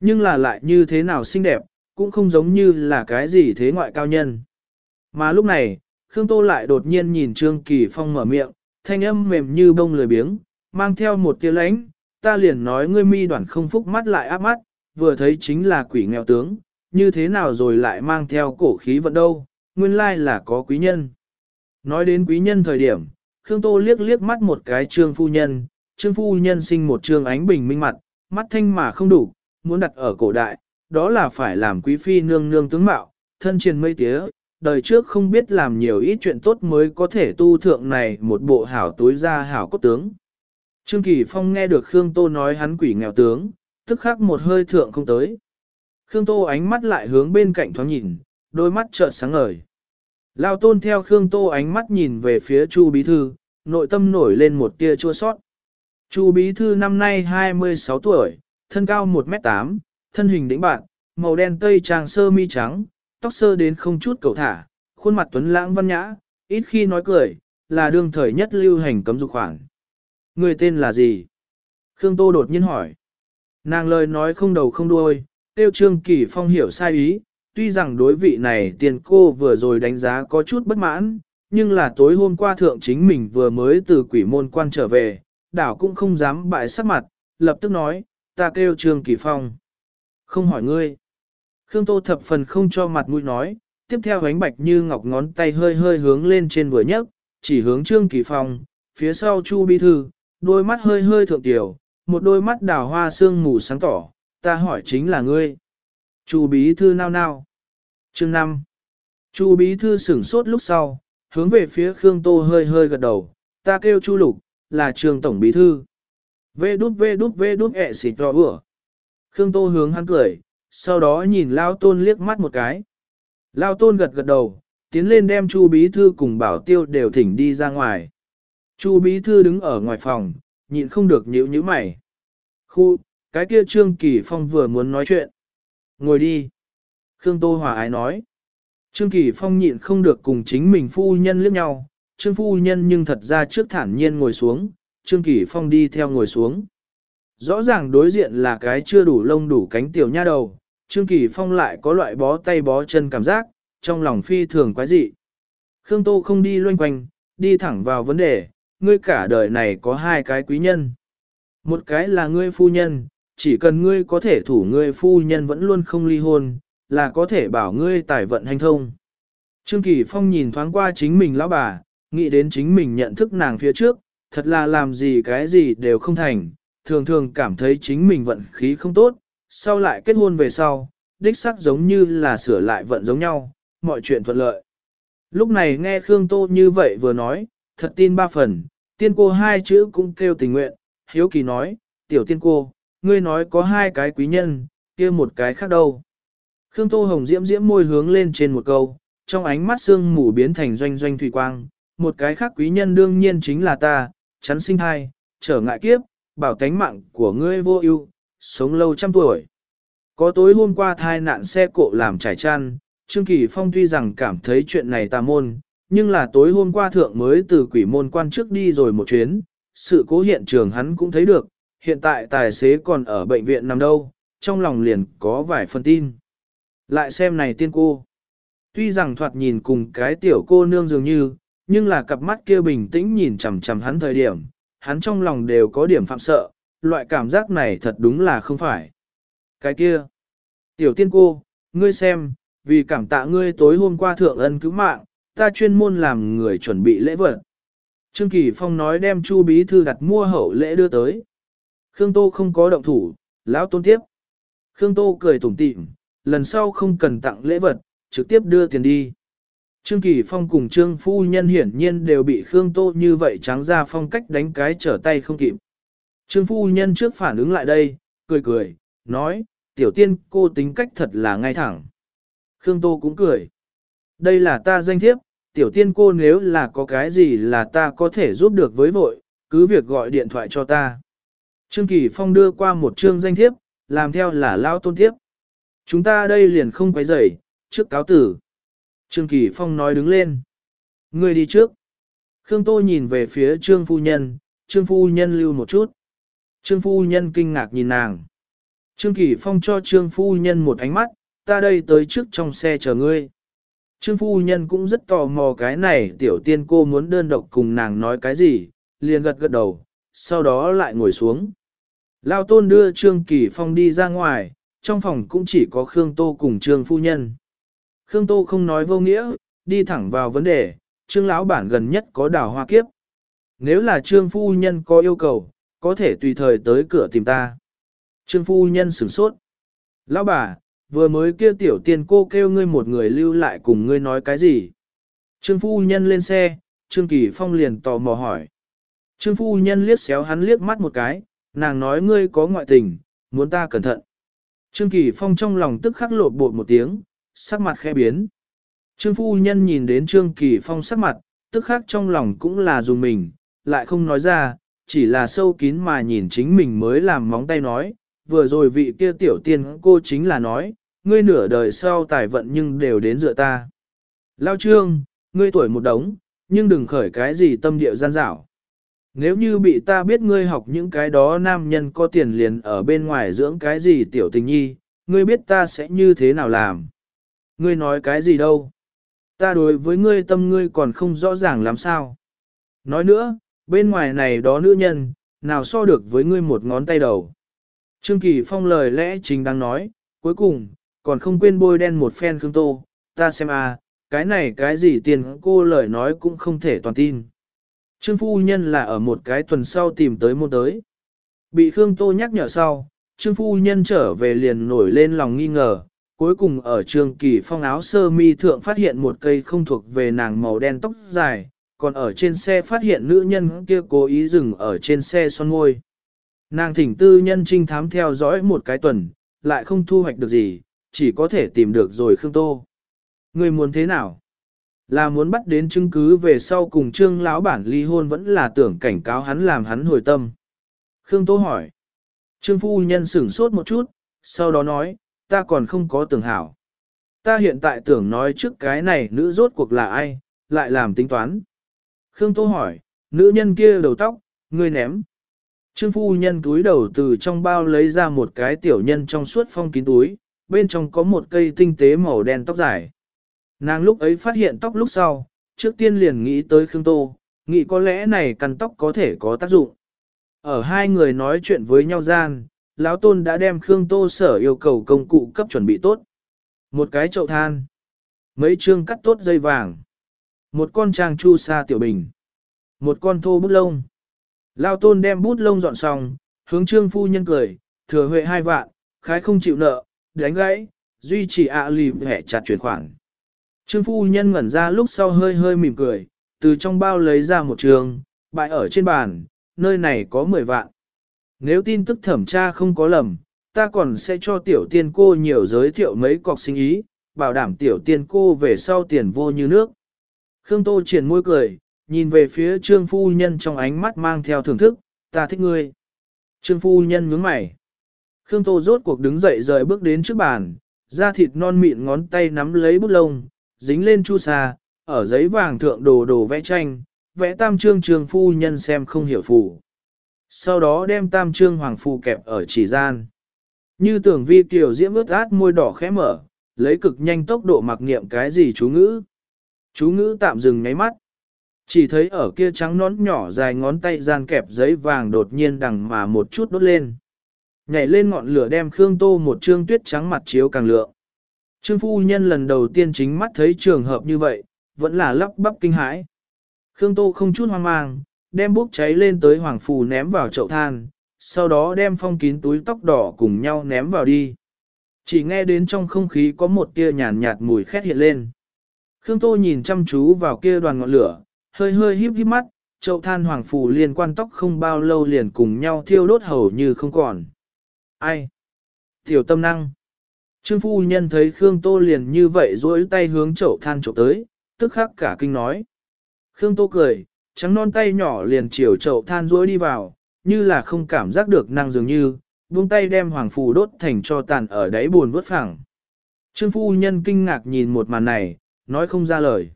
Nhưng là lại như thế nào xinh đẹp, cũng không giống như là cái gì thế ngoại cao nhân. Mà lúc này, Khương Tô lại đột nhiên nhìn Trương Kỳ Phong mở miệng, thanh âm mềm như bông lười biếng, mang theo một tia lánh, ta liền nói ngươi mi đoạn không phúc mắt lại áp mắt, vừa thấy chính là quỷ nghèo tướng, như thế nào rồi lại mang theo cổ khí vận đâu, nguyên lai là có quý nhân. Nói đến quý nhân thời điểm, Khương Tô liếc liếc mắt một cái trương phu nhân, trương phu nhân sinh một trương ánh bình minh mặt, mắt thanh mà không đủ, muốn đặt ở cổ đại, đó là phải làm quý phi nương nương tướng mạo, thân truyền mây tía, đời trước không biết làm nhiều ít chuyện tốt mới có thể tu thượng này một bộ hảo túi ra hảo cốt tướng. Trương Kỳ Phong nghe được Khương Tô nói hắn quỷ nghèo tướng, tức khắc một hơi thượng không tới. Khương Tô ánh mắt lại hướng bên cạnh thoáng nhìn, đôi mắt chợt sáng ngời. Lao tôn theo Khương Tô ánh mắt nhìn về phía Chu Bí Thư, nội tâm nổi lên một tia chua sót. Chu Bí Thư năm nay 26 tuổi, thân cao 1m8, thân hình đĩnh bạn, màu đen tây trang sơ mi trắng, tóc sơ đến không chút cầu thả, khuôn mặt tuấn lãng văn nhã, ít khi nói cười, là đương thời nhất lưu hành cấm dục khoảng. Người tên là gì? Khương Tô đột nhiên hỏi. Nàng lời nói không đầu không đuôi, tiêu trương kỳ phong hiểu sai ý, tuy rằng đối vị này tiền cô vừa rồi đánh giá có chút bất mãn, nhưng là tối hôm qua thượng chính mình vừa mới từ quỷ môn quan trở về, đảo cũng không dám bại sắc mặt, lập tức nói, ta kêu trương kỳ phong. Không hỏi ngươi. Khương Tô thập phần không cho mặt mũi nói, tiếp theo ánh bạch như ngọc ngón tay hơi hơi hướng lên trên vừa nhấc, chỉ hướng Trương Kỳ Phong, phía sau Chu Bi Thư, đôi mắt hơi hơi thượng tiểu, một đôi mắt đào hoa sương mù sáng tỏ, ta hỏi chính là ngươi. Chu Bí Thư nao nao. Chương 5. Chu Bí Thư sửng sốt lúc sau, hướng về phía Khương Tô hơi hơi gật đầu, ta kêu Chu Lục, là trường tổng bí thư. Vê đút vê đút vê đút ẹ xịt rõ ửa. Khương Tô hướng hắn cười, sau đó nhìn Lao Tôn liếc mắt một cái. Lao Tôn gật gật đầu, tiến lên đem Chu Bí Thư cùng Bảo Tiêu đều thỉnh đi ra ngoài. Chu Bí Thư đứng ở ngoài phòng, nhịn không được nhíu nhíu mày. Khu, cái kia Trương Kỳ Phong vừa muốn nói chuyện. Ngồi đi. Khương Tô Hòa ái nói. Trương Kỳ Phong nhịn không được cùng chính mình phu nhân liếc nhau. Trương phu nhân nhưng thật ra trước thản nhiên ngồi xuống, Trương Kỳ Phong đi theo ngồi xuống. Rõ ràng đối diện là cái chưa đủ lông đủ cánh tiểu nha đầu, Trương Kỳ Phong lại có loại bó tay bó chân cảm giác, trong lòng phi thường quái dị. Khương Tô không đi loanh quanh, đi thẳng vào vấn đề, ngươi cả đời này có hai cái quý nhân. Một cái là ngươi phu nhân, chỉ cần ngươi có thể thủ ngươi phu nhân vẫn luôn không ly hôn, là có thể bảo ngươi tài vận hành thông. Trương Kỳ Phong nhìn thoáng qua chính mình lão bà, nghĩ đến chính mình nhận thức nàng phía trước, thật là làm gì cái gì đều không thành, thường thường cảm thấy chính mình vận khí không tốt, sau lại kết hôn về sau, đích sắc giống như là sửa lại vận giống nhau, mọi chuyện thuận lợi. Lúc này nghe Khương Tô như vậy vừa nói, thật tin ba phần, tiên cô hai chữ cũng kêu tình nguyện, hiếu kỳ nói, tiểu tiên cô, ngươi nói có hai cái quý nhân, kia một cái khác đâu. Khương Tô Hồng diễm diễm môi hướng lên trên một câu, trong ánh mắt sương mù biến thành doanh doanh thủy quang, một cái khác quý nhân đương nhiên chính là ta, chắn sinh hai, trở ngại kiếp, bảo tánh mạng của ngươi vô ưu, sống lâu trăm tuổi. Có tối hôm qua thai nạn xe cộ làm trải chăn, Trương Kỳ Phong tuy rằng cảm thấy chuyện này tà môn, nhưng là tối hôm qua thượng mới từ quỷ môn quan trước đi rồi một chuyến, sự cố hiện trường hắn cũng thấy được, hiện tại tài xế còn ở bệnh viện nằm đâu, trong lòng liền có vài phần tin. Lại xem này tiên cô. Tuy rằng thoạt nhìn cùng cái tiểu cô nương dường như, nhưng là cặp mắt kia bình tĩnh nhìn chằm chằm hắn thời điểm, hắn trong lòng đều có điểm phạm sợ, loại cảm giác này thật đúng là không phải. Cái kia, tiểu tiên cô, ngươi xem, vì cảm tạ ngươi tối hôm qua thượng ân cứu mạng, ta chuyên môn làm người chuẩn bị lễ vật. Trương Kỳ Phong nói đem Chu Bí Thư đặt mua hậu lễ đưa tới. Khương Tô không có động thủ, lão tôn tiếp. Khương Tô cười tủm tỉm, lần sau không cần tặng lễ vật, trực tiếp đưa tiền đi. Trương Kỳ Phong cùng Trương Phu Nhân hiển nhiên đều bị Khương Tô như vậy trắng ra phong cách đánh cái trở tay không kịp. Trương Phu Nhân trước phản ứng lại đây, cười cười, nói, tiểu tiên cô tính cách thật là ngay thẳng. Khương Tô cũng cười. Đây là ta danh thiếp, tiểu tiên cô nếu là có cái gì là ta có thể giúp được với vội, cứ việc gọi điện thoại cho ta. Trương Kỳ Phong đưa qua một chương danh thiếp, làm theo là lao tôn thiếp Chúng ta đây liền không quấy rầy, trước cáo tử. Trương Kỳ Phong nói đứng lên. Người đi trước. Khương Tô nhìn về phía Trương Phu Nhân, Trương Phu Nhân lưu một chút. Trương Phu Nhân kinh ngạc nhìn nàng. Trương Kỳ Phong cho Trương Phu Nhân một ánh mắt, ta đây tới trước trong xe chờ ngươi. Trương Phu Nhân cũng rất tò mò cái này tiểu tiên cô muốn đơn độc cùng nàng nói cái gì, liền gật gật đầu, sau đó lại ngồi xuống. Lao tôn đưa Trương Kỳ Phong đi ra ngoài, trong phòng cũng chỉ có Khương Tô cùng Trương Phu Nhân. Khương Tô không nói vô nghĩa, đi thẳng vào vấn đề, Trương lão bản gần nhất có đào hoa kiếp. Nếu là Trương Phu Nhân có yêu cầu, có thể tùy thời tới cửa tìm ta. Trương Phu Nhân sửng sốt. Lão bà, vừa mới kia tiểu tiên cô kêu ngươi một người lưu lại cùng ngươi nói cái gì. Trương Phu Nhân lên xe, Trương Kỳ Phong liền tò mò hỏi. Trương Phu Nhân liếc xéo hắn liếc mắt một cái, nàng nói ngươi có ngoại tình, muốn ta cẩn thận. Trương Kỳ Phong trong lòng tức khắc lột bột một tiếng, sắc mặt khẽ biến. Trương Phu Nhân nhìn đến Trương Kỳ Phong sắc mặt, tức khắc trong lòng cũng là dùng mình, lại không nói ra, chỉ là sâu kín mà nhìn chính mình mới làm móng tay nói, vừa rồi vị kia tiểu tiên cô chính là nói, ngươi nửa đời sau tài vận nhưng đều đến dựa ta. Lao Trương, ngươi tuổi một đống, nhưng đừng khởi cái gì tâm địa gian dảo. Nếu như bị ta biết ngươi học những cái đó nam nhân có tiền liền ở bên ngoài dưỡng cái gì tiểu tình nhi, ngươi biết ta sẽ như thế nào làm. Ngươi nói cái gì đâu. Ta đối với ngươi tâm ngươi còn không rõ ràng làm sao. Nói nữa, bên ngoài này đó nữ nhân, nào so được với ngươi một ngón tay đầu. Trương Kỳ Phong lời lẽ chính đang nói, cuối cùng, còn không quên bôi đen một phen Khương Tô, ta xem à, cái này cái gì tiền cô lời nói cũng không thể toàn tin. Trương phu nhân là ở một cái tuần sau tìm tới môn tới. Bị Khương Tô nhắc nhở sau, Trương phu nhân trở về liền nổi lên lòng nghi ngờ, cuối cùng ở trường Kỳ Phong áo sơ mi thượng phát hiện một cây không thuộc về nàng màu đen tóc dài, còn ở trên xe phát hiện nữ nhân kia cố ý dừng ở trên xe son môi. Nàng thỉnh tư nhân trinh thám theo dõi một cái tuần, lại không thu hoạch được gì, chỉ có thể tìm được rồi Khương Tô. Người muốn thế nào? Là muốn bắt đến chứng cứ về sau cùng trương lão bản ly hôn vẫn là tưởng cảnh cáo hắn làm hắn hồi tâm. Khương Tô hỏi. Trương phu nhân sửng sốt một chút, sau đó nói, ta còn không có tưởng hảo. Ta hiện tại tưởng nói trước cái này nữ rốt cuộc là ai, lại làm tính toán. Khương Tô hỏi, nữ nhân kia đầu tóc, ngươi ném. Trương phu nhân túi đầu từ trong bao lấy ra một cái tiểu nhân trong suốt phong kín túi, bên trong có một cây tinh tế màu đen tóc dài. Nàng lúc ấy phát hiện tóc lúc sau, trước tiên liền nghĩ tới Khương Tô, nghĩ có lẽ này căn tóc có thể có tác dụng. Ở hai người nói chuyện với nhau gian, lão tôn đã đem Khương Tô sở yêu cầu công cụ cấp chuẩn bị tốt. Một cái chậu than, mấy chương cắt tốt dây vàng, một con trang chu sa tiểu bình, một con thô bút lông. Lão tôn đem bút lông dọn xong, hướng trương phu nhân cười, thừa huệ hai vạn, khái không chịu nợ, đánh gãy, duy trì ạ à lì hẻ chặt chuyển khoản. Trương phu nhân ngẩn ra lúc sau hơi hơi mỉm cười, từ trong bao lấy ra một trường, bại ở trên bàn, nơi này có 10 vạn. Nếu tin tức thẩm tra không có lầm, ta còn sẽ cho tiểu tiên cô nhiều giới thiệu mấy cọc sinh ý, bảo đảm tiểu tiên cô về sau tiền vô như nước. Khương Tô triển môi cười, nhìn về phía trương phu nhân trong ánh mắt mang theo thưởng thức, ta thích ngươi. Trương phu nhân nhướng mày. Khương Tô rốt cuộc đứng dậy rời bước đến trước bàn, da thịt non mịn ngón tay nắm lấy bút lông, dính lên chu sa, ở giấy vàng thượng đồ đồ vẽ tranh, vẽ tam trương trường phu nhân xem không hiểu phù. Sau đó đem tam trương hoàng phù kẹp ở chỉ gian. Như tưởng vi kiểu diễm ướt át môi đỏ khẽ mở, lấy cực nhanh tốc độ mặc niệm cái gì chú ngữ. Chú ngữ tạm dừng ngáy mắt. Chỉ thấy ở kia trắng nón nhỏ dài ngón tay gian kẹp giấy vàng đột nhiên đằng mà một chút đốt lên. Nhảy lên ngọn lửa đem Khương Tô một trương tuyết trắng mặt chiếu càng lượng. Trương phu nhân lần đầu tiên chính mắt thấy trường hợp như vậy, vẫn là lắp bắp kinh hãi. Khương Tô không chút hoang mang, đem bốc cháy lên tới hoàng phù ném vào chậu than, sau đó đem phong kín túi tóc đỏ cùng nhau ném vào đi. Chỉ nghe đến trong không khí có một tia nhàn nhạt mùi khét hiện lên. Khương Tô nhìn chăm chú vào kia đoàn ngọn lửa, hơi hơi híp híp mắt, chậu than hoàng phù liên quan tóc không bao lâu liền cùng nhau thiêu đốt hầu như không còn. Ai? Tiểu tâm năng. Trương phu nhân thấy Khương Tô liền như vậy duỗi tay hướng chậu than trộm tới, tức khắc cả kinh nói. Khương Tô cười, trắng non tay nhỏ liền chiều chậu than duỗi đi vào, như là không cảm giác được năng dường như, buông tay đem hoàng phù đốt thành cho tàn ở đáy buồn vớt phẳng. Trương phu nhân kinh ngạc nhìn một màn này, nói không ra lời.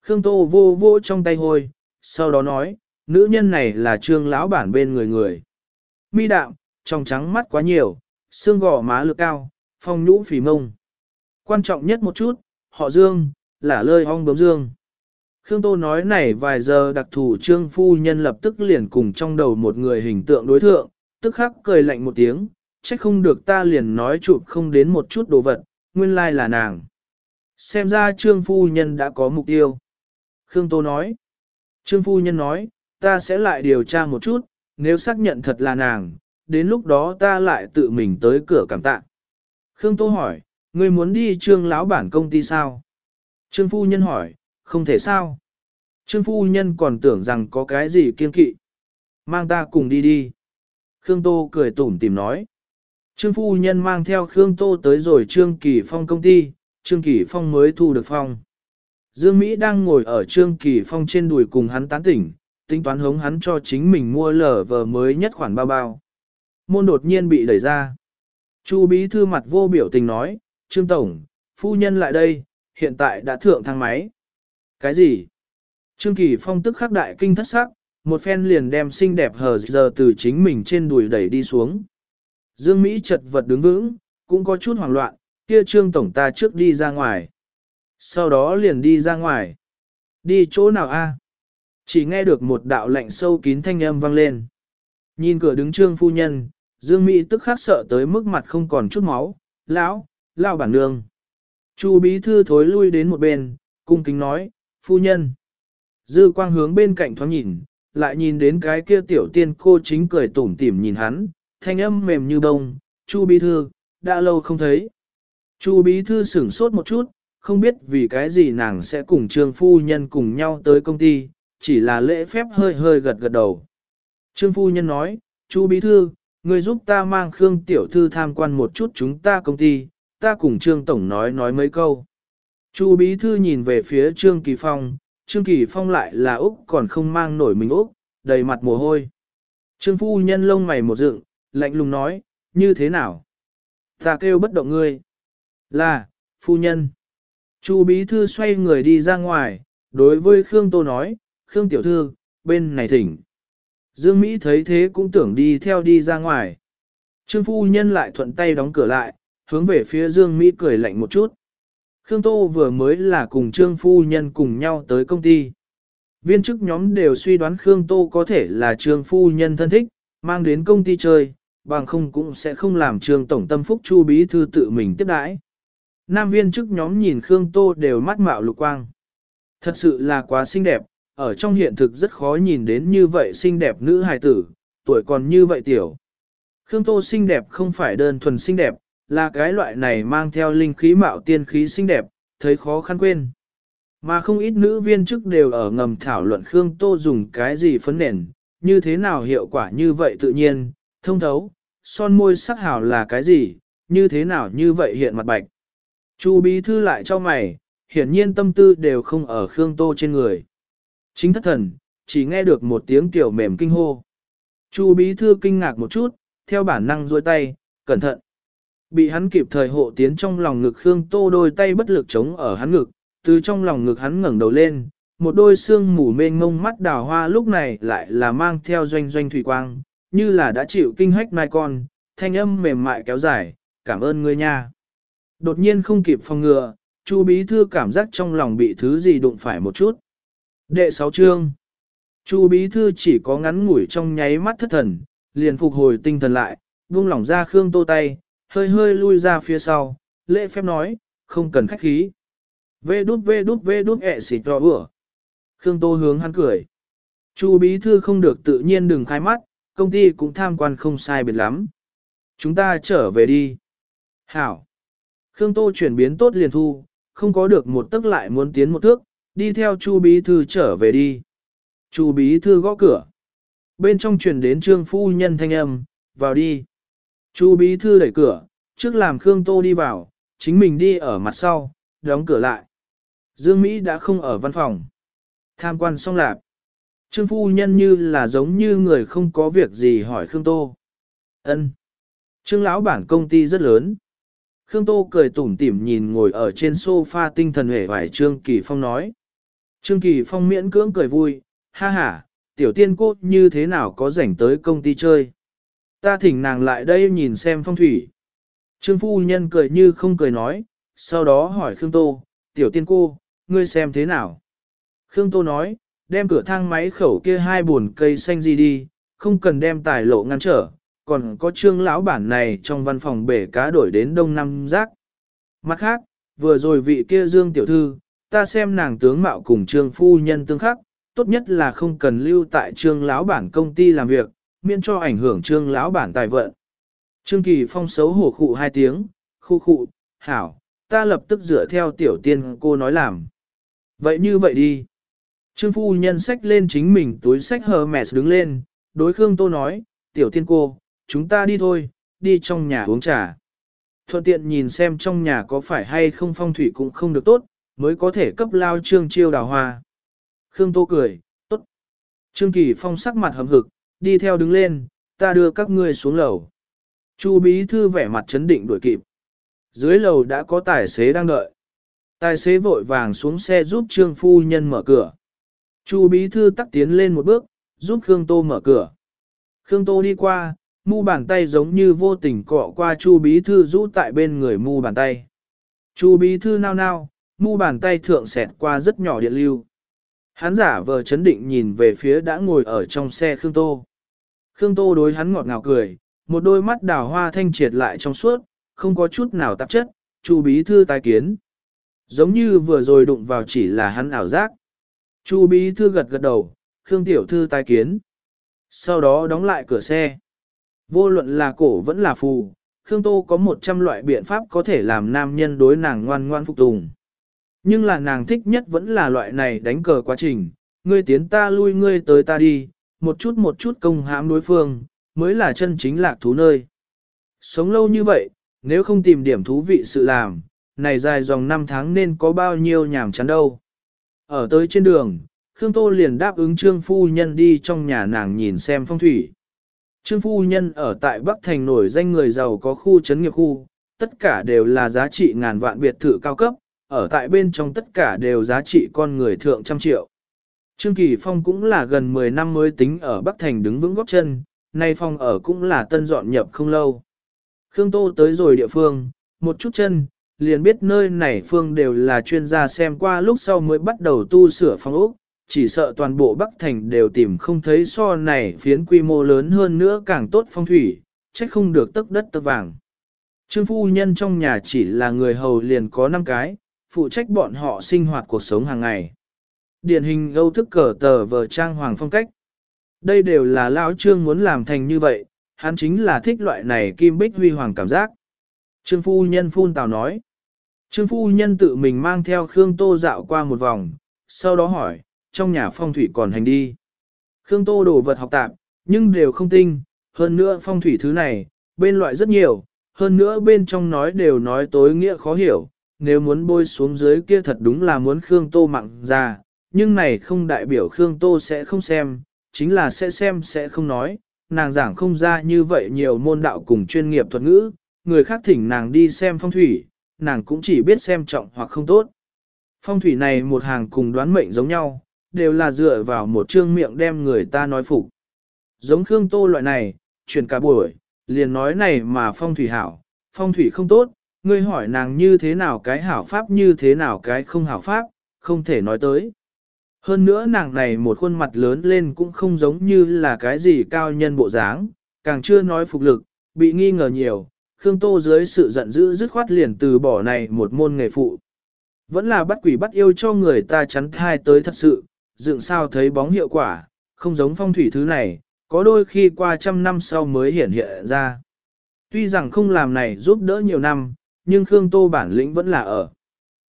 Khương Tô vô vô trong tay hôi, sau đó nói, nữ nhân này là trương lão bản bên người người. Mi đạm, trong trắng mắt quá nhiều, xương gò má lực cao, phong nhũ phì mông. Quan trọng nhất một chút, họ Dương, là lơi ong bướm Dương. Khương Tô nói này vài giờ đặc thủ trương phu nhân lập tức liền cùng trong đầu một người hình tượng đối thượng, tức khắc cười lạnh một tiếng, trách không được ta liền nói chụp không đến một chút đồ vật, nguyên lai là nàng. Xem ra trương phu nhân đã có mục tiêu. Khương Tô nói, trương phu nhân nói, ta sẽ lại điều tra một chút, nếu xác nhận thật là nàng, đến lúc đó ta lại tự mình tới cửa cảm tạ. Khương Tô hỏi, ngươi muốn đi trương lão bản công ty sao? Trương phu nhân hỏi, không thể sao? Trương phu nhân còn tưởng rằng có cái gì kiên kỵ. Mang ta cùng đi đi. Khương Tô cười tủm tìm nói. Trương phu nhân mang theo Khương Tô tới rồi Trương Kỳ Phong công ty, Trương Kỳ Phong mới thu được phong. Dương Mỹ đang ngồi ở Trương Kỳ Phong trên đùi cùng hắn tán tỉnh, tính toán hống hắn cho chính mình mua lở vờ mới nhất khoản bao bao. Môn đột nhiên bị đẩy ra. Chu bí thư mặt vô biểu tình nói, Trương Tổng, phu nhân lại đây, hiện tại đã thượng thang máy. Cái gì? Trương Kỳ Phong tức khắc đại kinh thất sắc, một phen liền đem xinh đẹp hờ giờ từ chính mình trên đùi đẩy đi xuống. Dương Mỹ chật vật đứng vững, cũng có chút hoảng loạn, kia Trương Tổng ta trước đi ra ngoài. Sau đó liền đi ra ngoài. Đi chỗ nào a? Chỉ nghe được một đạo lạnh sâu kín thanh âm vang lên. Nhìn cửa đứng Trương Phu Nhân, Dương Mỹ tức khắc sợ tới mức mặt không còn chút máu, lão, lão bản nương. Chu bí thư thối lui đến một bên, cung kính nói, phu nhân. Dư quang hướng bên cạnh thoáng nhìn, lại nhìn đến cái kia tiểu tiên cô chính cười tủm tỉm nhìn hắn, thanh âm mềm như bông, Chu bí thư, đã lâu không thấy. Chu bí thư sửng sốt một chút, không biết vì cái gì nàng sẽ cùng trương phu nhân cùng nhau tới công ty, chỉ là lễ phép hơi hơi gật gật đầu. Trương phu nhân nói, Chu bí thư, người giúp ta mang Khương tiểu thư tham quan một chút chúng ta công ty, ta cùng Trương tổng nói nói mấy câu. Chu bí thư nhìn về phía Trương Kỳ Phong, Trương Kỳ Phong lại là Úc còn không mang nổi mình Úc, đầy mặt mồ hôi. Trương phu nhân lông mày một dựng, lạnh lùng nói, như thế nào? Ta kêu bất động ngươi. Là, phu nhân. Chu bí thư xoay người đi ra ngoài, đối với Khương Tô nói, Khương tiểu thư, bên này thỉnh. Dương Mỹ thấy thế cũng tưởng đi theo đi ra ngoài. Trương phu nhân lại thuận tay đóng cửa lại, hướng về phía Dương Mỹ cười lạnh một chút. Khương Tô vừa mới là cùng Trương phu nhân cùng nhau tới công ty. Viên chức nhóm đều suy đoán Khương Tô có thể là Trương phu nhân thân thích, mang đến công ty chơi, bằng không cũng sẽ không làm Trương tổng tâm phúc Chu bí thư tự mình tiếp đãi. Nam viên chức nhóm nhìn Khương Tô đều mắt mạo lục quang. Thật sự là quá xinh đẹp, ở trong hiện thực rất khó nhìn đến như vậy xinh đẹp nữ hài tử, tuổi còn như vậy tiểu. Khương Tô xinh đẹp không phải đơn thuần xinh đẹp, là cái loại này mang theo linh khí mạo tiên khí xinh đẹp, thấy khó khăn quên. Mà không ít nữ viên chức đều ở ngầm thảo luận Khương Tô dùng cái gì phấn nền, như thế nào hiệu quả như vậy tự nhiên, thông thấu, son môi sắc hảo là cái gì, như thế nào như vậy hiện mặt bạch. Chu bí thư lại cho mày, hiển nhiên tâm tư đều không ở Khương Tô trên người. Chính thất thần, chỉ nghe được một tiếng kiểu mềm kinh hô. Chu bí thư kinh ngạc một chút, theo bản năng duỗi tay, cẩn thận. Bị hắn kịp thời hộ tiến trong lòng ngực Khương Tô đôi tay bất lực chống ở hắn ngực, từ trong lòng ngực hắn ngẩng đầu lên, một đôi xương mù mênh ngông mắt đào hoa lúc này lại là mang theo doanh doanh thủy quang, như là đã chịu kinh hách mai con, thanh âm mềm mại kéo dài, cảm ơn ngươi nha. Đột nhiên không kịp phòng ngừa, Chu bí thư cảm giác trong lòng bị thứ gì đụng phải một chút. Đệ sáu chương. Chu bí thư chỉ có ngắn ngủi trong nháy mắt thất thần, liền phục hồi tinh thần lại, buông lỏng ra Khương Tô tay, hơi hơi lui ra phía sau, lễ phép nói, không cần khách khí. Vê đút vê đút vê đút ẹ xịt rò ửa. Khương Tô hướng hắn cười. Chu bí thư không được tự nhiên đừng khai mắt, công ty cũng tham quan không sai biệt lắm. Chúng ta trở về đi. Hảo. Khương Tô chuyển biến tốt liền thu, không có được một tức lại muốn tiến một thước, đi theo Chu bí thư trở về đi. Chu bí thư gõ cửa. Bên trong truyền đến trương phu nhân thanh âm, vào đi. Chu bí thư đẩy cửa, trước làm Khương Tô đi vào, chính mình đi ở mặt sau, đóng cửa lại. Dương Mỹ đã không ở văn phòng. Tham quan xong lạp. Trương phu nhân như là giống như người không có việc gì hỏi Khương Tô. Ân. Trương lão bản công ty rất lớn. Khương Tô cười tủm tỉm nhìn ngồi ở trên sofa tinh thần hề vải Trương Kỳ Phong nói. Trương Kỳ Phong miễn cưỡng cười vui, ha ha, tiểu tiên cô như thế nào có rảnh tới công ty chơi. Ta thỉnh nàng lại đây nhìn xem phong thủy. Trương phu nhân cười như không cười nói, sau đó hỏi Khương Tô, tiểu tiên cô, ngươi xem thế nào? Khương Tô nói, đem cửa thang máy khẩu kia hai buồn cây xanh gì đi, không cần đem tài lộ ngăn trở, còn có trương lão bản này trong văn phòng bể cá đổi đến đông năm rác. Mặt khác, vừa rồi vị kia dương tiểu thư, ta xem nàng tướng mạo cùng trương phu nhân tương khắc, tốt nhất là không cần lưu tại trương lão bản công ty làm việc, miễn cho ảnh hưởng trương lão bản tài vận. Trương Kỳ Phong xấu hổ khụ hai tiếng, khu khụ, hảo, ta lập tức dựa theo tiểu tiên cô nói làm. Vậy như vậy đi. Trương phu nhân sách lên chính mình túi sách hờ mẹ đứng lên, đối Khương Tô nói, tiểu tiên cô, chúng ta đi thôi, đi trong nhà uống trà. Thuận tiện nhìn xem trong nhà có phải hay không phong thủy cũng không được tốt, mới có thể cấp lao trương chiêu đào hoa. Khương Tô cười, tốt. Trương Kỳ Phong sắc mặt hầm hực, đi theo đứng lên, ta đưa các ngươi xuống lầu. Chu bí thư vẻ mặt chấn định đuổi kịp. Dưới lầu đã có tài xế đang đợi. Tài xế vội vàng xuống xe giúp Trương Phu Nhân mở cửa. Chu bí thư tắc tiến lên một bước, giúp Khương Tô mở cửa. Khương Tô đi qua, mu bàn tay giống như vô tình cọ qua Chu bí thư rũ tại bên người mu bàn tay. Chu bí thư nao nao, mu bàn tay thượng xẹt qua rất nhỏ điện lưu. Hắn giả vờ chấn định nhìn về phía đã ngồi ở trong xe Khương Tô. Khương Tô đối hắn ngọt ngào cười, một đôi mắt đào hoa thanh triệt lại trong suốt, không có chút nào tạp chất, Chu bí thư tái kiến. Giống như vừa rồi đụng vào chỉ là hắn ảo giác. Chu bí thư gật gật đầu, Khương tiểu thư tái kiến. Sau đó đóng lại cửa xe. Vô luận là cổ vẫn là phù, Khương Tô có một trăm loại biện pháp có thể làm nam nhân đối nàng ngoan ngoan phục tùng. Nhưng là nàng thích nhất vẫn là loại này đánh cờ quá trình, ngươi tiến ta lui ngươi tới ta đi, một chút một chút công hãm đối phương, mới là chân chính lạc thú nơi. Sống lâu như vậy, nếu không tìm điểm thú vị sự làm, này dài dòng năm tháng nên có bao nhiêu nhảm chán đâu. Ở tới trên đường, Khương Tô liền đáp ứng Trương Phu Nhân đi trong nhà nàng nhìn xem phong thủy. Trương Phu Nhân ở tại Bắc Thành nổi danh người giàu có khu chấn nghiệp khu, tất cả đều là giá trị ngàn vạn biệt thự cao cấp, ở tại bên trong tất cả đều giá trị con người thượng trăm triệu. Trương Kỳ Phong cũng là gần 10 năm mới tính ở Bắc Thành đứng vững góc chân, nay Phong ở cũng là tân dọn nhập không lâu. Khương Tô tới rồi địa phương, một chút chân, liền biết nơi này phương đều là chuyên gia xem qua lúc sau mới bắt đầu tu sửa phong ốc, chỉ sợ toàn bộ Bắc Thành đều tìm không thấy so này phiến quy mô lớn hơn nữa càng tốt phong thủy, trách không được tức đất tơ vàng. Trương phu nhân trong nhà chỉ là người hầu liền có 5 cái, phụ trách bọn họ sinh hoạt cuộc sống hàng ngày. Điển hình âu thức cờ tờ vờ trang hoàng phong cách. Đây đều là lão trương muốn làm thành như vậy, hắn chính là thích loại này kim bích huy hoàng cảm giác. Trương phu nhân phun tào nói. Trương phu nhân tự mình mang theo Khương Tô dạo qua một vòng, sau đó hỏi, trong nhà phong thủy còn hành đi. Khương Tô đồ vật học tạp, nhưng đều không tinh, hơn nữa phong thủy thứ này, bên loại rất nhiều, hơn nữa bên trong nói đều nói tối nghĩa khó hiểu, nếu muốn bôi xuống dưới kia thật đúng là muốn Khương Tô mặn ra, nhưng này không đại biểu Khương Tô sẽ không xem, chính là sẽ xem sẽ không nói, nàng giảng không ra như vậy nhiều môn đạo cùng chuyên nghiệp thuật ngữ, người khác thỉnh nàng đi xem phong thủy, nàng cũng chỉ biết xem trọng hoặc không tốt. Phong thủy này một hàng cùng đoán mệnh giống nhau, đều là dựa vào một trương miệng đem người ta nói phục. Giống Khương Tô loại này, chuyển cả buổi, liền nói này mà phong thủy hảo, phong thủy không tốt, ngươi hỏi nàng như thế nào cái hảo pháp như thế nào cái không hảo pháp, không thể nói tới. Hơn nữa nàng này một khuôn mặt lớn lên cũng không giống như là cái gì cao nhân bộ dáng, càng chưa nói phục lực, bị nghi ngờ nhiều, Khương Tô dưới sự giận dữ dứt khoát liền từ bỏ này một môn nghề phụ. Vẫn là bắt quỷ bắt yêu cho người ta chắn thai tới thật sự, dựng sao thấy bóng hiệu quả, không giống phong thủy thứ này, có đôi khi qua trăm năm sau mới hiện hiện ra. Tuy rằng không làm này giúp đỡ nhiều năm, nhưng Khương Tô bản lĩnh vẫn là ở.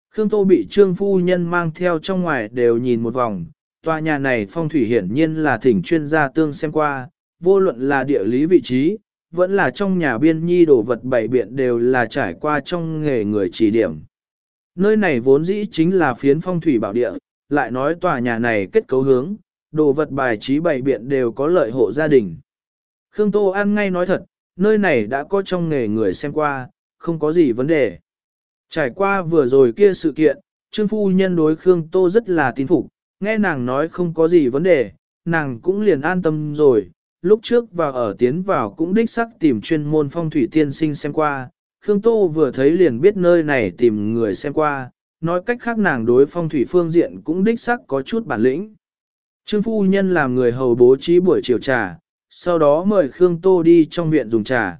Khương Tô bị trương phu nhân mang theo trong ngoài đều nhìn một vòng, tòa nhà này phong thủy hiển nhiên là thỉnh chuyên gia tương xem qua, vô luận là địa lý vị trí, vẫn là trong nhà biên nhi đồ vật bảy biện đều là trải qua trong nghề người chỉ điểm. Nơi này vốn dĩ chính là phiến phong thủy bảo địa, lại nói tòa nhà này kết cấu hướng, đồ vật bài trí bảy biện đều có lợi hộ gia đình. Khương Tô An ngay nói thật, nơi này đã có trong nghề người xem qua, không có gì vấn đề. Trải qua vừa rồi kia sự kiện, Trương Phu Nhân đối Khương Tô rất là tin phục, nghe nàng nói không có gì vấn đề, nàng cũng liền an tâm rồi. Lúc trước vào ở tiến vào cũng đích sắc tìm chuyên môn phong thủy tiên sinh xem qua, Khương Tô vừa thấy liền biết nơi này tìm người xem qua, nói cách khác nàng đối phong thủy phương diện cũng đích sắc có chút bản lĩnh. Trương Phu Nhân làm người hầu bố trí buổi chiều trà, sau đó mời Khương Tô đi trong viện dùng trà.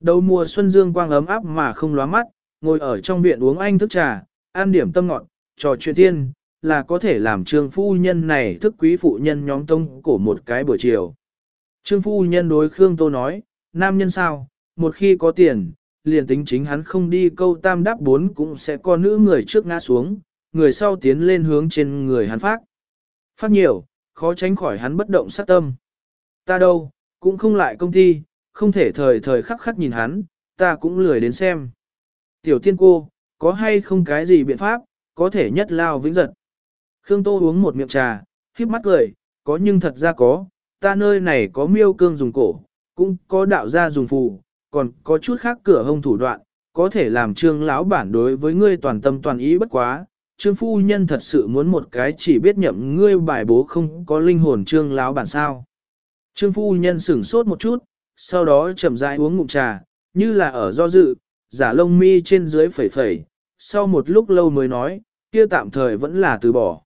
Đầu mùa xuân dương quang ấm áp mà không lóa mắt, ngồi ở trong viện uống anh thức trà, ăn điểm tâm ngọt, trò chuyện thiên, là có thể làm trương phu nhân này thức quý phụ nhân nhóm tông cổ một cái buổi chiều. Trương phu nhân đối Khương Tô nói, nam nhân sao, một khi có tiền, liền tính chính hắn không đi câu tam đáp bốn cũng sẽ có nữ người trước ngã xuống, người sau tiến lên hướng trên người hắn phát. Phát nhiều, khó tránh khỏi hắn bất động sát tâm. Ta đâu, cũng không lại công ty, không thể thời thời khắc khắc nhìn hắn, ta cũng lười đến xem. Tiểu tiên cô, có hay không cái gì biện pháp, có thể nhất lao vĩnh giật. Khương Tô uống một miệng trà, híp mắt cười, có nhưng thật ra có, ta nơi này có miêu cương dùng cổ, cũng có đạo gia dùng phù, còn có chút khác cửa hông thủ đoạn, có thể làm trương lão bản đối với ngươi toàn tâm toàn ý bất quá. Trương phu nhân thật sự muốn một cái chỉ biết nhậm ngươi bài bố không có linh hồn trương lão bản sao. Trương phu nhân sửng sốt một chút, sau đó chậm rãi uống ngụm trà, như là ở do dự, giả lông mi trên dưới phẩy phẩy, sau một lúc lâu mới nói, kia tạm thời vẫn là từ bỏ.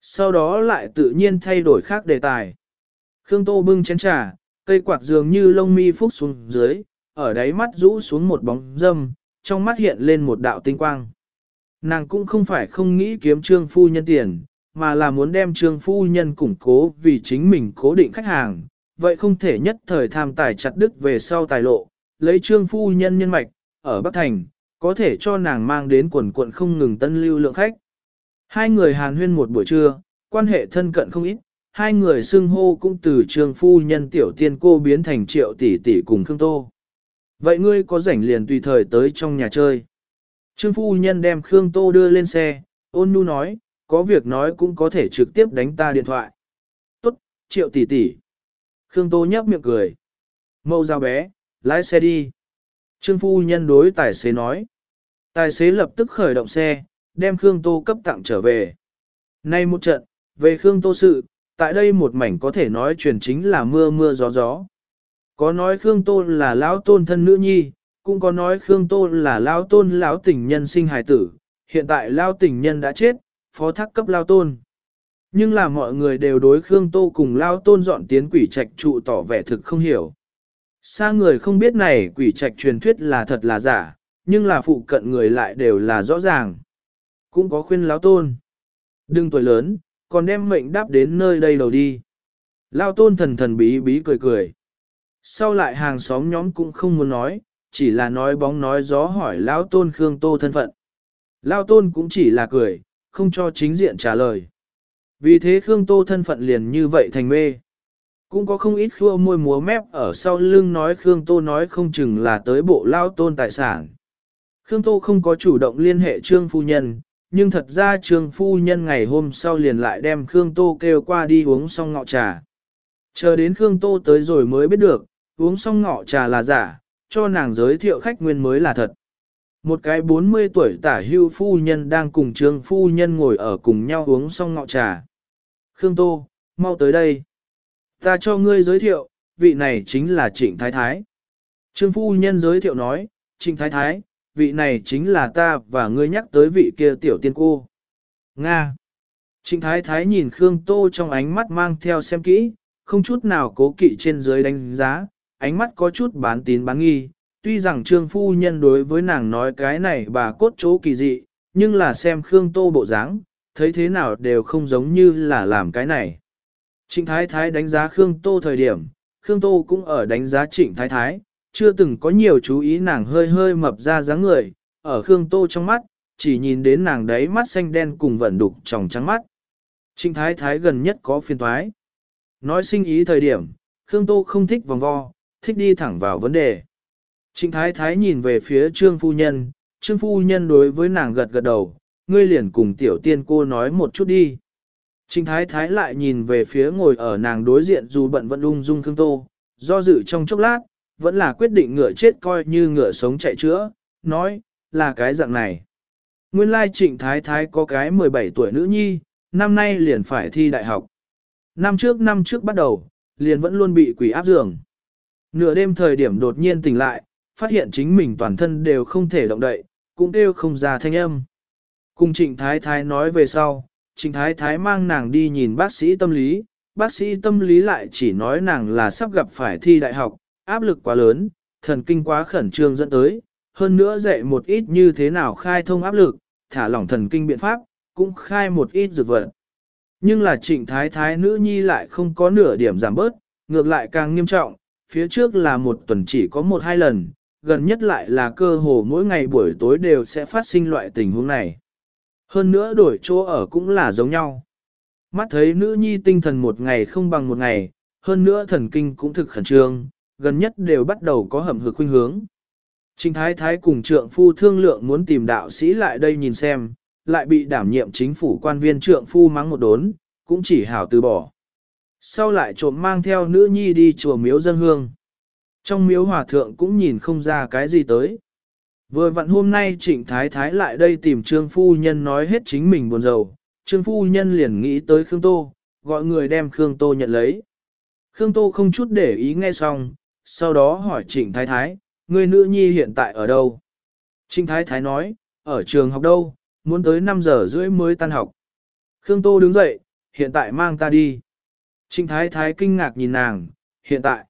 Sau đó lại tự nhiên thay đổi khác đề tài. Khương Tô bưng chén trà, cây quạt dường như lông mi phúc xuống dưới, ở đáy mắt rũ xuống một bóng dâm, trong mắt hiện lên một đạo tinh quang. Nàng cũng không phải không nghĩ kiếm trương phu nhân tiền, mà là muốn đem trương phu nhân củng cố vì chính mình cố định khách hàng, vậy không thể nhất thời tham tài chặt đứt về sau tài lộ, lấy trương phu nhân nhân mạch, ở Bắc Thành, có thể cho nàng mang đến quần quận không ngừng tân lưu lượng khách. Hai người hàn huyên một buổi trưa, quan hệ thân cận không ít, hai người xưng hô cũng từ trương phu nhân tiểu tiên cô biến thành triệu tỷ tỷ cùng Khương Tô. Vậy ngươi có rảnh liền tùy thời tới trong nhà chơi. Trương phu nhân đem Khương Tô đưa lên xe, ôn nhu nói, có việc nói cũng có thể trực tiếp đánh ta điện thoại. Tốt, triệu tỷ tỷ. Khương Tô nhấp miệng cười. Mâu giao bé, lái xe đi. Trương phu nhân đối tài xế nói. Tài xế lập tức khởi động xe, đem Khương Tô cấp tặng trở về. Nay một trận, về Khương Tô sự, tại đây một mảnh có thể nói truyền chính là mưa mưa gió gió. Có nói Khương Tô là lão tôn thân nữ nhi, cũng có nói Khương Tô là lão tôn lão tình nhân sinh hài tử, hiện tại lão tình nhân đã chết, phó thác cấp lão tôn. Nhưng là mọi người đều đối Khương Tô cùng lao tôn dọn tiến quỷ trạch trụ tỏ vẻ thực không hiểu. Xa người không biết này quỷ trạch truyền thuyết là thật là giả, nhưng là phụ cận người lại đều là rõ ràng. Cũng có khuyên lao tôn. Đừng tuổi lớn, còn đem mệnh đáp đến nơi đây đầu đi. lao tôn thần thần bí bí cười cười. Sau lại hàng xóm nhóm cũng không muốn nói, chỉ là nói bóng nói gió hỏi lao tôn Khương Tô thân phận. lao tôn cũng chỉ là cười, không cho chính diện trả lời. Vì thế Khương Tô thân phận liền như vậy thành mê. Cũng có không ít khua môi múa mép ở sau lưng nói Khương Tô nói không chừng là tới bộ lao tôn tài sản. Khương Tô không có chủ động liên hệ Trương Phu Nhân, nhưng thật ra Trương Phu Nhân ngày hôm sau liền lại đem Khương Tô kêu qua đi uống xong ngọ trà. Chờ đến Khương Tô tới rồi mới biết được, uống xong ngọ trà là giả, cho nàng giới thiệu khách nguyên mới là thật. Một cái 40 tuổi tả hưu phu nhân đang cùng Trương Phu Nhân ngồi ở cùng nhau uống xong ngọ trà. Khương Tô, mau tới đây. Ta cho ngươi giới thiệu, vị này chính là Trịnh Thái Thái. Trương Phu Nhân giới thiệu nói, Trịnh Thái Thái, vị này chính là ta và ngươi nhắc tới vị kia tiểu tiên cô. Nga. Trịnh Thái Thái nhìn Khương Tô trong ánh mắt mang theo xem kỹ, không chút nào cố kỵ trên dưới đánh giá, ánh mắt có chút bán tín bán nghi. Tuy rằng Trương Phu Nhân đối với nàng nói cái này bà cốt chỗ kỳ dị, nhưng là xem Khương Tô bộ dáng, thấy thế nào đều không giống như là làm cái này. Trịnh Thái Thái đánh giá Khương Tô thời điểm, Khương Tô cũng ở đánh giá Trịnh Thái Thái, chưa từng có nhiều chú ý nàng hơi hơi mập ra dáng người, ở Khương Tô trong mắt, chỉ nhìn đến nàng đấy mắt xanh đen cùng vận đục tròng trắng mắt. Trịnh Thái Thái gần nhất có phiên thoái. Nói sinh ý thời điểm, Khương Tô không thích vòng vo, thích đi thẳng vào vấn đề. Trịnh Thái Thái nhìn về phía Trương Phu Nhân, Trương Phu Nhân đối với nàng gật gật đầu, ngươi liền cùng tiểu tiên cô nói một chút đi. Trịnh Thái Thái lại nhìn về phía ngồi ở nàng đối diện dù bận vẫn ung dung Khương Tô, do dự trong chốc lát, vẫn là quyết định ngựa chết coi như ngựa sống chạy chữa, nói, là cái dạng này. Nguyên lai trịnh Thái Thái có cái 17 tuổi nữ nhi, năm nay liền phải thi đại học. Năm trước năm trước bắt đầu, liền vẫn luôn bị quỷ áp giường. Nửa đêm thời điểm đột nhiên tỉnh lại, phát hiện chính mình toàn thân đều không thể động đậy, cũng kêu không ra thanh âm. Cùng trịnh thái thái nói về sau, trịnh thái thái mang nàng đi nhìn bác sĩ tâm lý, bác sĩ tâm lý lại chỉ nói nàng là sắp gặp phải thi đại học, áp lực quá lớn, thần kinh quá khẩn trương dẫn tới, hơn nữa dạy một ít như thế nào khai thông áp lực, thả lỏng thần kinh biện pháp, cũng khai một ít dược vật. Nhưng là trịnh thái thái nữ nhi lại không có nửa điểm giảm bớt, ngược lại càng nghiêm trọng, phía trước là một tuần chỉ có một hai lần, gần nhất lại là cơ hồ mỗi ngày buổi tối đều sẽ phát sinh loại tình huống này. Hơn nữa đổi chỗ ở cũng là giống nhau. Mắt thấy nữ nhi tinh thần một ngày không bằng một ngày, hơn nữa thần kinh cũng thực khẩn trương, gần nhất đều bắt đầu có hầm hực khuynh hướng. Trình thái thái cùng trượng phu thương lượng muốn tìm đạo sĩ lại đây nhìn xem, lại bị đảm nhiệm chính phủ quan viên trượng phu mắng một đốn, cũng chỉ hảo từ bỏ. Sau lại trộm mang theo nữ nhi đi chùa miếu dân hương. Trong miếu hòa thượng cũng nhìn không ra cái gì tới. Vừa vặn hôm nay trịnh thái thái lại đây tìm trương phu nhân nói hết chính mình buồn rầu, trương phu nhân liền nghĩ tới Khương Tô, gọi người đem Khương Tô nhận lấy. Khương Tô không chút để ý nghe xong, sau đó hỏi trịnh thái thái, người nữ nhi hiện tại ở đâu? Trịnh thái thái nói, ở trường học đâu, muốn tới 5 giờ rưỡi mới tan học. Khương Tô đứng dậy, hiện tại mang ta đi. Trịnh thái thái kinh ngạc nhìn nàng, hiện tại.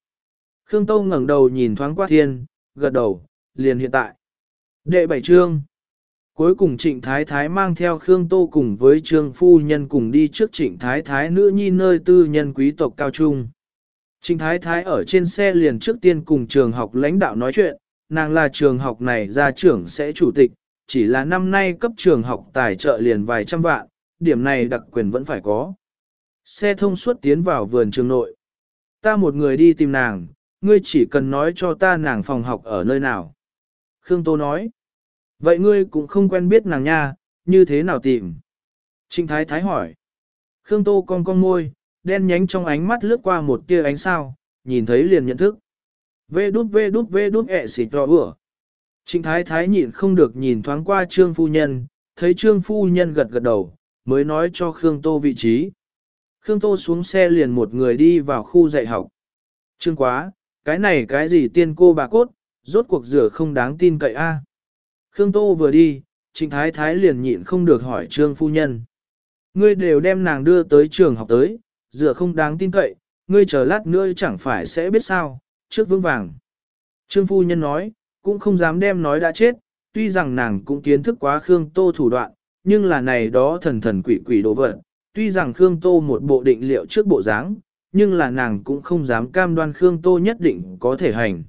Khương Tô ngẩng đầu nhìn thoáng qua thiên, gật đầu, liền hiện tại. Đệ bảy trương. Cuối cùng trịnh thái thái mang theo Khương Tô cùng với trương phu nhân cùng đi trước trịnh thái thái nữ nhi nơi tư nhân quý tộc cao trung. Trịnh thái thái ở trên xe liền trước tiên cùng trường học lãnh đạo nói chuyện, nàng là trường học này ra trưởng sẽ chủ tịch, chỉ là năm nay cấp trường học tài trợ liền vài trăm vạn, điểm này đặc quyền vẫn phải có. Xe thông suốt tiến vào vườn trường nội. Ta một người đi tìm nàng, ngươi chỉ cần nói cho ta nàng phòng học ở nơi nào. Khương Tô nói, vậy ngươi cũng không quen biết nàng nha, như thế nào tìm? Trinh Thái Thái hỏi. Khương Tô cong cong môi, đen nhánh trong ánh mắt lướt qua một tia ánh sao, nhìn thấy liền nhận thức. Vê đút vê đút vê đút ẹ xịt cho ủa. Trịnh Thái Thái nhịn không được nhìn thoáng qua Trương Phu Nhân, thấy Trương Phu Nhân gật gật đầu, mới nói cho Khương Tô vị trí. Khương Tô xuống xe liền một người đi vào khu dạy học. Trương quá, cái này cái gì tiên cô bà cốt, rốt cuộc rửa không đáng tin cậy a. Khương Tô vừa đi, Trịnh Thái Thái liền nhịn không được hỏi Trương Phu Nhân. Ngươi đều đem nàng đưa tới trường học tới, rửa không đáng tin cậy, ngươi chờ lát nữa chẳng phải sẽ biết sao, trước vững vàng. Trương Phu Nhân nói, cũng không dám đem nói đã chết, tuy rằng nàng cũng kiến thức quá Khương Tô thủ đoạn, nhưng là này đó thần thần quỷ quỷ đồ vật. Tuy rằng Khương Tô một bộ định liệu trước bộ dáng, nhưng là nàng cũng không dám cam đoan Khương Tô nhất định có thể hành.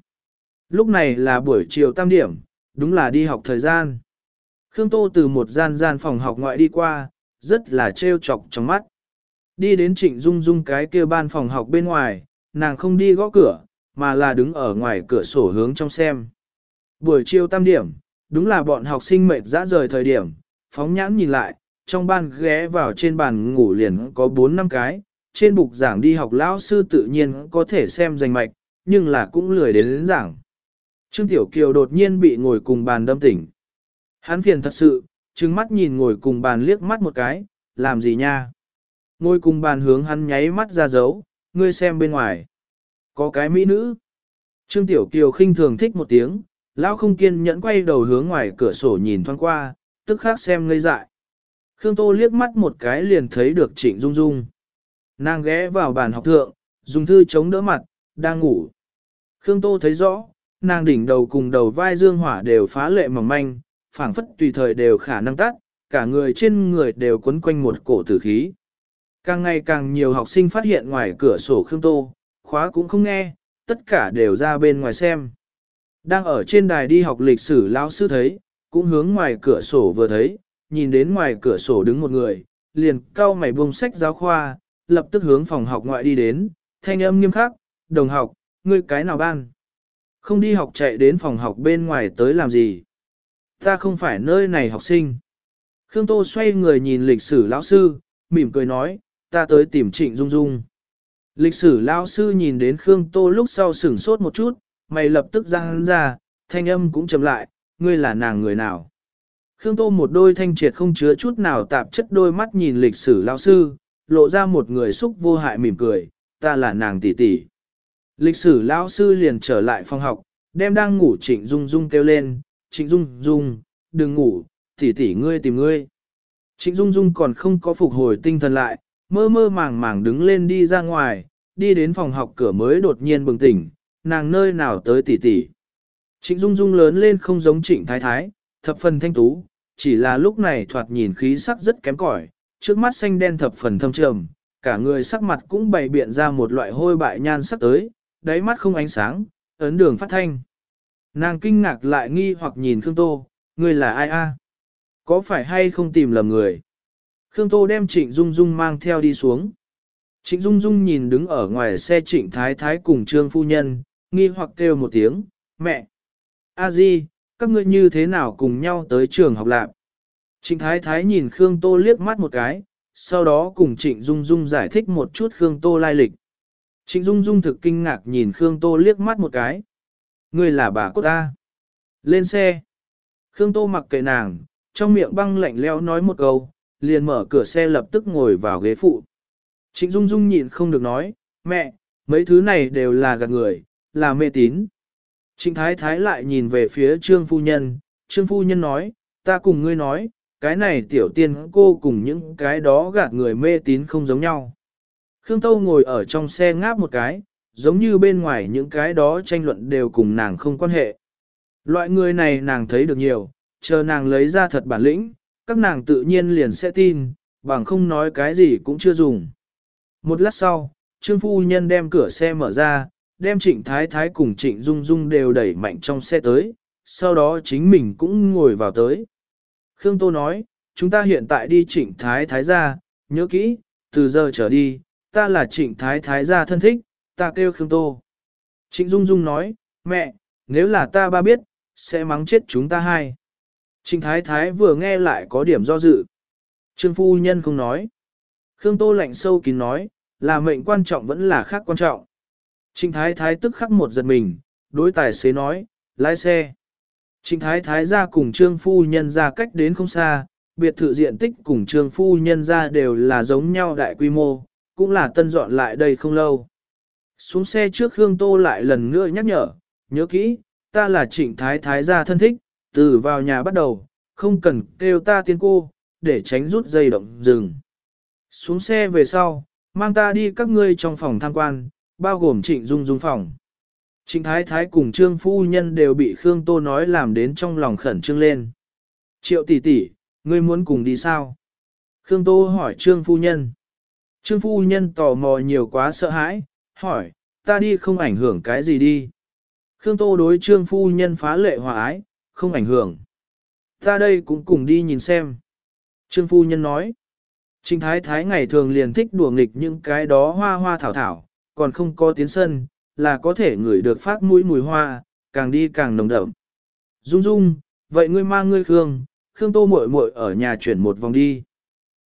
Lúc này là buổi chiều tam điểm, đúng là đi học thời gian. Khương Tô từ một gian gian phòng học ngoại đi qua, rất là trêu chọc trong mắt. Đi đến trịnh dung dung cái kia ban phòng học bên ngoài, nàng không đi gõ cửa, mà là đứng ở ngoài cửa sổ hướng trong xem. Buổi chiều tam điểm, đúng là bọn học sinh mệt dã rời thời điểm, phóng nhãn nhìn lại, trong ban ghé vào trên bàn ngủ liền có 4 năm cái, trên bục giảng đi học lão sư tự nhiên có thể xem danh mạch, nhưng là cũng lười đến, đến giảng. Trương Tiểu Kiều đột nhiên bị ngồi cùng bàn đâm tỉnh. Hắn phiền thật sự, trừng mắt nhìn ngồi cùng bàn liếc mắt một cái, làm gì nha? Ngồi cùng bàn hướng hắn nháy mắt ra dấu, ngươi xem bên ngoài. Có cái mỹ nữ. Trương Tiểu Kiều khinh thường thích một tiếng, lão không kiên nhẫn quay đầu hướng ngoài cửa sổ nhìn thoáng qua, tức khắc xem ngây dại. Khương Tô liếc mắt một cái liền thấy được Trịnh Dung Dung. Nàng ghé vào bàn học thượng, dùng thư chống đỡ mặt, đang ngủ. Khương Tô thấy rõ, nàng đỉnh đầu cùng đầu vai dương hỏa đều phá lệ mỏng manh, phảng phất tùy thời đều khả năng tắt, cả người trên người đều quấn quanh một cổ tử khí. Càng ngày càng nhiều học sinh phát hiện ngoài cửa sổ Khương Tô, khóa cũng không nghe, tất cả đều ra bên ngoài xem. Đang ở trên đài đi học lịch sử lão sư thấy, cũng hướng ngoài cửa sổ vừa thấy, nhìn đến ngoài cửa sổ đứng một người, liền cau mày buông sách giáo khoa, lập tức hướng phòng học ngoại đi đến, thanh âm nghiêm khắc, đồng học, ngươi cái nào ban? Không đi học chạy đến phòng học bên ngoài tới làm gì? Ta không phải nơi này học sinh. Khương Tô xoay người nhìn lịch sử lão sư, mỉm cười nói, ta tới tìm trịnh Dung Dung. Lịch sử lão sư nhìn đến Khương Tô lúc sau sửng sốt một chút, mày lập tức răng ra, thanh âm cũng chậm lại, ngươi là nàng người nào. Khương Tô một đôi thanh triệt không chứa chút nào tạp chất đôi mắt nhìn lịch sử lão sư, lộ ra một người xúc vô hại mỉm cười, ta là nàng tỷ tỷ. Lịch sử lão sư liền trở lại phòng học, đem đang ngủ Trịnh Dung Dung kêu lên, Trịnh Dung Dung, đừng ngủ, tỷ tỷ ngươi tìm ngươi. Trịnh Dung Dung còn không có phục hồi tinh thần lại, mơ mơ màng màng đứng lên đi ra ngoài, đi đến phòng học cửa mới đột nhiên bừng tỉnh, nàng nơi nào tới tỷ tỷ. Trịnh Dung Dung lớn lên không giống Trịnh Thái Thái, thập phần thanh tú, chỉ là lúc này thoạt nhìn khí sắc rất kém cỏi, trước mắt xanh đen thập phần thâm trầm, cả người sắc mặt cũng bày biện ra một loại hôi bại nhan sắc tới, đáy mắt không ánh sáng, ấn đường phát thanh. Nàng kinh ngạc lại nghi hoặc nhìn Khương Tô, người là ai a? Có phải hay không tìm lầm người? Khương Tô đem Trịnh Dung Dung mang theo đi xuống. Trịnh Dung Dung nhìn đứng ở ngoài xe Trịnh Thái Thái cùng Trương Phu Nhân, nghi hoặc kêu một tiếng, mẹ. A Di, các ngươi như thế nào cùng nhau tới trường học lạc? Trịnh Thái Thái nhìn Khương Tô liếc mắt một cái, sau đó cùng Trịnh Dung Dung giải thích một chút Khương Tô lai lịch. Trịnh Dung Dung thực kinh ngạc nhìn Khương Tô liếc mắt một cái. Ngươi là bà cốt ta. Lên xe. Khương Tô mặc kệ nàng, trong miệng băng lạnh leo nói một câu, liền mở cửa xe lập tức ngồi vào ghế phụ. Trịnh Dung Dung nhịn không được nói, mẹ, mấy thứ này đều là gạt người, là mê tín. Trịnh Thái Thái lại nhìn về phía Trương Phu Nhân, Trương Phu Nhân nói, ta cùng ngươi nói, cái này tiểu tiên cô cùng những cái đó gạt người mê tín không giống nhau. Khương Tâu ngồi ở trong xe ngáp một cái, giống như bên ngoài những cái đó tranh luận đều cùng nàng không quan hệ. Loại người này nàng thấy được nhiều, chờ nàng lấy ra thật bản lĩnh, các nàng tự nhiên liền sẽ tin, bằng không nói cái gì cũng chưa dùng. Một lát sau, Trương Phu Nhân đem cửa xe mở ra, đem Trịnh Thái Thái cùng Trịnh Dung Dung đều đẩy mạnh trong xe tới, sau đó chính mình cũng ngồi vào tới. Khương Tô nói, chúng ta hiện tại đi Trịnh Thái Thái gia, nhớ kỹ, từ giờ trở đi, ta là Trịnh Thái Thái gia thân thích, ta kêu Khương Tô. Trịnh Dung Dung nói, mẹ, nếu là ta ba biết, sẽ mắng chết chúng ta hai. Trịnh Thái Thái vừa nghe lại có điểm do dự. Trương Phu Nhân không nói. Khương Tô lạnh sâu kín nói, là mệnh quan trọng vẫn là khác quan trọng. Trịnh Thái Thái tức khắc một giật mình, đối tài xế nói, lái xe. Trịnh Thái Thái gia cùng Trương Phu Nhân ra cách đến không xa, biệt thự diện tích cùng Trương Phu Nhân ra đều là giống nhau đại quy mô, cũng là tân dọn lại đây không lâu. Xuống xe trước Hương Tô lại lần nữa nhắc nhở, nhớ kỹ, ta là trịnh thái thái gia thân thích, từ vào nhà bắt đầu, không cần kêu ta tiên cô, để tránh rút dây động rừng. Xuống xe về sau, mang ta đi các ngươi trong phòng tham quan, bao gồm trịnh dung dung phòng. Trịnh thái thái cùng trương phu nhân đều bị Khương Tô nói làm đến trong lòng khẩn trương lên. Triệu tỷ tỷ, ngươi muốn cùng đi sao? Khương Tô hỏi trương phu nhân. Trương phu nhân tò mò nhiều quá sợ hãi, hỏi, ta đi không ảnh hưởng cái gì đi. Khương Tô đối trương phu nhân phá lệ hòa ái, không ảnh hưởng. Ta đây cũng cùng đi nhìn xem. Trương phu nhân nói, Trình thái thái ngày thường liền thích đùa nghịch những cái đó hoa hoa thảo thảo, còn không có tiến sân, là có thể ngửi được phát mũi mùi hoa, càng đi càng nồng đậm. Dung dung, vậy ngươi mang ngươi Khương, Khương Tô muội muội ở nhà chuyển một vòng đi.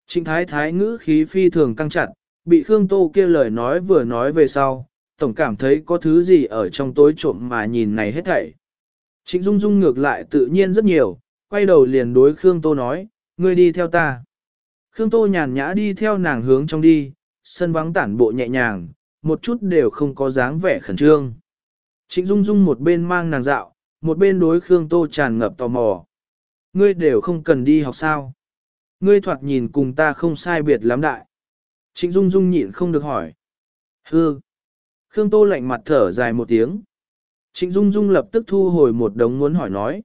Trịnh thái thái ngữ khí phi thường căng chặt, bị Khương Tô kia lời nói vừa nói về sau, tổng cảm thấy có thứ gì ở trong tối trộm mà nhìn này hết thảy. Trịnh Dung Dung ngược lại tự nhiên rất nhiều, quay đầu liền đối Khương Tô nói, ngươi đi theo ta. Khương Tô nhàn nhã đi theo nàng hướng trong đi, sân vắng tản bộ nhẹ nhàng, một chút đều không có dáng vẻ khẩn trương. Trịnh Dung Dung một bên mang nàng dạo, một bên đối Khương Tô tràn ngập tò mò. Ngươi đều không cần đi học sao? Ngươi thoạt nhìn cùng ta không sai biệt lắm đại. Trịnh Dung Dung nhịn không được hỏi. Hư. Khương Tô lạnh mặt thở dài một tiếng. Trịnh Dung Dung lập tức thu hồi một đống muốn hỏi nói.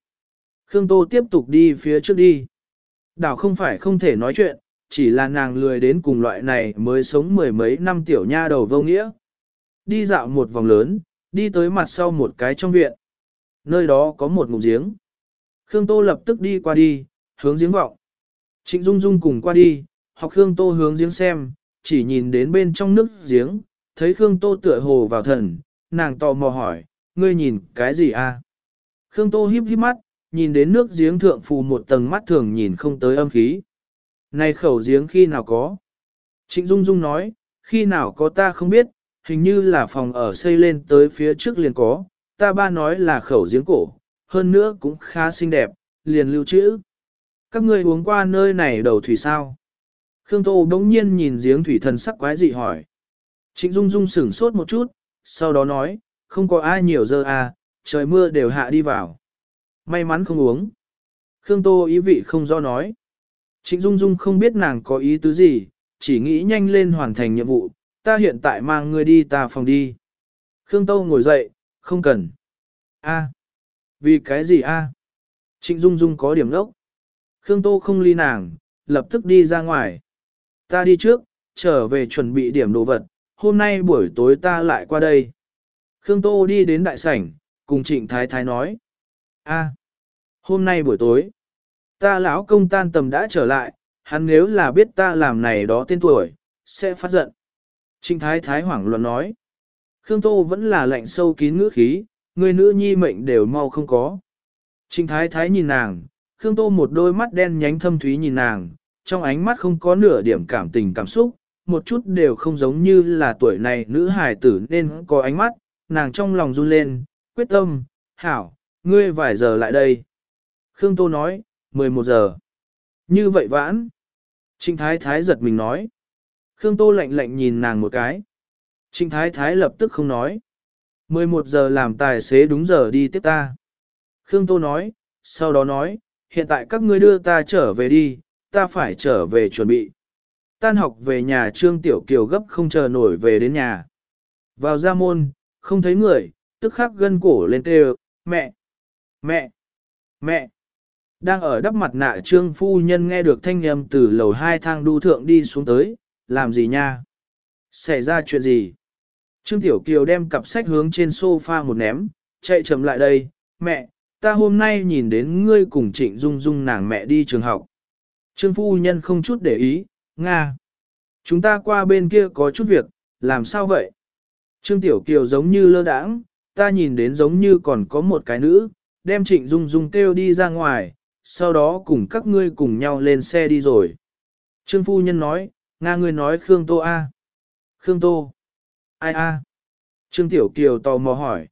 Khương Tô tiếp tục đi phía trước đi. Đảo không phải không thể nói chuyện, chỉ là nàng lười đến cùng loại này mới sống mười mấy năm tiểu nha đầu vô nghĩa. Đi dạo một vòng lớn, đi tới mặt sau một cái trong viện. Nơi đó có một ngụm giếng. Khương Tô lập tức đi qua đi, hướng giếng vọng. Trịnh Dung Dung cùng qua đi, học Khương Tô hướng giếng xem, chỉ nhìn đến bên trong nước giếng, thấy Khương Tô tựa hồ vào thần, nàng tò mò hỏi, ngươi nhìn cái gì a? Khương Tô híp híp mắt, nhìn đến nước giếng thượng phù một tầng mắt thường nhìn không tới âm khí. Này khẩu giếng khi nào có? Trịnh Dung Dung nói, khi nào có ta không biết, hình như là phòng ở xây lên tới phía trước liền có, ta ba nói là khẩu giếng cổ, hơn nữa cũng khá xinh đẹp, liền lưu trữ. Các ngươi uống qua nơi này đầu thủy sao? Khương Tô bỗng nhiên nhìn giếng thủy thần sắc quái dị hỏi. Trịnh Dung Dung sửng sốt một chút, sau đó nói, không có ai nhiều giờ à, trời mưa đều hạ đi vào. May mắn không uống. Khương Tô ý vị không do nói. Trịnh Dung Dung không biết nàng có ý tứ gì, chỉ nghĩ nhanh lên hoàn thành nhiệm vụ, ta hiện tại mang ngươi đi ta phòng đi. Khương Tô ngồi dậy, không cần. A. Vì cái gì a? Trịnh Dung Dung có điểm lốc. Khương Tô không ly nàng, lập tức đi ra ngoài. Ta đi trước, trở về chuẩn bị điểm đồ vật, hôm nay buổi tối ta lại qua đây. Khương Tô đi đến đại sảnh, cùng Trịnh Thái Thái nói. a, hôm nay buổi tối, ta lão công tan tầm đã trở lại, hắn nếu là biết ta làm này đó tên tuổi, sẽ phát giận. Trinh Thái Thái hoảng loạn nói. Khương Tô vẫn là lạnh sâu kín ngữ khí, người nữ nhi mệnh đều mau không có. Trinh Thái Thái nhìn nàng, Khương Tô một đôi mắt đen nhánh thâm thúy nhìn nàng, trong ánh mắt không có nửa điểm cảm tình cảm xúc, một chút đều không giống như là tuổi này nữ hài tử nên có ánh mắt, nàng trong lòng run lên, quyết tâm, hảo, ngươi vài giờ lại đây. Khương Tô nói, 11 giờ. Như vậy vãn. Trịnh Thái Thái giật mình nói. Khương Tô lạnh lạnh nhìn nàng một cái. Trịnh Thái Thái lập tức không nói. 11 giờ làm tài xế đúng giờ đi tiếp ta. Khương Tô nói, sau đó nói, hiện tại các ngươi đưa ta trở về đi, ta phải trở về chuẩn bị. Tan học về nhà Trương Tiểu Kiều gấp không chờ nổi về đến nhà. Vào ra môn, không thấy người, tức khắc gân cổ lên kêu, mẹ, mẹ, mẹ. Đang ở đắp mặt nạ Trương Phu Nhân nghe được thanh âm từ lầu hai thang đu thượng đi xuống tới, làm gì nha? Xảy ra chuyện gì? Trương Tiểu Kiều đem cặp sách hướng trên sofa một ném, chạy chậm lại đây, mẹ, ta hôm nay nhìn đến ngươi cùng trịnh dung dung nàng mẹ đi trường học. Trương Phu Nhân không chút để ý, Nga. Chúng ta qua bên kia có chút việc, làm sao vậy? Trương Tiểu Kiều giống như lơ đãng, ta nhìn đến giống như còn có một cái nữ, đem trịnh dung dung kêu đi ra ngoài, sau đó cùng các ngươi cùng nhau lên xe đi rồi. Trương Phu Nhân nói, Nga ngươi nói Khương Tô A. Khương Tô. Ai A. Trương Tiểu Kiều tò mò hỏi.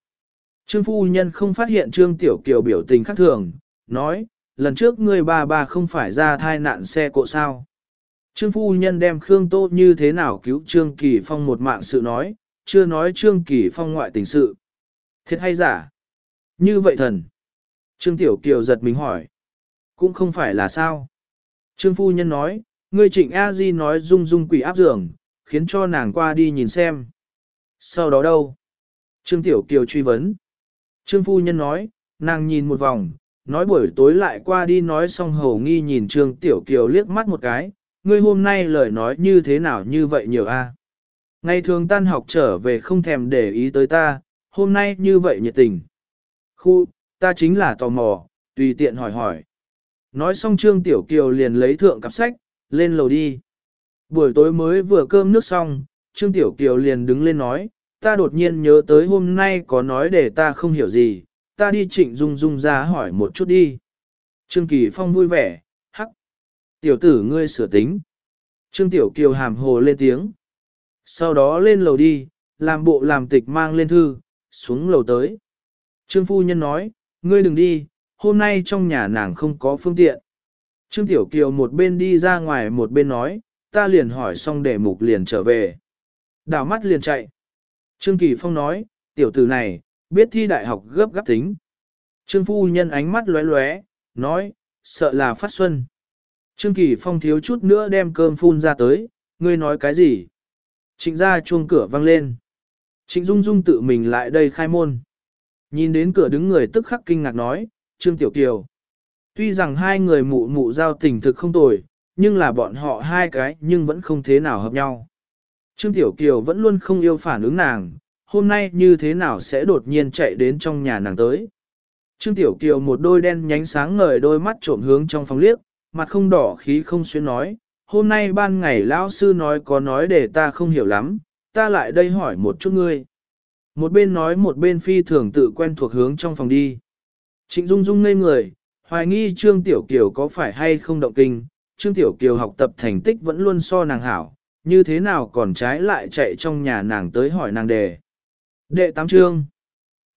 Trương Phu Nhân không phát hiện Trương Tiểu Kiều biểu tình khác thường, nói, lần trước ngươi bà bà không phải ra thai nạn xe cộ sao. Trương Phu Nhân đem Khương Tô như thế nào cứu Trương Kỳ Phong một mạng sự nói, chưa nói Trương Kỳ Phong ngoại tình sự. Thiệt hay giả? Như vậy thần. Trương Tiểu Kiều giật mình hỏi. Cũng không phải là sao. Trương Phu Nhân nói, ngươi trịnh A Di nói dung dung quỷ áp giường, khiến cho nàng qua đi nhìn xem. Sau đó đâu? Trương Tiểu Kiều truy vấn. Trương Phu Nhân nói, nàng nhìn một vòng, nói buổi tối lại qua đi nói xong hầu nghi nhìn Trương Tiểu Kiều liếc mắt một cái, ngươi hôm nay lời nói như thế nào như vậy nhiều a? Ngày thường tan học trở về không thèm để ý tới ta, hôm nay như vậy nhiệt tình. Khu, ta chính là tò mò, tùy tiện hỏi hỏi. Nói xong Trương Tiểu Kiều liền lấy thượng cặp sách, lên lầu đi. Buổi tối mới vừa cơm nước xong, Trương Tiểu Kiều liền đứng lên nói, ta đột nhiên nhớ tới hôm nay có nói để ta không hiểu gì, ta đi trịnh dung dung ra hỏi một chút đi. Trương Kỳ Phong vui vẻ, hắc. Tiểu tử ngươi sửa tính. Trương Tiểu Kiều hàm hồ lên tiếng. Sau đó lên lầu đi, làm bộ làm tịch mang lên thư, xuống lầu tới. Trương Phu Nhân nói, ngươi đừng đi, hôm nay trong nhà nàng không có phương tiện. Trương Tiểu Kiều một bên đi ra ngoài một bên nói, ta liền hỏi xong để mục liền trở về. Đảo mắt liền chạy. Trương Kỳ Phong nói, tiểu tử này, biết thi đại học gấp gáp tính. Trương Phu Nhân ánh mắt lóe lóe, nói, sợ là phát xuân. Trương Kỳ Phong thiếu chút nữa đem cơm phun ra tới, ngươi nói cái gì? Trịnh ra chuông cửa vang lên. Trịnh Dung Dung tự mình lại đây khai môn. Nhìn đến cửa đứng người tức khắc kinh ngạc nói, Trương Tiểu Kiều. Tuy rằng hai người mụ mụ giao tình thực không tồi, nhưng là bọn họ hai cái nhưng vẫn không thế nào hợp nhau. Trương Tiểu Kiều vẫn luôn không yêu phản ứng nàng, hôm nay như thế nào sẽ đột nhiên chạy đến trong nhà nàng tới. Trương Tiểu Kiều một đôi đen nhánh sáng ngời đôi mắt trộm hướng trong phòng liếc, mặt không đỏ khí không xuyên nói, hôm nay ban ngày lão sư nói có nói để ta không hiểu lắm, ta lại đây hỏi một chút ngươi. Một bên nói một bên phi thường tự quen thuộc hướng trong phòng đi. Trịnh Dung Dung ngây người, hoài nghi Trương Tiểu Kiều có phải hay không động kinh, Trương Tiểu Kiều học tập thành tích vẫn luôn so nàng hảo, như thế nào còn trái lại chạy trong nhà nàng tới hỏi nàng đề. Đệ tám trương.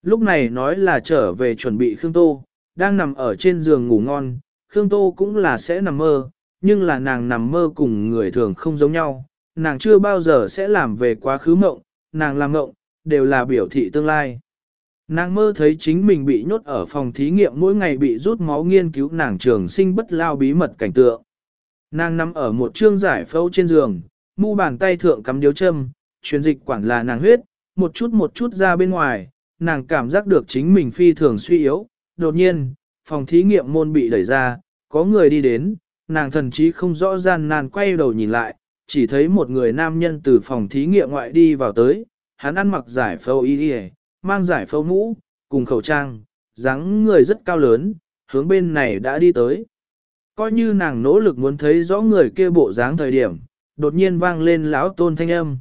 Lúc này nói là trở về chuẩn bị Khương Tô, đang nằm ở trên giường ngủ ngon, Khương Tô cũng là sẽ nằm mơ, nhưng là nàng nằm mơ cùng người thường không giống nhau, nàng chưa bao giờ sẽ làm về quá khứ mộng, nàng làm mộng, đều là biểu thị tương lai. Nàng mơ thấy chính mình bị nhốt ở phòng thí nghiệm mỗi ngày bị rút máu nghiên cứu nàng trường sinh bất lao bí mật cảnh tượng. Nàng nằm ở một trương giải phẫu trên giường, mu bàn tay thượng cắm điếu châm, truyền dịch quản là nàng huyết, một chút một chút ra bên ngoài, nàng cảm giác được chính mình phi thường suy yếu. Đột nhiên, phòng thí nghiệm môn bị đẩy ra, có người đi đến, nàng thần chí không rõ gian nàng quay đầu nhìn lại, chỉ thấy một người nam nhân từ phòng thí nghiệm ngoại đi vào tới, hắn ăn mặc giải phẫu y mang giải phẫu mũ, cùng khẩu trang, dáng người rất cao lớn, hướng bên này đã đi tới. Coi như nàng nỗ lực muốn thấy rõ người kia bộ dáng thời điểm, đột nhiên vang lên lão tôn thanh âm.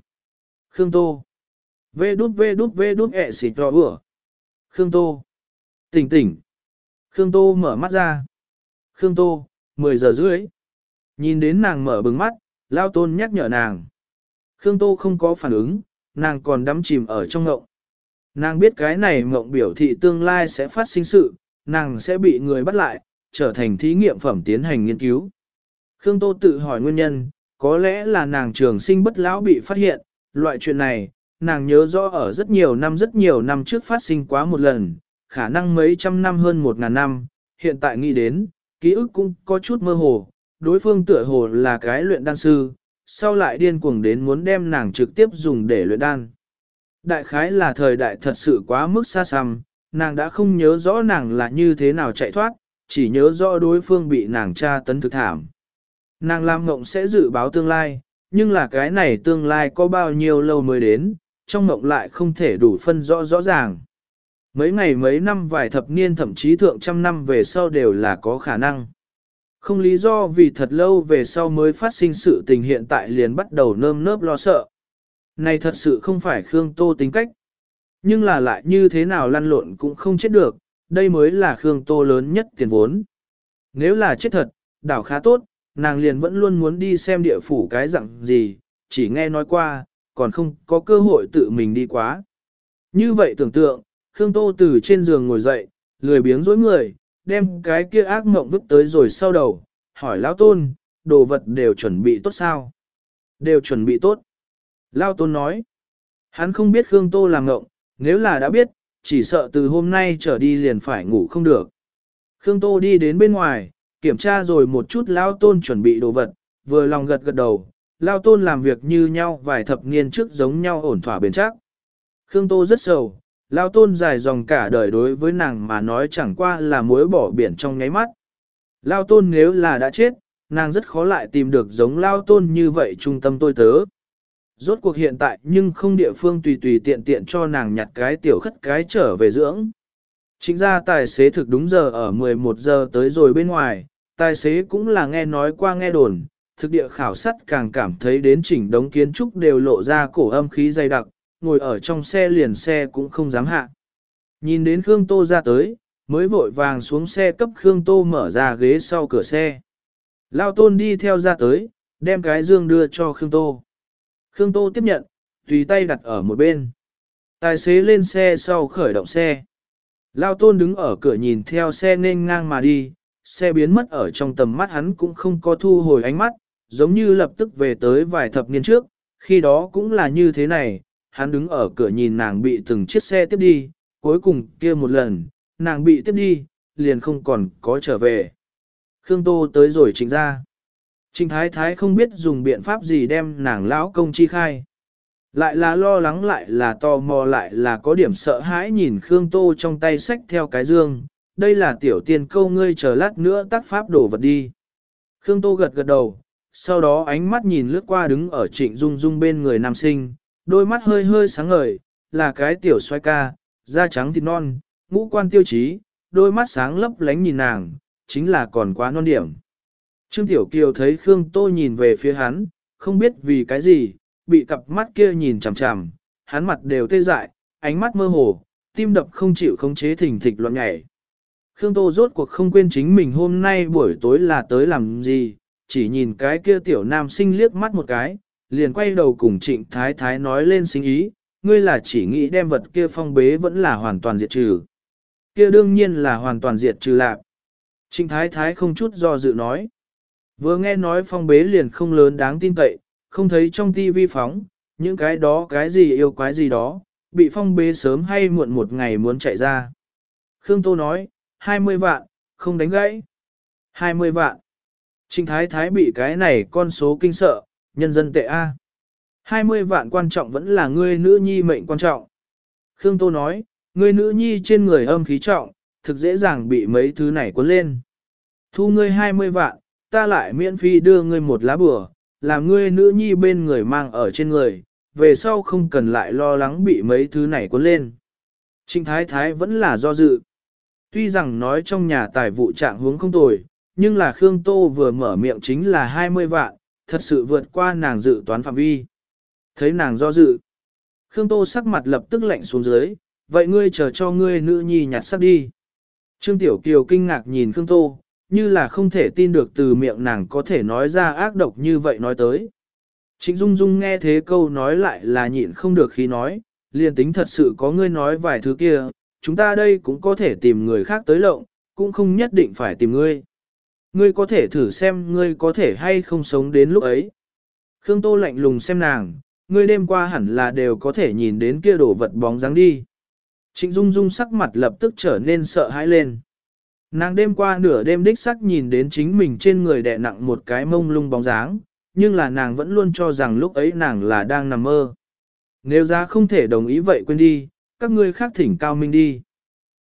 Khương Tô. Vê đút vê đút vê đút ẹ xịt rò ửa. Khương Tô. Tỉnh tỉnh. Khương Tô mở mắt ra. Khương Tô, 10 giờ rưỡi. Nhìn đến nàng mở bừng mắt, Lao Tôn nhắc nhở nàng. Khương Tô không có phản ứng, nàng còn đắm chìm ở trong ngộng. Nàng biết cái này mộng biểu thị tương lai sẽ phát sinh sự, nàng sẽ bị người bắt lại, trở thành thí nghiệm phẩm tiến hành nghiên cứu. Khương Tô tự hỏi nguyên nhân, có lẽ là nàng trường sinh bất lão bị phát hiện, loại chuyện này, nàng nhớ rõ ở rất nhiều năm rất nhiều năm trước phát sinh quá một lần, khả năng mấy trăm năm hơn một ngàn năm, hiện tại nghĩ đến, ký ức cũng có chút mơ hồ, đối phương tựa hồ là cái luyện đan sư, sau lại điên cuồng đến muốn đem nàng trực tiếp dùng để luyện đan. Đại khái là thời đại thật sự quá mức xa xăm, nàng đã không nhớ rõ nàng là như thế nào chạy thoát, chỉ nhớ rõ đối phương bị nàng tra tấn thực thảm. Nàng làm mộng sẽ dự báo tương lai, nhưng là cái này tương lai có bao nhiêu lâu mới đến, trong mộng lại không thể đủ phân rõ rõ ràng. Mấy ngày mấy năm vài thập niên thậm chí thượng trăm năm về sau đều là có khả năng. Không lý do vì thật lâu về sau mới phát sinh sự tình hiện tại liền bắt đầu nơm nớp lo sợ. Này thật sự không phải Khương Tô tính cách. Nhưng là lại như thế nào lăn lộn cũng không chết được, đây mới là Khương Tô lớn nhất tiền vốn. Nếu là chết thật, đảo khá tốt, nàng liền vẫn luôn muốn đi xem địa phủ cái dạng gì, chỉ nghe nói qua, còn không có cơ hội tự mình đi quá. Như vậy tưởng tượng, Khương Tô từ trên giường ngồi dậy, lười biếng dối người, đem cái kia ác mộng vứt tới rồi sau đầu, hỏi Lão Tôn, đồ vật đều chuẩn bị tốt sao? Đều chuẩn bị tốt. Lão Tôn nói, hắn không biết Khương Tô làm ngộng. nếu là đã biết, chỉ sợ từ hôm nay trở đi liền phải ngủ không được. Khương Tô đi đến bên ngoài, kiểm tra rồi một chút Lão Tôn chuẩn bị đồ vật, vừa lòng gật gật đầu, Lão Tôn làm việc như nhau vài thập niên trước giống nhau ổn thỏa bền chắc. Khương Tô rất sầu, Lao tôn dài dòng cả đời đối với nàng mà nói chẳng qua là muối bỏ biển trong nháy mắt. Lao tôn nếu là đã chết, nàng rất khó lại tìm được giống Lao tôn như vậy trung tâm tôi tớ. Rốt cuộc hiện tại nhưng không địa phương tùy tùy tiện tiện cho nàng nhặt cái tiểu khất cái trở về dưỡng. Chính ra tài xế thực đúng giờ ở 11 giờ tới rồi bên ngoài, tài xế cũng là nghe nói qua nghe đồn, thực địa khảo sát càng cảm thấy đến chỉnh đống kiến trúc đều lộ ra cổ âm khí dày đặc, ngồi ở trong xe liền xe cũng không dám hạ. Nhìn đến Khương Tô ra tới, mới vội vàng xuống xe cấp Khương Tô mở ra ghế sau cửa xe. Lao Tôn đi theo ra tới, đem cái dương đưa cho Khương Tô. Khương Tô tiếp nhận, tùy tay đặt ở một bên. Tài xế lên xe sau khởi động xe. Lao Tôn đứng ở cửa nhìn theo xe nên ngang mà đi, xe biến mất ở trong tầm mắt hắn cũng không có thu hồi ánh mắt, giống như lập tức về tới vài thập niên trước, khi đó cũng là như thế này, hắn đứng ở cửa nhìn nàng bị từng chiếc xe tiếp đi, cuối cùng kia một lần, nàng bị tiếp đi, liền không còn có trở về. Khương Tô tới rồi chính ra. Trình Thái Thái không biết dùng biện pháp gì đem nàng lão công chi khai. Lại là lo lắng lại là tò mò lại là có điểm sợ hãi nhìn Khương Tô trong tay sách theo cái dương, đây là tiểu tiên câu ngươi chờ lát nữa tác pháp đổ vật đi. Khương Tô gật gật đầu, sau đó ánh mắt nhìn lướt qua đứng ở trịnh dung dung bên người nam sinh, đôi mắt hơi hơi sáng ngời, là cái tiểu xoay ca, da trắng thịt non, ngũ quan tiêu chí, đôi mắt sáng lấp lánh nhìn nàng, chính là còn quá non điểm. Trương Tiểu Kiều thấy Khương Tô nhìn về phía hắn, không biết vì cái gì, bị cặp mắt kia nhìn chằm chằm, hắn mặt đều tê dại, ánh mắt mơ hồ, tim đập không chịu khống chế thình thịch loạn nhảy. Khương Tô rốt cuộc không quên chính mình hôm nay buổi tối là tới làm gì, chỉ nhìn cái kia tiểu nam sinh liếc mắt một cái, liền quay đầu cùng trịnh thái thái nói lên sinh ý, ngươi là chỉ nghĩ đem vật kia phong bế vẫn là hoàn toàn diệt trừ. Kia đương nhiên là hoàn toàn diệt trừ lạc. Trịnh thái thái không chút do dự nói. Vừa nghe nói phong bế liền không lớn đáng tin cậy, không thấy trong tivi phóng, những cái đó cái gì yêu quái gì đó, bị phong bế sớm hay muộn một ngày muốn chạy ra. Khương Tô nói, 20 vạn, không đánh gãy. 20 vạn. Trình Thái Thái bị cái này con số kinh sợ, nhân dân tệ A. 20 vạn quan trọng vẫn là ngươi nữ nhi mệnh quan trọng. Khương Tô nói, ngươi nữ nhi trên người âm khí trọng, thực dễ dàng bị mấy thứ này cuốn lên. Thu ngươi 20 vạn, ta lại miễn phí đưa ngươi một lá bùa, làm ngươi nữ nhi bên người mang ở trên người, về sau không cần lại lo lắng bị mấy thứ này cuốn lên. Trịnh Thái Thái vẫn là do dự. Tuy rằng nói trong nhà tài vụ trạng hướng không tồi, nhưng là Khương Tô vừa mở miệng chính là 20 vạn, thật sự vượt qua nàng dự toán phạm vi. Thấy nàng do dự. Khương Tô sắc mặt lập tức lạnh xuống dưới, vậy ngươi chờ cho ngươi nữ nhi nhặt sắc đi. Trương Tiểu Kiều kinh ngạc nhìn Khương Tô, như là không thể tin được từ miệng nàng có thể nói ra ác độc như vậy nói tới. Trịnh Dung Dung nghe thế câu nói lại là nhịn không được khi nói, liền tính thật sự có ngươi nói vài thứ kia, chúng ta đây cũng có thể tìm người khác tới lộng, cũng không nhất định phải tìm ngươi. Ngươi có thể thử xem ngươi có thể hay không sống đến lúc ấy. Khương Tô lạnh lùng xem nàng, ngươi đêm qua hẳn là đều có thể nhìn đến kia đổ vật bóng dáng đi. Trịnh Dung Dung sắc mặt lập tức trở nên sợ hãi lên. Nàng đêm qua nửa đêm đích sắc nhìn đến chính mình trên người đè nặng một cái mông lung bóng dáng, nhưng là nàng vẫn luôn cho rằng lúc ấy nàng là đang nằm mơ. Nếu ra không thể đồng ý vậy quên đi, các ngươi khác thỉnh cao minh đi.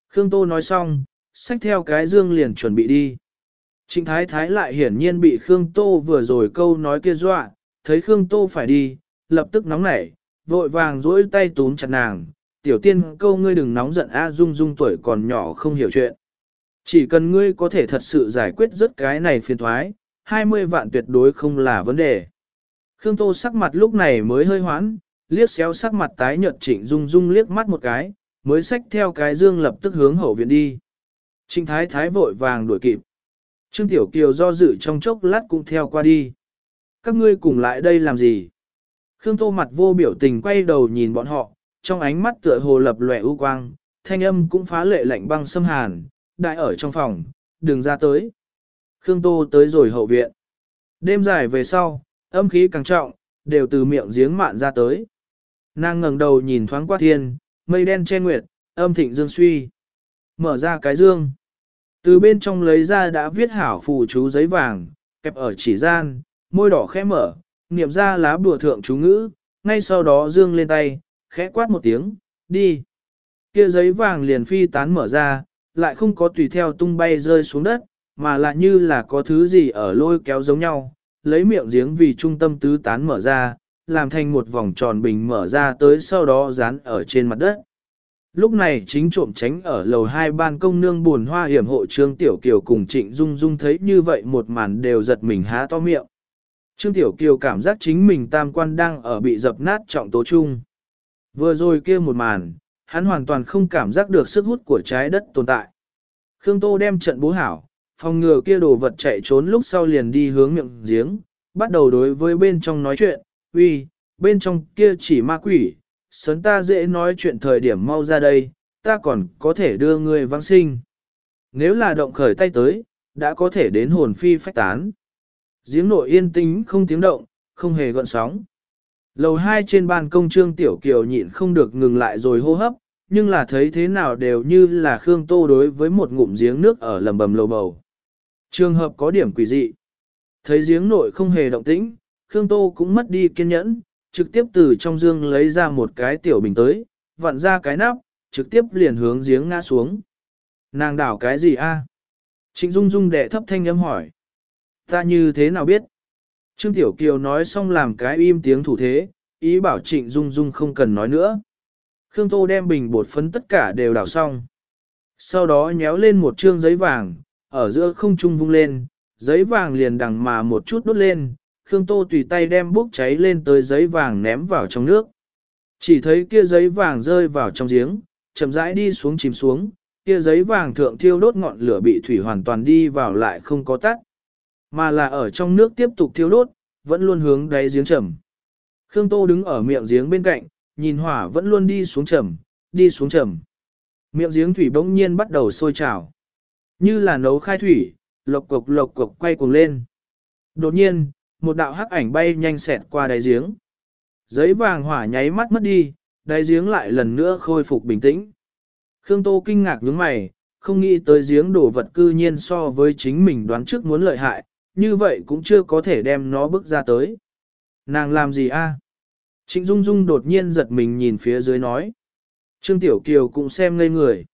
Khương Tô nói xong, xách theo cái dương liền chuẩn bị đi. Trịnh Thái Thái lại hiển nhiên bị Khương Tô vừa rồi câu nói kia dọa, thấy Khương Tô phải đi, lập tức nóng nảy, vội vàng duỗi tay túm chặt nàng. Tiểu tiên câu ngươi đừng nóng giận A Dung Dung tuổi còn nhỏ không hiểu chuyện. Chỉ cần ngươi có thể thật sự giải quyết rất cái này phiền thoái, 20 vạn tuyệt đối không là vấn đề. Khương Tô sắc mặt lúc này mới hơi hoãn, liếc xéo sắc mặt tái nhợt Trịnh Dung Dung liếc mắt một cái, mới xách theo cái dương lập tức hướng hậu viện đi. Trịnh Thái Thái vội vàng đuổi kịp. Trương Tiểu Kiều do dự trong chốc lát cũng theo qua đi. Các ngươi cùng lại đây làm gì? Khương Tô mặt vô biểu tình quay đầu nhìn bọn họ, trong ánh mắt tựa hồ lập lòe u quang, thanh âm cũng phá lệ lạnh băng xâm hàn, đại ở trong phòng, đừng ra tới. Khương Tô tới rồi hậu viện. Đêm dài về sau, âm khí càng trọng, đều từ miệng giếng mạn ra tới. Nàng ngẩng đầu nhìn thoáng qua thiên, mây đen che nguyệt, âm thịnh dương suy. Mở ra cái dương. Từ bên trong lấy ra đã viết hảo phù chú giấy vàng, kẹp ở chỉ gian, môi đỏ khẽ mở, niệm ra lá bùa thượng chú ngữ, ngay sau đó dương lên tay, khẽ quát một tiếng, đi. Kia giấy vàng liền phi tán mở ra, lại không có tùy theo tung bay rơi xuống đất, mà lại như là có thứ gì ở lôi kéo giống nhau, lấy miệng giếng vì trung tâm tứ tán mở ra, làm thành một vòng tròn bình mở ra tới sau đó dán ở trên mặt đất. Lúc này chính trộm tránh ở lầu hai ban công nương buồn hoa hiểm hộ Trương Tiểu Kiều cùng Trịnh Dung Dung thấy như vậy một màn đều giật mình há to miệng. Trương Tiểu Kiều cảm giác chính mình tam quan đang ở bị dập nát trọng tố chung. Vừa rồi kia một màn, hắn hoàn toàn không cảm giác được sức hút của trái đất tồn tại. Khương Tô đem trận bố hảo, phòng ngừa kia đồ vật chạy trốn lúc sau liền đi hướng miệng giếng, bắt đầu đối với bên trong nói chuyện, uy, bên trong kia chỉ ma quỷ, sớm ta dễ nói chuyện thời điểm mau ra đây, ta còn có thể đưa người vãng sinh. Nếu là động khởi tay tới, đã có thể đến hồn phi phách tán. Giếng nội yên tĩnh không tiếng động, không hề gợn sóng. Lầu hai trên ban công trương tiểu kiều nhịn không được ngừng lại rồi hô hấp, nhưng là thấy thế nào đều như là Khương Tô đối với một ngụm giếng nước ở lầm bầm lầu bầu. Trường hợp có điểm quỷ dị. Thấy giếng nội không hề động tĩnh, Khương Tô cũng mất đi kiên nhẫn, trực tiếp từ trong dương lấy ra một cái tiểu bình tới, vặn ra cái nắp, trực tiếp liền hướng giếng ngã xuống. Nàng đảo cái gì a? Trịnh Dung Dung đệ thấp thanh âm hỏi. Ta như thế nào biết? Trương Tiểu Kiều nói xong làm cái im tiếng thủ thế, ý bảo Trịnh Dung Dung không cần nói nữa. Khương Tô đem bình bột phấn tất cả đều đảo xong. Sau đó nhéo lên một trương giấy vàng, ở giữa không trung vung lên, giấy vàng liền đằng mà một chút đốt lên, Khương Tô tùy tay đem bốc cháy lên tới giấy vàng ném vào trong nước. Chỉ thấy kia giấy vàng rơi vào trong giếng, chậm rãi đi xuống chìm xuống, kia giấy vàng thượng thiêu đốt ngọn lửa bị thủy hoàn toàn đi vào lại không có tắt, mà là ở trong nước tiếp tục thiêu đốt, vẫn luôn hướng đáy giếng trầm. Khương Tô đứng ở miệng giếng bên cạnh, nhìn hỏa vẫn luôn đi xuống trầm, đi xuống trầm. Miệng giếng thủy bỗng nhiên bắt đầu sôi trào. Như là nấu khai thủy, lộc cục lộc cục quay cuồng lên. Đột nhiên, một đạo hắc ảnh bay nhanh xẹt qua đáy giếng. Giấy vàng hỏa nháy mắt mất đi, đáy giếng lại lần nữa khôi phục bình tĩnh. Khương Tô kinh ngạc nhướng mày, không nghĩ tới giếng đổ vật cư nhiên so với chính mình đoán trước muốn lợi hại, như vậy cũng chưa có thể đem nó bước ra tới. Nàng làm gì a? Trịnh Dung Dung đột nhiên giật mình nhìn phía dưới nói. Trương Tiểu Kiều cũng xem ngây người.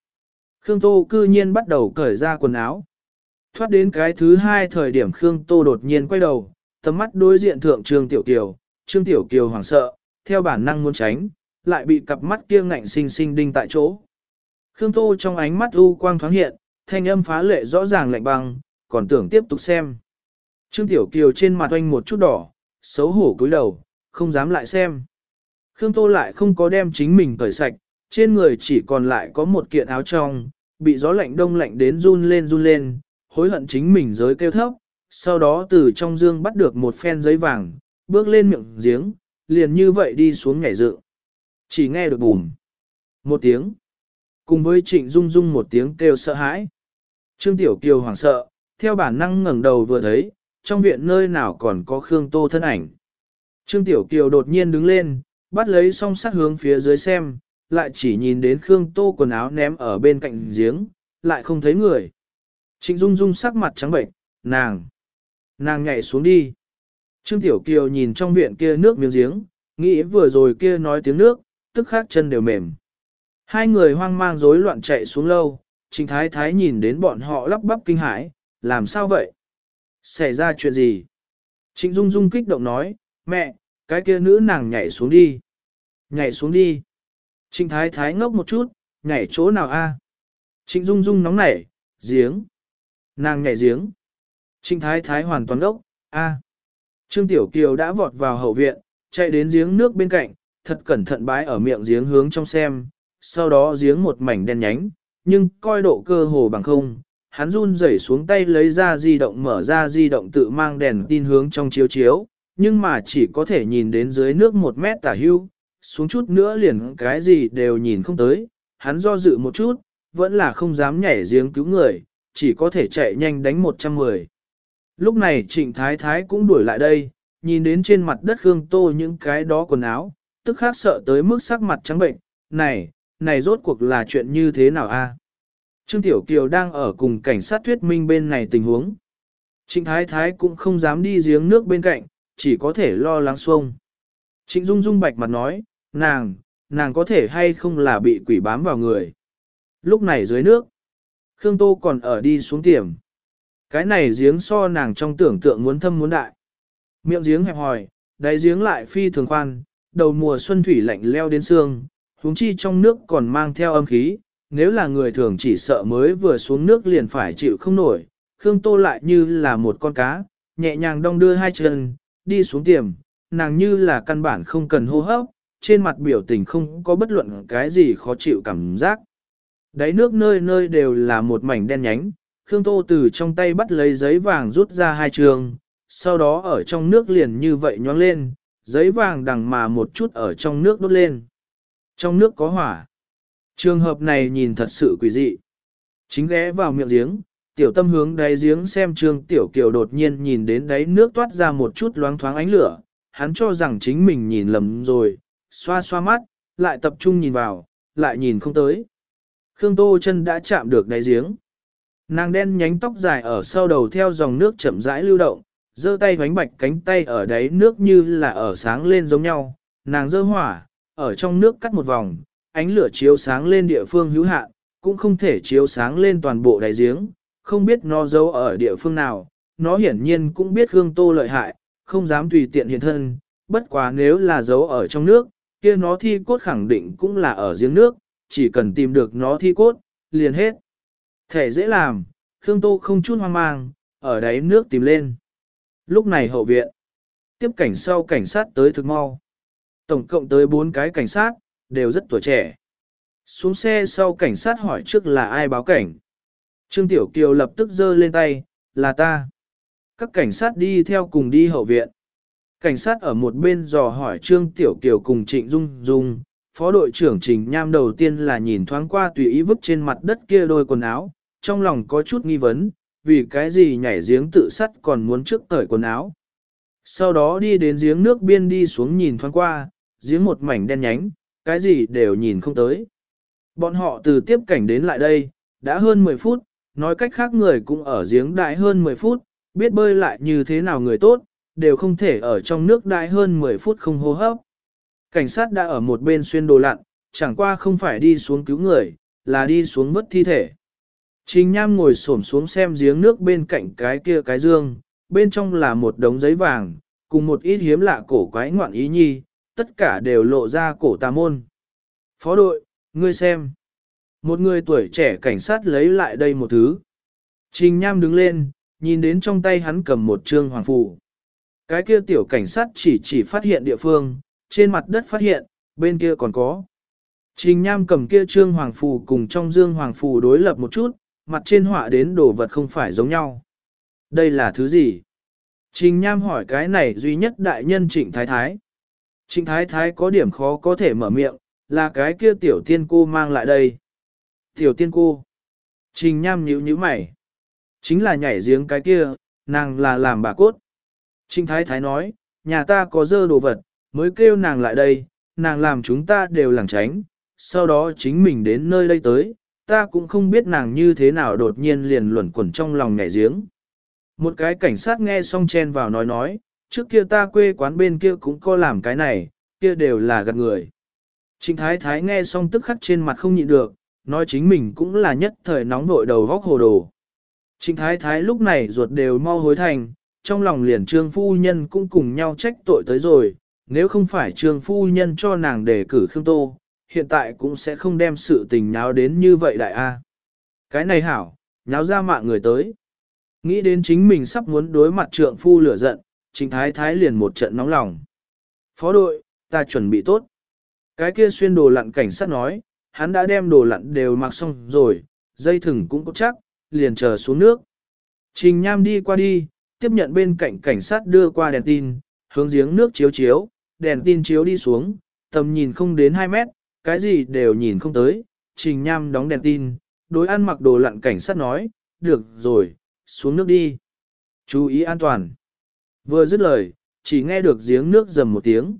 Khương Tô cư nhiên bắt đầu cởi ra quần áo. Thoát đến cái thứ hai thời điểm Khương Tô đột nhiên quay đầu, tầm mắt đối diện thượng Trương Tiểu Kiều, Trương Tiểu Kiều hoảng sợ, theo bản năng muốn tránh, lại bị cặp mắt kia ngạnh sinh sinh đinh tại chỗ. Khương Tô trong ánh mắt u quang thoáng hiện, thanh âm phá lệ rõ ràng lạnh băng, còn tưởng tiếp tục xem. Trương Tiểu Kiều trên mặt oanh một chút đỏ, xấu hổ cúi đầu, không dám lại xem. Khương Tô lại không có đem chính mình cởi sạch, trên người chỉ còn lại có một kiện áo trong, bị gió lạnh đông lạnh đến run lên run lên, hối hận chính mình giới kêu thấp, sau đó từ trong dương bắt được một phen giấy vàng, bước lên miệng giếng, liền như vậy đi xuống nhảy dự. Chỉ nghe được bùm. Một tiếng. Cùng với trịnh dung dung một tiếng kêu sợ hãi. Trương Tiểu Kiều hoảng sợ, theo bản năng ngẩng đầu vừa thấy, trong viện nơi nào còn có Khương Tô thân ảnh. Trương Tiểu Kiều đột nhiên đứng lên, bắt lấy song sắt hướng phía dưới xem, lại chỉ nhìn đến Khương Tô quần áo ném ở bên cạnh giếng, lại không thấy người. Trịnh Dung Dung sắc mặt trắng bệnh, nàng, nàng nhảy xuống đi. Trương Tiểu Kiều nhìn trong viện kia nước miếng giếng, nghĩ vừa rồi kia nói tiếng nước, tức khắc chân đều mềm. Hai người hoang mang rối loạn chạy xuống lâu, Trịnh Thái Thái nhìn đến bọn họ lắp bắp kinh hãi, làm sao vậy? Xảy ra chuyện gì? Trịnh Dung Dung kích động nói, mẹ, cái kia nữ nàng nhảy xuống đi. Nhảy xuống đi. Trịnh Thái Thái ngốc một chút, nhảy chỗ nào a? Trịnh Dung Dung nóng nảy, giếng. Nàng nhảy giếng. Trịnh Thái Thái hoàn toàn ngốc, a. Trương Tiểu Kiều đã vọt vào hậu viện, chạy đến giếng nước bên cạnh, thật cẩn thận bái ở miệng giếng hướng trong xem, sau đó giếng một mảnh đen nhánh, nhưng coi độ cơ hồ bằng không, hắn run rẩy xuống tay lấy ra di động mở ra di động tự mang đèn tin hướng trong chiếu chiếu, nhưng mà chỉ có thể nhìn đến dưới nước một mét tả hưu, xuống chút nữa liền cái gì đều nhìn không tới, hắn do dự một chút, vẫn là không dám nhảy giếng cứu người, chỉ có thể chạy nhanh đánh 110. Lúc này trịnh thái thái cũng đuổi lại đây, nhìn đến trên mặt đất Khương Tô những cái đó quần áo, tức khác sợ tới mức sắc mặt trắng bệnh, này, này rốt cuộc là chuyện như thế nào a? Trương Tiểu Kiều đang ở cùng cảnh sát thuyết minh bên này tình huống. Trịnh Thái Thái cũng không dám đi giếng nước bên cạnh, chỉ có thể lo lắng xuông. Trịnh Dung Dung bạch mặt nói, nàng, nàng có thể hay không là bị quỷ bám vào người. Lúc này dưới nước, Khương Tô còn ở đi xuống tiềm. Cái này giếng so nàng trong tưởng tượng muốn thâm muốn đại. Miệng giếng hẹp hòi, đáy giếng lại phi thường khoan, đầu mùa xuân thủy lạnh leo đến xương, huống chi trong nước còn mang theo âm khí, nếu là người thường chỉ sợ mới vừa xuống nước liền phải chịu không nổi, Khương Tô lại như là một con cá, nhẹ nhàng đong đưa hai chân, đi xuống tiềm, nàng như là căn bản không cần hô hấp, trên mặt biểu tình không có bất luận cái gì khó chịu cảm giác. Đáy nước nơi nơi đều là một mảnh đen nhánh, Khương Tô từ trong tay bắt lấy giấy vàng rút ra hai trường, sau đó ở trong nước liền như vậy nhoáng lên, giấy vàng đằng mà một chút ở trong nước đốt lên. Trong nước có hỏa. Trường hợp này nhìn thật sự quỷ dị. Chính ghé vào miệng giếng, tiểu tâm hướng đáy giếng xem trương tiểu kiều đột nhiên nhìn đến đáy nước toát ra một chút loáng thoáng ánh lửa, hắn cho rằng chính mình nhìn lầm rồi, xoa xoa mắt, lại tập trung nhìn vào, lại nhìn không tới. Khương Tô chân đã chạm được đáy giếng. Nàng đen nhánh tóc dài ở sau đầu theo dòng nước chậm rãi lưu động, giơ tay vánh bạch cánh tay ở đáy nước như là ở sáng lên giống nhau, nàng giơ hỏa, ở trong nước cắt một vòng, ánh lửa chiếu sáng lên địa phương hữu hạn, cũng không thể chiếu sáng lên toàn bộ đáy giếng, không biết nó giấu ở địa phương nào, nó hiển nhiên cũng biết Khương Tô lợi hại, không dám tùy tiện hiện thân, bất quá nếu là giấu ở trong nước, kia nó thi cốt khẳng định cũng là ở giếng nước, chỉ cần tìm được nó thi cốt, liền hết. Thể dễ làm, Khương Tô không chút hoang mang, ở đáy nước tìm lên. Lúc này hậu viện, tiếp cảnh sau cảnh sát tới thực mau. Tổng cộng tới 4 cái cảnh sát, đều rất tuổi trẻ. Xuống xe sau cảnh sát hỏi trước là ai báo cảnh. Trương Tiểu Kiều lập tức giơ lên tay, là ta. Các cảnh sát đi theo cùng đi hậu viện. Cảnh sát ở một bên dò hỏi Trương Tiểu Kiều cùng Trịnh Dung Dung. Phó đội trưởng Trình Nham đầu tiên là nhìn thoáng qua tùy ý vứt trên mặt đất kia đôi quần áo, trong lòng có chút nghi vấn, vì cái gì nhảy giếng tự sắt còn muốn trước cởi quần áo. Sau đó đi đến giếng nước biên đi xuống nhìn thoáng qua, giếng một mảnh đen nhánh, cái gì đều nhìn không tới. Bọn họ từ tiếp cảnh đến lại đây, đã hơn 10 phút, nói cách khác người cũng ở giếng đại hơn 10 phút, biết bơi lại như thế nào người tốt, đều không thể ở trong nước đại hơn 10 phút không hô hấp. Cảnh sát đã ở một bên xuyên đồ lặn, chẳng qua không phải đi xuống cứu người, là đi xuống vứt thi thể. Trình Nham ngồi xổm xuống xem giếng nước bên cạnh cái kia cái dương, bên trong là một đống giấy vàng, cùng một ít hiếm lạ cổ quái ngoạn ý nhi, tất cả đều lộ ra cổ tà môn. Phó đội, ngươi xem. Một người tuổi trẻ cảnh sát lấy lại đây một thứ. Trình Nham đứng lên, nhìn đến trong tay hắn cầm một trương hoàng phủ Cái kia tiểu cảnh sát chỉ chỉ phát hiện địa phương, trên mặt đất phát hiện, bên kia còn có. Trình Nham cầm kia trương hoàng phù cùng trong dương hoàng phù đối lập một chút, mặt trên họa đến đồ vật không phải giống nhau. Đây là thứ gì? Trình Nham hỏi cái này duy nhất đại nhân Trịnh Thái Thái. Trịnh Thái Thái có điểm khó có thể mở miệng, là cái kia tiểu tiên cô mang lại đây. Tiểu tiên cô. Trình Nham nhíu nhíu mày. Chính là nhảy giếng cái kia, nàng là làm bà cốt. Trịnh Thái Thái nói, nhà ta có dơ đồ vật, mới kêu nàng lại đây, nàng làm chúng ta đều làng tránh, sau đó chính mình đến nơi đây tới, ta cũng không biết nàng như thế nào đột nhiên liền luẩn quẩn trong lòng nhảy giếng. Một cái cảnh sát nghe xong chen vào nói nói, trước kia ta quê quán bên kia cũng có làm cái này, kia đều là gạt người. Trịnh Thái Thái nghe xong tức khắc trên mặt không nhịn được, nói chính mình cũng là nhất thời nóng vội đầu vóc hồ đồ. Trịnh Thái Thái lúc này ruột đều mau hối thành, trong lòng liền trương phu nhân cũng cùng nhau trách tội tới rồi, nếu không phải trương phu nhân cho nàng đề cử Khương Tô, hiện tại cũng sẽ không đem sự tình nháo đến như vậy đại a. Cái này hảo, nháo ra mạng người tới. Nghĩ đến chính mình sắp muốn đối mặt trượng phu lửa giận, Trình Thái Thái liền một trận nóng lòng. Phó đội, ta chuẩn bị tốt. Cái kia xuyên đồ lặn cảnh sát nói, hắn đã đem đồ lặn đều mặc xong rồi, dây thừng cũng có chắc, liền chờ xuống nước. Trình Nham đi qua đi, tiếp nhận bên cạnh cảnh sát đưa qua đèn tin, hướng giếng nước chiếu chiếu, đèn tin chiếu đi xuống, tầm nhìn không đến 2 mét, cái gì đều nhìn không tới, Trình Nham đóng đèn tin, đối ăn mặc đồ lặn cảnh sát nói, được rồi, xuống nước đi. Chú ý an toàn. Vừa dứt lời, chỉ nghe được giếng nước rầm một tiếng.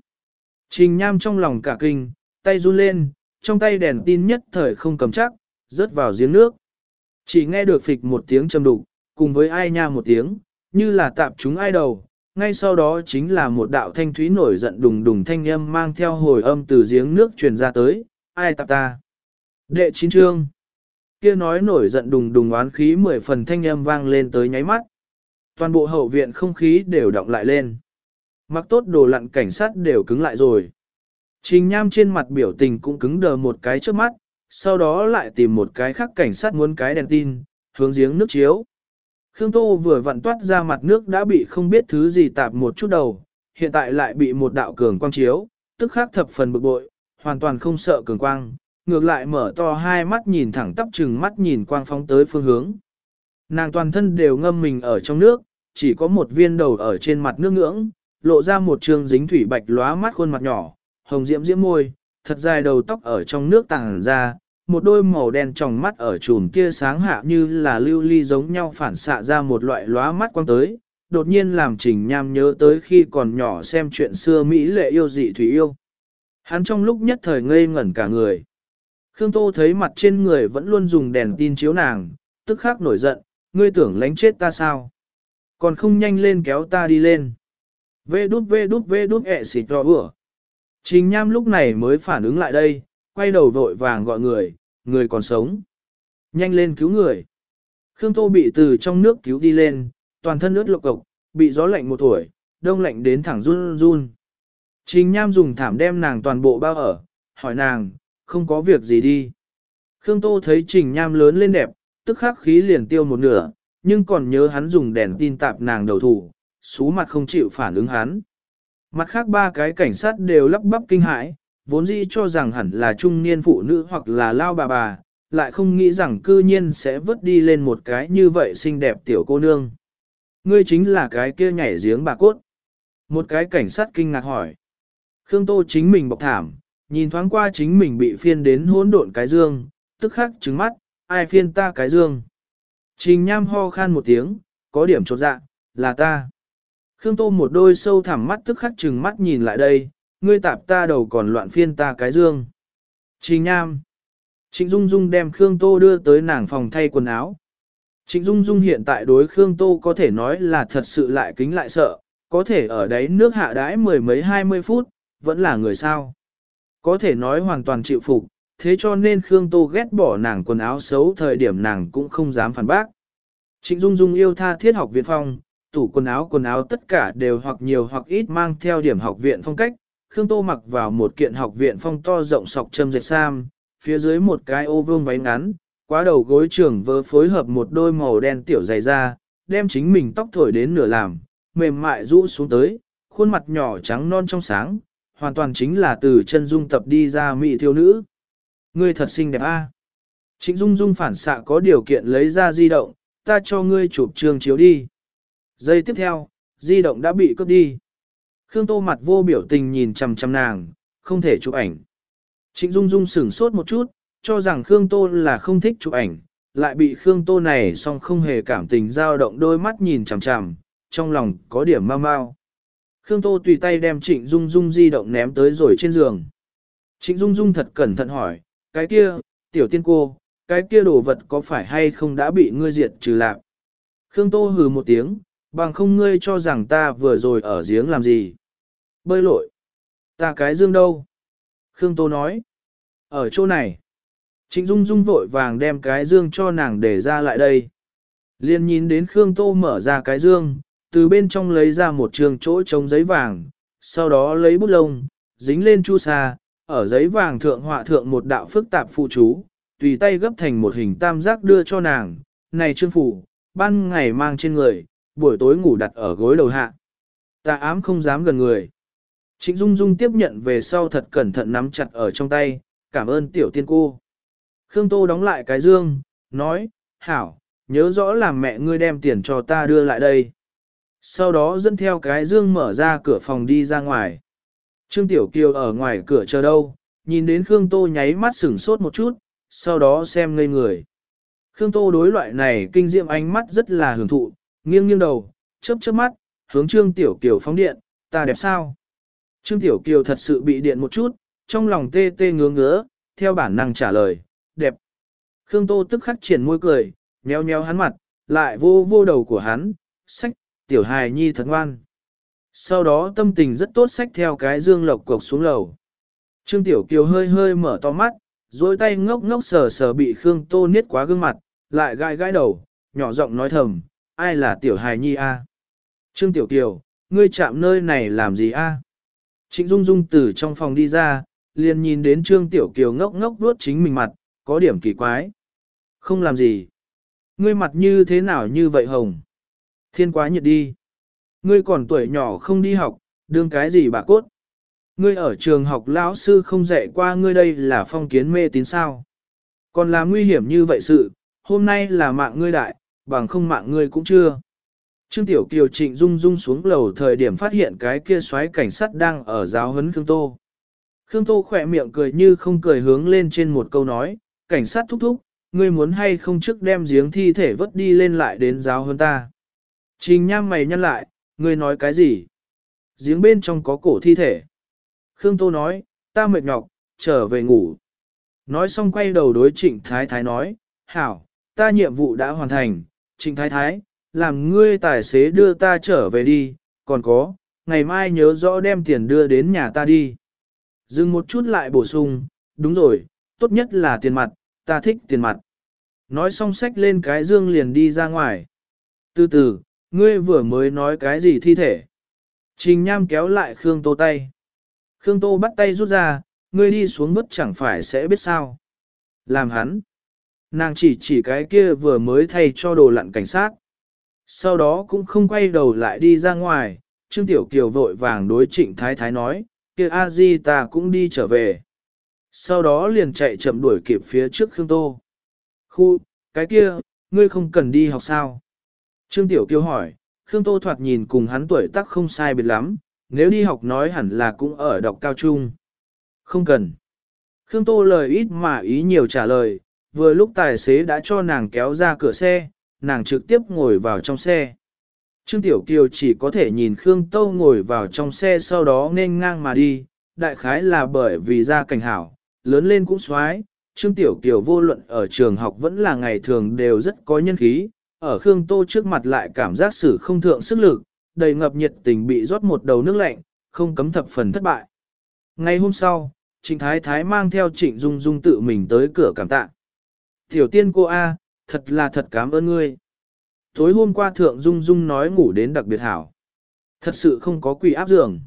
Trình Nham trong lòng cả kinh, tay run lên, trong tay đèn tin nhất thời không cầm chắc, rớt vào giếng nước. Chỉ nghe được phịch một tiếng trầm đục, cùng với ai nha một tiếng, như là tạp chúng ai đầu, ngay sau đó chính là một đạo thanh thúy nổi giận đùng đùng thanh âm mang theo hồi âm từ giếng nước truyền ra tới, ai tạp ta. Đệ chín trương. Kia nói nổi giận đùng đùng oán khí mười phần thanh âm vang lên tới nháy mắt. Toàn bộ hậu viện không khí đều động lại lên. Mặc tốt đồ lặn cảnh sát đều cứng lại rồi. Trình nham trên mặt biểu tình cũng cứng đờ một cái trước mắt, sau đó lại tìm một cái khác cảnh sát muốn cái đèn tin, hướng giếng nước chiếu. Khương Tô vừa vặn toát ra mặt nước đã bị không biết thứ gì tạp một chút đầu, hiện tại lại bị một đạo cường quang chiếu, tức khắc thập phần bực bội, hoàn toàn không sợ cường quang, ngược lại mở to hai mắt nhìn thẳng tắp chừng mắt nhìn quang phóng tới phương hướng. Nàng toàn thân đều ngâm mình ở trong nước, chỉ có một viên đầu ở trên mặt nước ngưỡng, lộ ra một trường dính thủy bạch lóa mắt khuôn mặt nhỏ, hồng diễm diễm môi, thật dài đầu tóc ở trong nước tàng ra, một đôi màu đen trong mắt ở chùm kia sáng hạ như là lưu ly giống nhau phản xạ ra một loại lóa mắt quang tới, đột nhiên làm trình nham nhớ tới khi còn nhỏ xem chuyện xưa Mỹ lệ yêu dị thủy yêu. Hắn trong lúc nhất thời ngây ngẩn cả người. Khương Tô thấy mặt trên người vẫn luôn dùng đèn tin chiếu nàng, tức khắc nổi giận, ngươi tưởng lánh chết ta sao? Còn không nhanh lên kéo ta đi lên. Vê đút vê đút vê đút ẹ xịt cho vừa. Trình Nham lúc này mới phản ứng lại đây, quay đầu vội vàng gọi người, người còn sống. Nhanh lên cứu người. Khương Tô bị từ trong nước cứu đi lên, toàn thân ướt lộc cộc, bị gió lạnh một tuổi, đông lạnh đến thẳng run run. Trình Nham dùng thảm đem nàng toàn bộ bao ở, hỏi nàng, không có việc gì đi. Khương Tô thấy Trình Nham lớn lên đẹp, tức khắc khí liền tiêu một nửa, nhưng còn nhớ hắn dùng đèn tin tạp nàng đầu thủ, xú mặt không chịu phản ứng hắn. Mặt khác ba cái cảnh sát đều lắp bắp kinh hãi, vốn dĩ cho rằng hẳn là trung niên phụ nữ hoặc là lao bà bà, lại không nghĩ rằng cư nhiên sẽ vớt đi lên một cái như vậy xinh đẹp tiểu cô nương. Ngươi chính là cái kia nhảy giếng bà cốt. Một cái cảnh sát kinh ngạc hỏi. Khương Tô chính mình bọc thảm, nhìn thoáng qua chính mình bị phiên đến hỗn độn cái dương, tức khắc trứng mắt, ai phiên ta cái dương. Trình nham ho khan một tiếng, có điểm chột dạ, là ta. Khương Tô một đôi sâu thẳm mắt tức khắc chừng mắt nhìn lại đây, ngươi tạp ta đầu còn loạn phiên ta cái dương. Trình nham. Trịnh Dung Dung đem Khương Tô đưa tới nàng phòng thay quần áo. Trịnh Dung Dung hiện tại đối Khương Tô có thể nói là thật sự lại kính lại sợ, có thể ở đấy nước hạ đãi mười mấy hai mươi phút, vẫn là người sao. Có thể nói hoàn toàn chịu phục, thế cho nên Khương Tô ghét bỏ nàng quần áo xấu thời điểm nàng cũng không dám phản bác. Trịnh Dung Dung yêu tha thiết học viện phong, tủ quần áo quần áo tất cả đều hoặc nhiều hoặc ít mang theo điểm học viện phong cách. Khương Tô mặc vào một kiện học viện phong to rộng sọc châm dệt sam, phía dưới một cái ô vương váy ngắn, quá đầu gối trưởng vớ phối hợp một đôi màu đen tiểu dày da, đem chính mình tóc thổi đến nửa làm, mềm mại rũ xuống tới, khuôn mặt nhỏ trắng non trong sáng, hoàn toàn chính là từ chân dung tập đi ra mỹ thiếu nữ. Ngươi thật xinh đẹp a. À? Trịnh Dung Dung phản xạ có điều kiện lấy ra di động, ta cho ngươi chụp trường chiếu đi. Giây tiếp theo, di động đã bị cướp đi. Khương Tô mặt vô biểu tình nhìn chằm chằm nàng, không thể chụp ảnh. Trịnh Dung Dung sửng sốt một chút, cho rằng Khương Tô là không thích chụp ảnh, lại bị Khương Tô này song không hề cảm tình dao động đôi mắt nhìn chằm chằm, trong lòng có điểm mau mau. Khương Tô tùy tay đem Trịnh Dung Dung di động ném tới rồi trên giường. Trịnh Dung Dung thật cẩn thận hỏi, cái kia, tiểu tiên cô, cái kia đồ vật có phải hay không đã bị ngươi diệt trừ lạc? Khương Tô hừ một tiếng, bằng không ngươi cho rằng ta vừa rồi ở giếng làm gì? Bơi lội. Ta cái dương đâu? Khương Tô nói. Ở chỗ này. Trịnh Dung Dung vội vàng đem cái dương cho nàng để ra lại đây. Liên nhìn đến Khương Tô mở ra cái dương, từ bên trong lấy ra một trường chỗ trống giấy vàng, sau đó lấy bút lông, dính lên chu sa, ở giấy vàng thượng họa thượng một đạo phức tạp phụ chú, tùy tay gấp thành một hình tam giác đưa cho nàng, này trương phủ, ban ngày mang trên người, buổi tối ngủ đặt ở gối đầu hạ. Ta ám không dám gần người. Trịnh Dung Dung tiếp nhận về sau thật cẩn thận nắm chặt ở trong tay, cảm ơn tiểu tiên cô. Khương Tô đóng lại cái dương, nói, hảo, nhớ rõ làm mẹ ngươi đem tiền cho ta đưa lại đây. Sau đó dẫn theo cái dương mở ra cửa phòng đi ra ngoài. Trương Tiểu Kiều ở ngoài cửa chờ đâu, nhìn đến Khương Tô nháy mắt sửng sốt một chút, sau đó xem ngây người. Khương Tô đối loại này kinh diệm ánh mắt rất là hưởng thụ, nghiêng nghiêng đầu, chớp chớp mắt, hướng Trương Tiểu Kiều phóng điện, ta đẹp sao? Trương Tiểu Kiều thật sự bị điện một chút, trong lòng tê tê ngứa ngứa, theo bản năng trả lời, đẹp. Khương Tô tức khắc triển môi cười, nheo nheo hắn mặt, lại vô vô đầu của hắn, sách, tiểu hài nhi thật ngoan. Sau đó tâm tình rất tốt sách theo cái dương lộc cộc xuống lầu. Trương Tiểu Kiều hơi hơi mở to mắt, dối tay ngốc ngốc sờ sờ bị Khương Tô niết quá gương mặt, lại gai gai đầu, nhỏ giọng nói thầm, ai là Tiểu hài nhi a? Trương Tiểu Kiều, ngươi chạm nơi này làm gì a? Trịnh Dung Dung từ trong phòng đi ra, liền nhìn đến Trương Tiểu Kiều ngốc ngốc vuốt chính mình mặt, có điểm kỳ quái. Không làm gì. Ngươi mặt như thế nào như vậy hồng? Thiên quá nhiệt đi. Ngươi còn tuổi nhỏ không đi học, đương cái gì bà cốt? Ngươi ở trường học lão sư không dạy qua ngươi đây là phong kiến mê tín sao? Còn là nguy hiểm như vậy sự, hôm nay là mạng ngươi đại, bằng không mạng ngươi cũng chưa. Trương Tiểu Kiều trịnh rung rung xuống lầu thời điểm phát hiện cái kia xoáy cảnh sát đang ở giáo huấn Khương Tô. Khương Tô khỏe miệng cười như không cười hướng lên trên một câu nói, cảnh sát thúc thúc, ngươi muốn hay không trước đem giếng thi thể vớt đi lên lại đến giáo huấn ta. Trình nham mày nhăn lại, ngươi nói cái gì? Giếng bên trong có cổ thi thể. Khương Tô nói, ta mệt nhọc, trở về ngủ. Nói xong quay đầu đối trịnh thái thái nói, hảo, ta nhiệm vụ đã hoàn thành, trịnh thái thái, làm ngươi tài xế đưa ta trở về đi, còn có, ngày mai nhớ rõ đem tiền đưa đến nhà ta đi. Dừng một chút lại bổ sung, đúng rồi, tốt nhất là tiền mặt, ta thích tiền mặt. Nói xong sách lên cái dương liền đi ra ngoài. Từ từ, ngươi vừa mới nói cái gì thi thể. Trình Nham kéo lại Khương Tô tay. Khương Tô bắt tay rút ra, ngươi đi xuống vứt chẳng phải sẽ biết sao. Làm hắn. Nàng chỉ chỉ cái kia vừa mới thay cho đồ lặn cảnh sát. Sau đó cũng không quay đầu lại đi ra ngoài, Trương Tiểu Kiều vội vàng đối trịnh Thái Thái nói, kia a di ta cũng đi trở về. Sau đó liền chạy chậm đuổi kịp phía trước Khương Tô. Khu, cái kia, ngươi không cần đi học sao? Trương Tiểu Kiều hỏi, Khương Tô thoạt nhìn cùng hắn tuổi tác không sai biệt lắm, nếu đi học nói hẳn là cũng ở đọc cao trung. Không cần. Khương Tô lời ít mà ý nhiều trả lời, vừa lúc tài xế đã cho nàng kéo ra cửa xe, nàng trực tiếp ngồi vào trong xe. Trương Tiểu Kiều chỉ có thể nhìn Khương Tô ngồi vào trong xe sau đó nên ngang mà đi, đại khái là bởi vì ra cảnh hảo, lớn lên cũng xoái. Trương Tiểu Kiều vô luận ở trường học vẫn là ngày thường đều rất có nhân khí, ở Khương Tô trước mặt lại cảm giác sử không thượng sức lực, đầy ngập nhiệt tình bị rót một đầu nước lạnh, không cấm thập phần thất bại. Ngày hôm sau, Trịnh Thái Thái mang theo Trịnh Dung Dung tự mình tới cửa cảm tạ. Tiểu tiên cô A, thật là thật cảm ơn ngươi. Tối hôm qua Thượng Dung Dung nói ngủ đến đặc biệt hảo. Thật sự không có quỷ áp giường.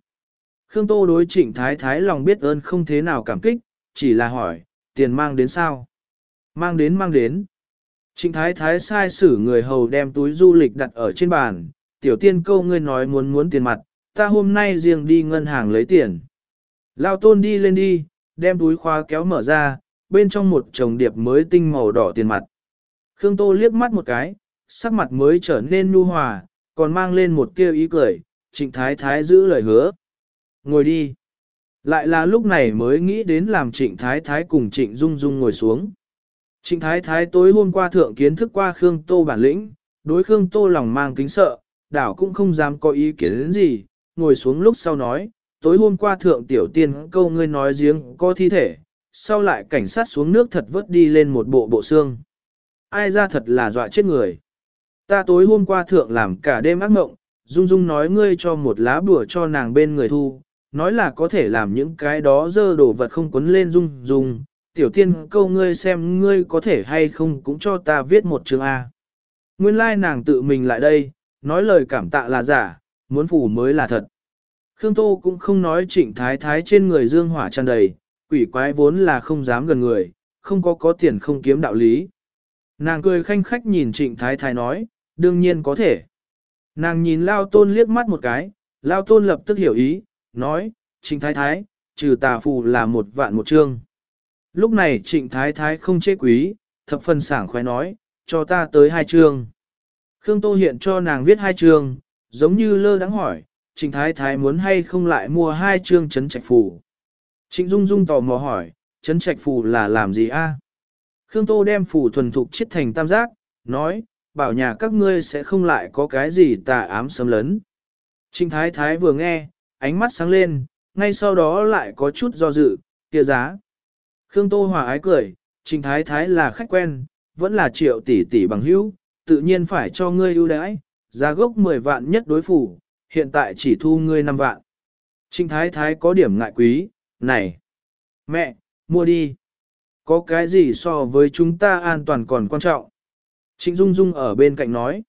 Khương Tô đối Trịnh Thái Thái lòng biết ơn không thế nào cảm kích, chỉ là hỏi, tiền mang đến sao? Mang đến mang đến. Trịnh Thái Thái sai xử người hầu đem túi du lịch đặt ở trên bàn, tiểu tiên câu ngươi nói muốn muốn tiền mặt, ta hôm nay riêng đi ngân hàng lấy tiền. Lao tôn đi lên đi, đem túi khóa kéo mở ra, bên trong một chồng điệp mới tinh màu đỏ tiền mặt. Khương Tô liếc mắt một cái, sắc mặt mới trở nên nu hòa, còn mang lên một tia ý cười, trịnh thái thái giữ lời hứa. Ngồi đi. Lại là lúc này mới nghĩ đến làm trịnh thái thái cùng trịnh dung dung ngồi xuống. Trịnh thái thái tối hôm qua thượng kiến thức qua Khương Tô bản lĩnh, đối Khương Tô lòng mang kính sợ, đảo cũng không dám có ý kiến đến gì, ngồi xuống lúc sau nói, tối hôm qua thượng tiểu tiên câu ngươi nói giếng có thi thể, sau lại cảnh sát xuống nước thật vớt đi lên một bộ bộ xương. Ai ra thật là dọa chết người. Ta tối hôm qua thượng làm cả đêm ác mộng, Dung Dung nói ngươi cho một lá bùa cho nàng bên người thu, nói là có thể làm những cái đó dơ đổ vật không quấn lên Dung Dung. Tiểu tiên câu ngươi xem ngươi có thể hay không cũng cho ta viết một chương A. Nguyên lai like nàng tự mình lại đây, nói lời cảm tạ là giả, muốn phủ mới là thật. Khương Tô cũng không nói trịnh thái thái trên người dương hỏa tràn đầy, quỷ quái vốn là không dám gần người, không có có tiền không kiếm đạo lý. Nàng cười khanh khách nhìn trịnh thái thái nói, đương nhiên có thể. Nàng nhìn Lao Tôn liếc mắt một cái, Lao Tôn lập tức hiểu ý, nói, trịnh thái thái, trừ tà phù là một vạn một chương. Lúc này trịnh thái thái không chê quý, thập phần sảng khoái nói, cho ta tới hai chương. Khương Tô hiện cho nàng viết hai chương, giống như lơ đắng hỏi, trịnh thái thái muốn hay không lại mua hai chương chấn trạch phủ. Trịnh Dung Dung tò mò hỏi, chấn trạch phủ là làm gì a? Khương Tô đem phủ thuần thục chiết thành tam giác, nói, bảo nhà các ngươi sẽ không lại có cái gì tà ám sấm lấn. Trịnh Thái Thái vừa nghe, ánh mắt sáng lên, ngay sau đó lại có chút do dự, kia giá. Khương Tô Hòa ái cười, Trình Thái Thái là khách quen, vẫn là triệu tỷ tỷ bằng hữu, tự nhiên phải cho ngươi ưu đãi, giá gốc 10 vạn nhất đối phủ, hiện tại chỉ thu ngươi 5 vạn. Trình Thái Thái có điểm ngại quý, này, mẹ, mua đi. Có cái gì so với chúng ta an toàn còn quan trọng? Trịnh Dung Dung ở bên cạnh nói.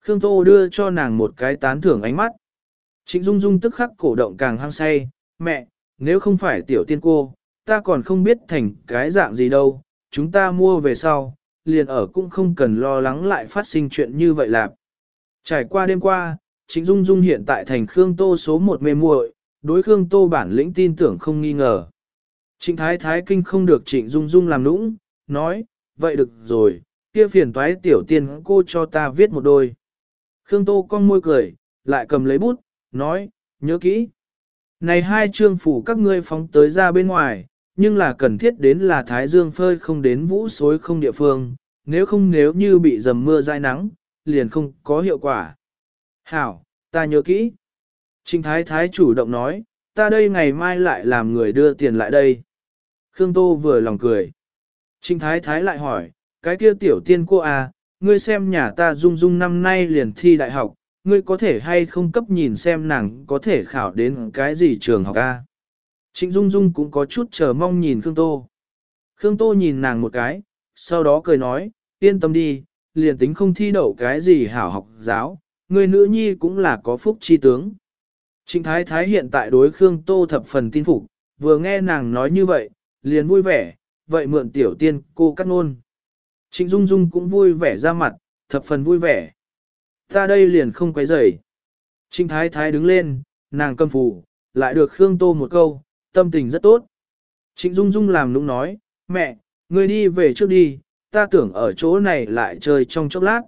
Khương Tô đưa cho nàng một cái tán thưởng ánh mắt. Trịnh Dung Dung tức khắc cổ động càng hăng say, mẹ, nếu không phải tiểu tiên cô, ta còn không biết thành cái dạng gì đâu, chúng ta mua về sau, liền ở cũng không cần lo lắng lại phát sinh chuyện như vậy lạc. Trải qua đêm qua, Trịnh Dung Dung hiện tại thành Khương Tô số một mê muội, đối Khương Tô bản lĩnh tin tưởng không nghi ngờ. Trịnh Thái Thái Kinh không được Trịnh Dung Dung làm nũng, nói, vậy được rồi, kia phiền toái tiểu tiên cô cho ta viết một đôi. Khương Tô con môi cười, lại cầm lấy bút, nói, nhớ kỹ. Này hai chương phủ các ngươi phóng tới ra bên ngoài, nhưng là cần thiết đến là Thái Dương phơi không đến vũ xối không địa phương, nếu không nếu như bị dầm mưa dai nắng, liền không có hiệu quả. Hảo, ta nhớ kỹ. Trình Thái Thái chủ động nói, ta đây ngày mai lại làm người đưa tiền lại đây. Khương Tô vừa lòng cười. Trình Thái Thái lại hỏi, cái kia tiểu tiên cô à, ngươi xem nhà ta dung dung năm nay liền thi đại học, ngươi có thể hay không cấp nhìn xem nàng có thể khảo đến cái gì trường học a? À? Trịnh Dung Dung cũng có chút chờ mong nhìn Khương Tô. Khương Tô nhìn nàng một cái, sau đó cười nói, yên tâm đi, liền tính không thi đậu cái gì hảo học giáo, người nữ nhi cũng là có phúc chi tướng. Trịnh Thái Thái hiện tại đối Khương Tô thập phần tin phục, vừa nghe nàng nói như vậy, liền vui vẻ, vậy mượn tiểu tiên cô cắt ngôn. Trịnh Dung Dung cũng vui vẻ ra mặt, thập phần vui vẻ. Ta đây liền không quấy rầy. Trịnh Thái Thái đứng lên, nàng cầm phủ, lại được Khương Tô một câu, tâm tình rất tốt. Trịnh Dung Dung làm nũng nói, mẹ, người đi về trước đi, ta tưởng ở chỗ này lại chơi trong chốc lát.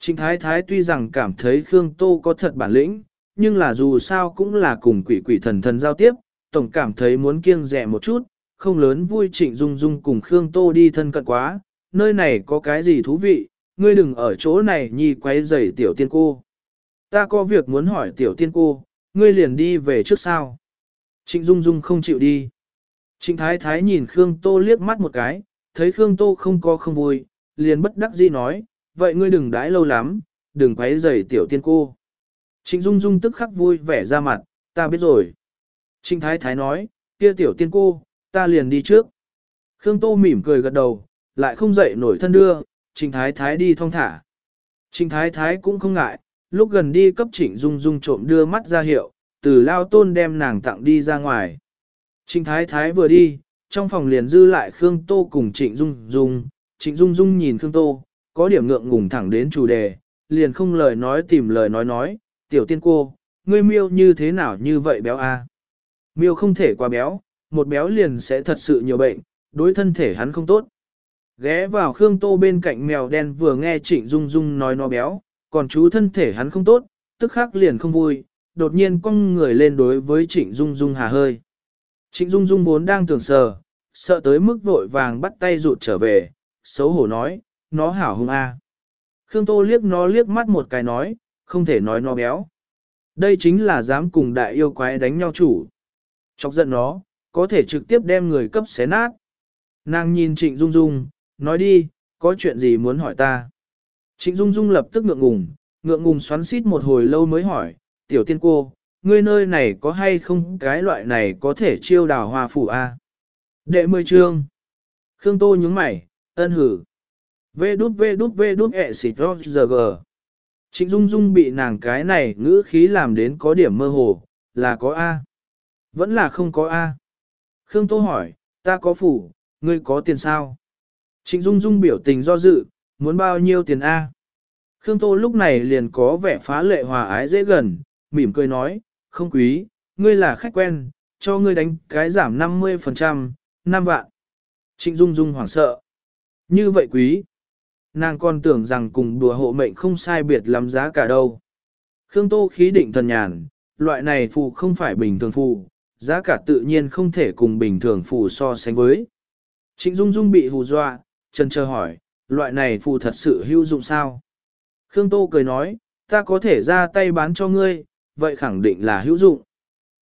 Trịnh Thái Thái tuy rằng cảm thấy Khương Tô có thật bản lĩnh, nhưng là dù sao cũng là cùng quỷ quỷ thần thần giao tiếp, tổng cảm thấy muốn kiêng rẻ một chút, không lớn vui Trịnh Dung Dung cùng Khương Tô đi thân cận quá, nơi này có cái gì thú vị, ngươi đừng ở chỗ này nhi quấy rầy tiểu tiên cô. Ta có việc muốn hỏi tiểu tiên cô, ngươi liền đi về trước sao. Trịnh Dung Dung không chịu đi. Trịnh Thái Thái nhìn Khương Tô liếc mắt một cái, thấy Khương Tô không có không vui, liền bất đắc dĩ nói, vậy ngươi đừng đãi lâu lắm, đừng quấy rầy tiểu tiên cô. Trịnh Dung Dung tức khắc vui vẻ ra mặt, ta biết rồi. Trịnh Thái Thái nói, kia tiểu tiên cô, ta liền đi trước. Khương Tô mỉm cười gật đầu, lại không dậy nổi thân đưa, Trịnh Thái Thái đi thong thả. Trịnh Thái Thái cũng không ngại, lúc gần đi cấp Trịnh Dung Dung trộm đưa mắt ra hiệu, từ lao tôn đem nàng tặng đi ra ngoài. Trịnh Thái Thái vừa đi, trong phòng liền dư lại Khương Tô cùng Trịnh Dung Dung, Trịnh Dung Dung nhìn Khương Tô, có điểm ngượng ngùng thẳng đến chủ đề, liền không lời nói tìm lời nói nói, tiểu tiên cô, ngươi miêu như thế nào như vậy béo a? Miêu không thể quá béo, một béo liền sẽ thật sự nhiều bệnh, đối thân thể hắn không tốt. Ghé vào Khương Tô bên cạnh mèo đen vừa nghe Trịnh Dung Dung nói nó béo, còn chú thân thể hắn không tốt, tức khắc liền không vui, đột nhiên cong người lên đối với Trịnh Dung Dung hà hơi. Trịnh Dung Dung vốn đang tưởng sờ, sợ tới mức vội vàng bắt tay rụt trở về, xấu hổ nói, nó hảo hung a. Khương Tô liếc nó liếc mắt một cái nói, không thể nói nó béo. Đây chính là dám cùng đại yêu quái đánh nhau chủ. Chọc giận nó, có thể trực tiếp đem người cấp xé nát. Nàng nhìn Trịnh Dung Dung, nói đi, có chuyện gì muốn hỏi ta. Trịnh Dung Dung lập tức ngượng ngùng, ngượng ngùng xoắn xít một hồi lâu mới hỏi, tiểu tiên cô, ngươi nơi này có hay không cái loại này có thể chiêu đào hoa phủ a? Đệ mười trương. Khương Tô nhướng mày, ân hử. Vê đút vê đút vê đút ẹ xịt giờ gờ. Trịnh Dung Dung bị nàng cái này ngữ khí làm đến có điểm mơ hồ, là có A. Vẫn là không có A. Khương Tô hỏi, ta có phủ, ngươi có tiền sao? Trịnh Dung Dung biểu tình do dự, muốn bao nhiêu tiền A? Khương Tô lúc này liền có vẻ phá lệ hòa ái dễ gần, mỉm cười nói, không quý, ngươi là khách quen, cho ngươi đánh cái giảm 50%, 5 vạn. Trịnh Dung Dung hoảng sợ. Như vậy quý. Nàng còn tưởng rằng cùng đùa hộ mệnh không sai biệt lắm giá cả đâu. Khương Tô khí định thần nhàn, loại này phù không phải bình thường phù, giá cả tự nhiên không thể cùng bình thường phù so sánh với. Trịnh Dung Dung bị hù dọa, chân chờ hỏi, loại này phù thật sự hữu dụng sao? Khương Tô cười nói, ta có thể ra tay bán cho ngươi, vậy khẳng định là hữu dụng.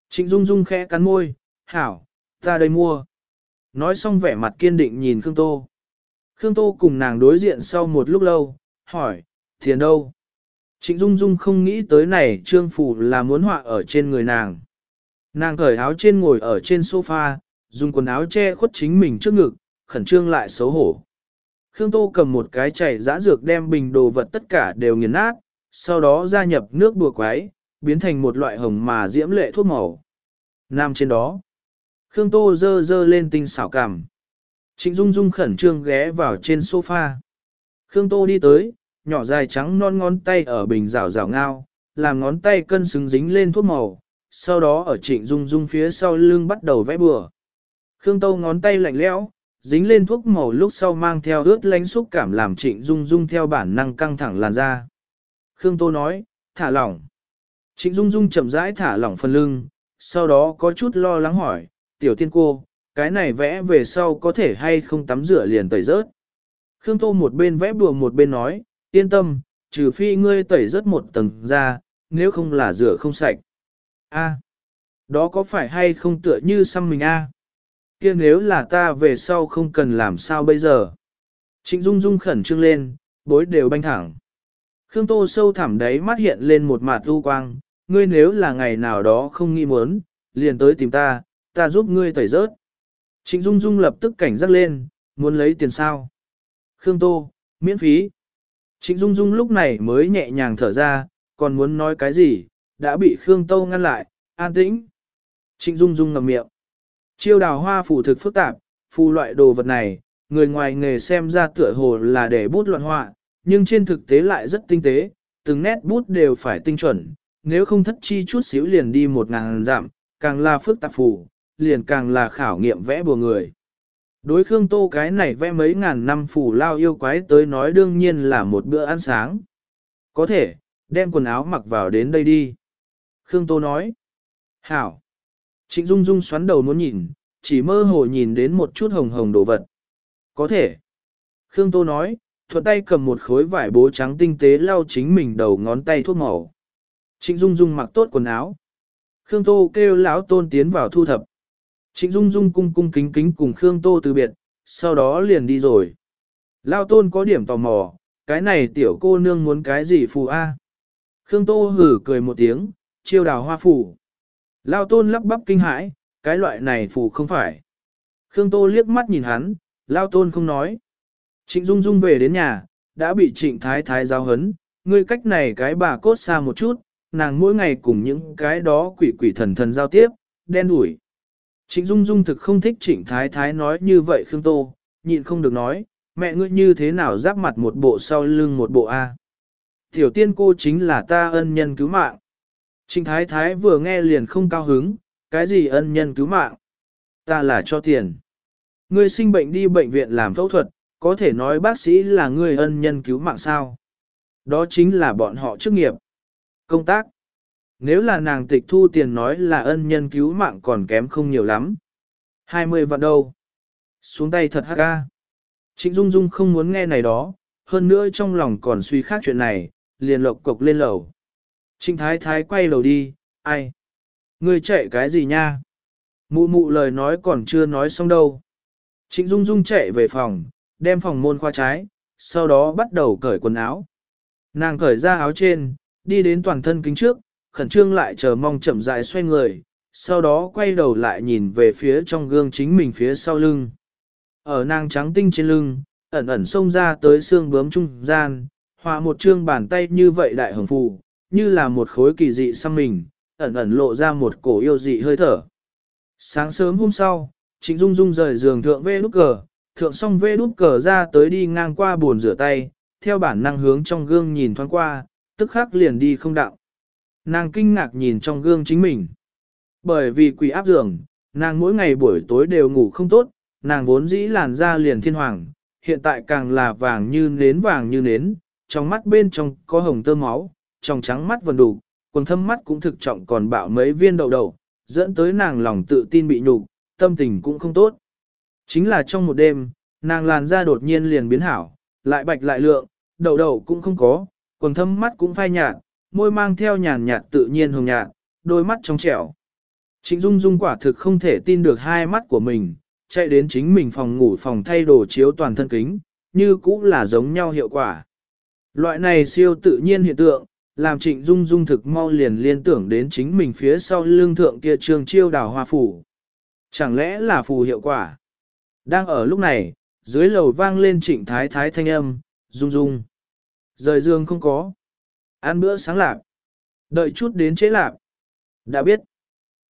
Trịnh Dung Dung khẽ cắn môi, hảo, ta đây mua. Nói xong vẻ mặt kiên định nhìn Khương Tô. Khương Tô cùng nàng đối diện sau một lúc lâu, hỏi, tiền đâu? Trịnh Dung Dung không nghĩ tới này trương phủ là muốn họa ở trên người nàng. Nàng cởi áo trên ngồi ở trên sofa, dùng quần áo che khuất chính mình trước ngực, khẩn trương lại xấu hổ. Khương Tô cầm một cái chảy giã dược đem bình đồ vật tất cả đều nghiền nát, sau đó gia nhập nước bùa quái, biến thành một loại hồng mà diễm lệ thuốc màu. Nam trên đó. Khương Tô dơ dơ lên tinh xảo cảm. Trịnh Dung Dung khẩn trương ghé vào trên sofa. Khương Tô đi tới, nhỏ dài trắng non ngón tay ở bình rào rào ngao, làm ngón tay cân xứng dính lên thuốc màu, sau đó ở trịnh Dung Dung phía sau lưng bắt đầu vẽ bừa. Khương Tô ngón tay lạnh lẽo, dính lên thuốc màu lúc sau mang theo ướt lánh xúc cảm làm trịnh Dung Dung theo bản năng căng thẳng làn da. Khương Tô nói, thả lỏng. Trịnh Dung Dung chậm rãi thả lỏng phần lưng, sau đó có chút lo lắng hỏi, tiểu tiên cô, cái này vẽ về sau có thể hay không tắm rửa liền tẩy rớt. Khương Tô một bên vẽ bùa một bên nói, yên tâm, trừ phi ngươi tẩy rớt một tầng ra, nếu không là rửa không sạch. A, đó có phải hay không tựa như xăm mình a? Kia nếu là ta về sau không cần làm sao bây giờ? Trịnh Dung Dung khẩn trương lên, bối đều banh thẳng. Khương Tô sâu thẳm đáy mắt hiện lên một mạt u quang, ngươi nếu là ngày nào đó không nghĩ muốn, liền tới tìm ta, ta giúp ngươi tẩy rớt. Trịnh Dung Dung lập tức cảnh giác lên, muốn lấy tiền sao. Khương Tô, miễn phí. Trịnh Dung Dung lúc này mới nhẹ nhàng thở ra, còn muốn nói cái gì, đã bị Khương Tô ngăn lại, an tĩnh. Trịnh Dung Dung ngậm miệng. Chiêu đào hoa phù thực phức tạp, phù loại đồ vật này, người ngoài nghề xem ra tựa hồ là để bút loạn họa, nhưng trên thực tế lại rất tinh tế, từng nét bút đều phải tinh chuẩn, nếu không thất chi chút xíu liền đi một ngàn giảm, càng là phức tạp phù, liền càng là khảo nghiệm vẽ bùa người. Đối Khương Tô cái này vẽ mấy ngàn năm phủ lao yêu quái tới nói đương nhiên là một bữa ăn sáng. Có thể, đem quần áo mặc vào đến đây đi. Khương Tô nói. Hảo. Trịnh Dung Dung xoắn đầu muốn nhìn, chỉ mơ hồ nhìn đến một chút hồng hồng đồ vật. Có thể. Khương Tô nói, thuận tay cầm một khối vải bố trắng tinh tế lau chính mình đầu ngón tay thuốc màu. Trịnh Dung Dung mặc tốt quần áo. Khương Tô kêu lão tôn tiến vào thu thập. Trịnh Dung Dung cung cung kính kính cùng Khương Tô từ biệt, sau đó liền đi rồi. Lão tôn có điểm tò mò, cái này tiểu cô nương muốn cái gì phù a? Khương Tô hử cười một tiếng, chiêu đào hoa phù. Lão tôn lắp bắp kinh hãi, cái loại này phù không phải. Khương Tô liếc mắt nhìn hắn, Lão tôn không nói. Trịnh Dung Dung về đến nhà, đã bị trịnh thái thái giáo hấn, ngươi cách này cái bà cốt xa một chút, nàng mỗi ngày cùng những cái đó quỷ quỷ thần thần giao tiếp, đen đủi. Trịnh Dung Dung thực không thích trịnh thái thái nói như vậy Khương Tô, nhịn không được nói, mẹ ngươi như thế nào giáp mặt một bộ sau lưng một bộ A. Tiểu tiên cô chính là ta ân nhân cứu mạng. Trịnh thái thái vừa nghe liền không cao hứng, cái gì ân nhân cứu mạng? Ta là cho tiền. Ngươi sinh bệnh đi bệnh viện làm phẫu thuật, có thể nói bác sĩ là ngươi ân nhân cứu mạng sao? Đó chính là bọn họ chức nghiệp. Công tác. Nếu là nàng tịch thu tiền nói là ân nhân cứu mạng còn kém không nhiều lắm. 20 vạn đâu. Xuống tay thật hắc ca. Trịnh Dung Dung không muốn nghe này đó, hơn nữa trong lòng còn suy khác chuyện này, liền lộc cộc lên lầu. Trịnh Thái Thái quay lầu đi, ai? Ngươi chạy cái gì nha? Mụ mụ lời nói còn chưa nói xong đâu. Trịnh Dung Dung chạy về phòng, đem phòng môn khoa trái, sau đó bắt đầu cởi quần áo. Nàng cởi ra áo trên, đi đến toàn thân kính trước, khẩn trương lại chờ mong chậm rãi xoay người, sau đó quay đầu lại nhìn về phía trong gương chính mình phía sau lưng. Ở nàng trắng tinh trên lưng, ẩn ẩn xông ra tới xương bướm trung gian, hòa một trương bàn tay như vậy đại hồng phù, như là một khối kỳ dị xăm mình, ẩn ẩn lộ ra một cổ yêu dị hơi thở. Sáng sớm hôm sau, Trịnh Dung Dung rời giường thượng vê nút cờ, thượng xong vê nút cờ ra tới đi ngang qua buồn rửa tay, theo bản năng hướng trong gương nhìn thoáng qua, tức khắc liền đi không đạo. Nàng kinh ngạc nhìn trong gương chính mình. Bởi vì quỷ áp giường, nàng mỗi ngày buổi tối đều ngủ không tốt, nàng vốn dĩ làn da liền thiên hoàng, hiện tại càng là vàng như nến vàng như nến, trong mắt bên trong có hồng tơ máu, trong trắng mắt vần đủ, quần thâm mắt cũng thực trọng còn bạo mấy viên đậu đầu, dẫn tới nàng lòng tự tin bị nhục, tâm tình cũng không tốt. Chính là trong một đêm, nàng làn da đột nhiên liền biến hảo, lại bạch lại lượng, đậu đầu cũng không có, quần thâm mắt cũng phai nhạt, môi mang theo nhàn nhạt tự nhiên hồng nhạt, đôi mắt trong trẻo. Trịnh Dung Dung quả thực không thể tin được hai mắt của mình, chạy đến chính mình phòng ngủ phòng thay đồ chiếu toàn thân kính, như cũng là giống nhau hiệu quả. Loại này siêu tự nhiên hiện tượng, làm trịnh Dung Dung thực mau liền liên tưởng đến chính mình phía sau lương thượng kia trường chiêu đào hoa phủ. Chẳng lẽ là phù hiệu quả? Đang ở lúc này, dưới lầu vang lên trịnh thái thái thanh âm, Dung Dung. Rời giường không có. Ăn bữa sáng lạp. Đợi chút đến chế lạp. Đã biết.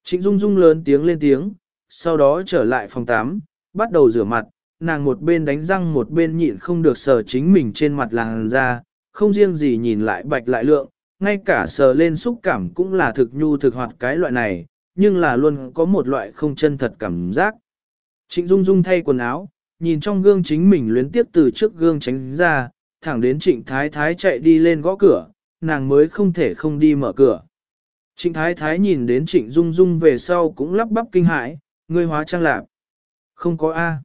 Trịnh Dung Dung lớn tiếng lên tiếng, sau đó trở lại phòng 8, bắt đầu rửa mặt, nàng một bên đánh răng một bên nhịn không được sờ chính mình trên mặt làn da, không riêng gì nhìn lại bạch lại lượng, ngay cả sờ lên xúc cảm cũng là thực nhu thực hoạt cái loại này, nhưng là luôn có một loại không chân thật cảm giác. Trịnh Dung Dung thay quần áo, nhìn trong gương chính mình luyến tiếp từ trước gương tránh ra, thẳng đến trịnh thái thái chạy đi lên gõ cửa, nàng mới không thể không đi mở cửa. Trịnh thái thái nhìn đến trịnh dung dung về sau cũng lắp bắp kinh hãi, ngươi hóa trang lạp. Không có A.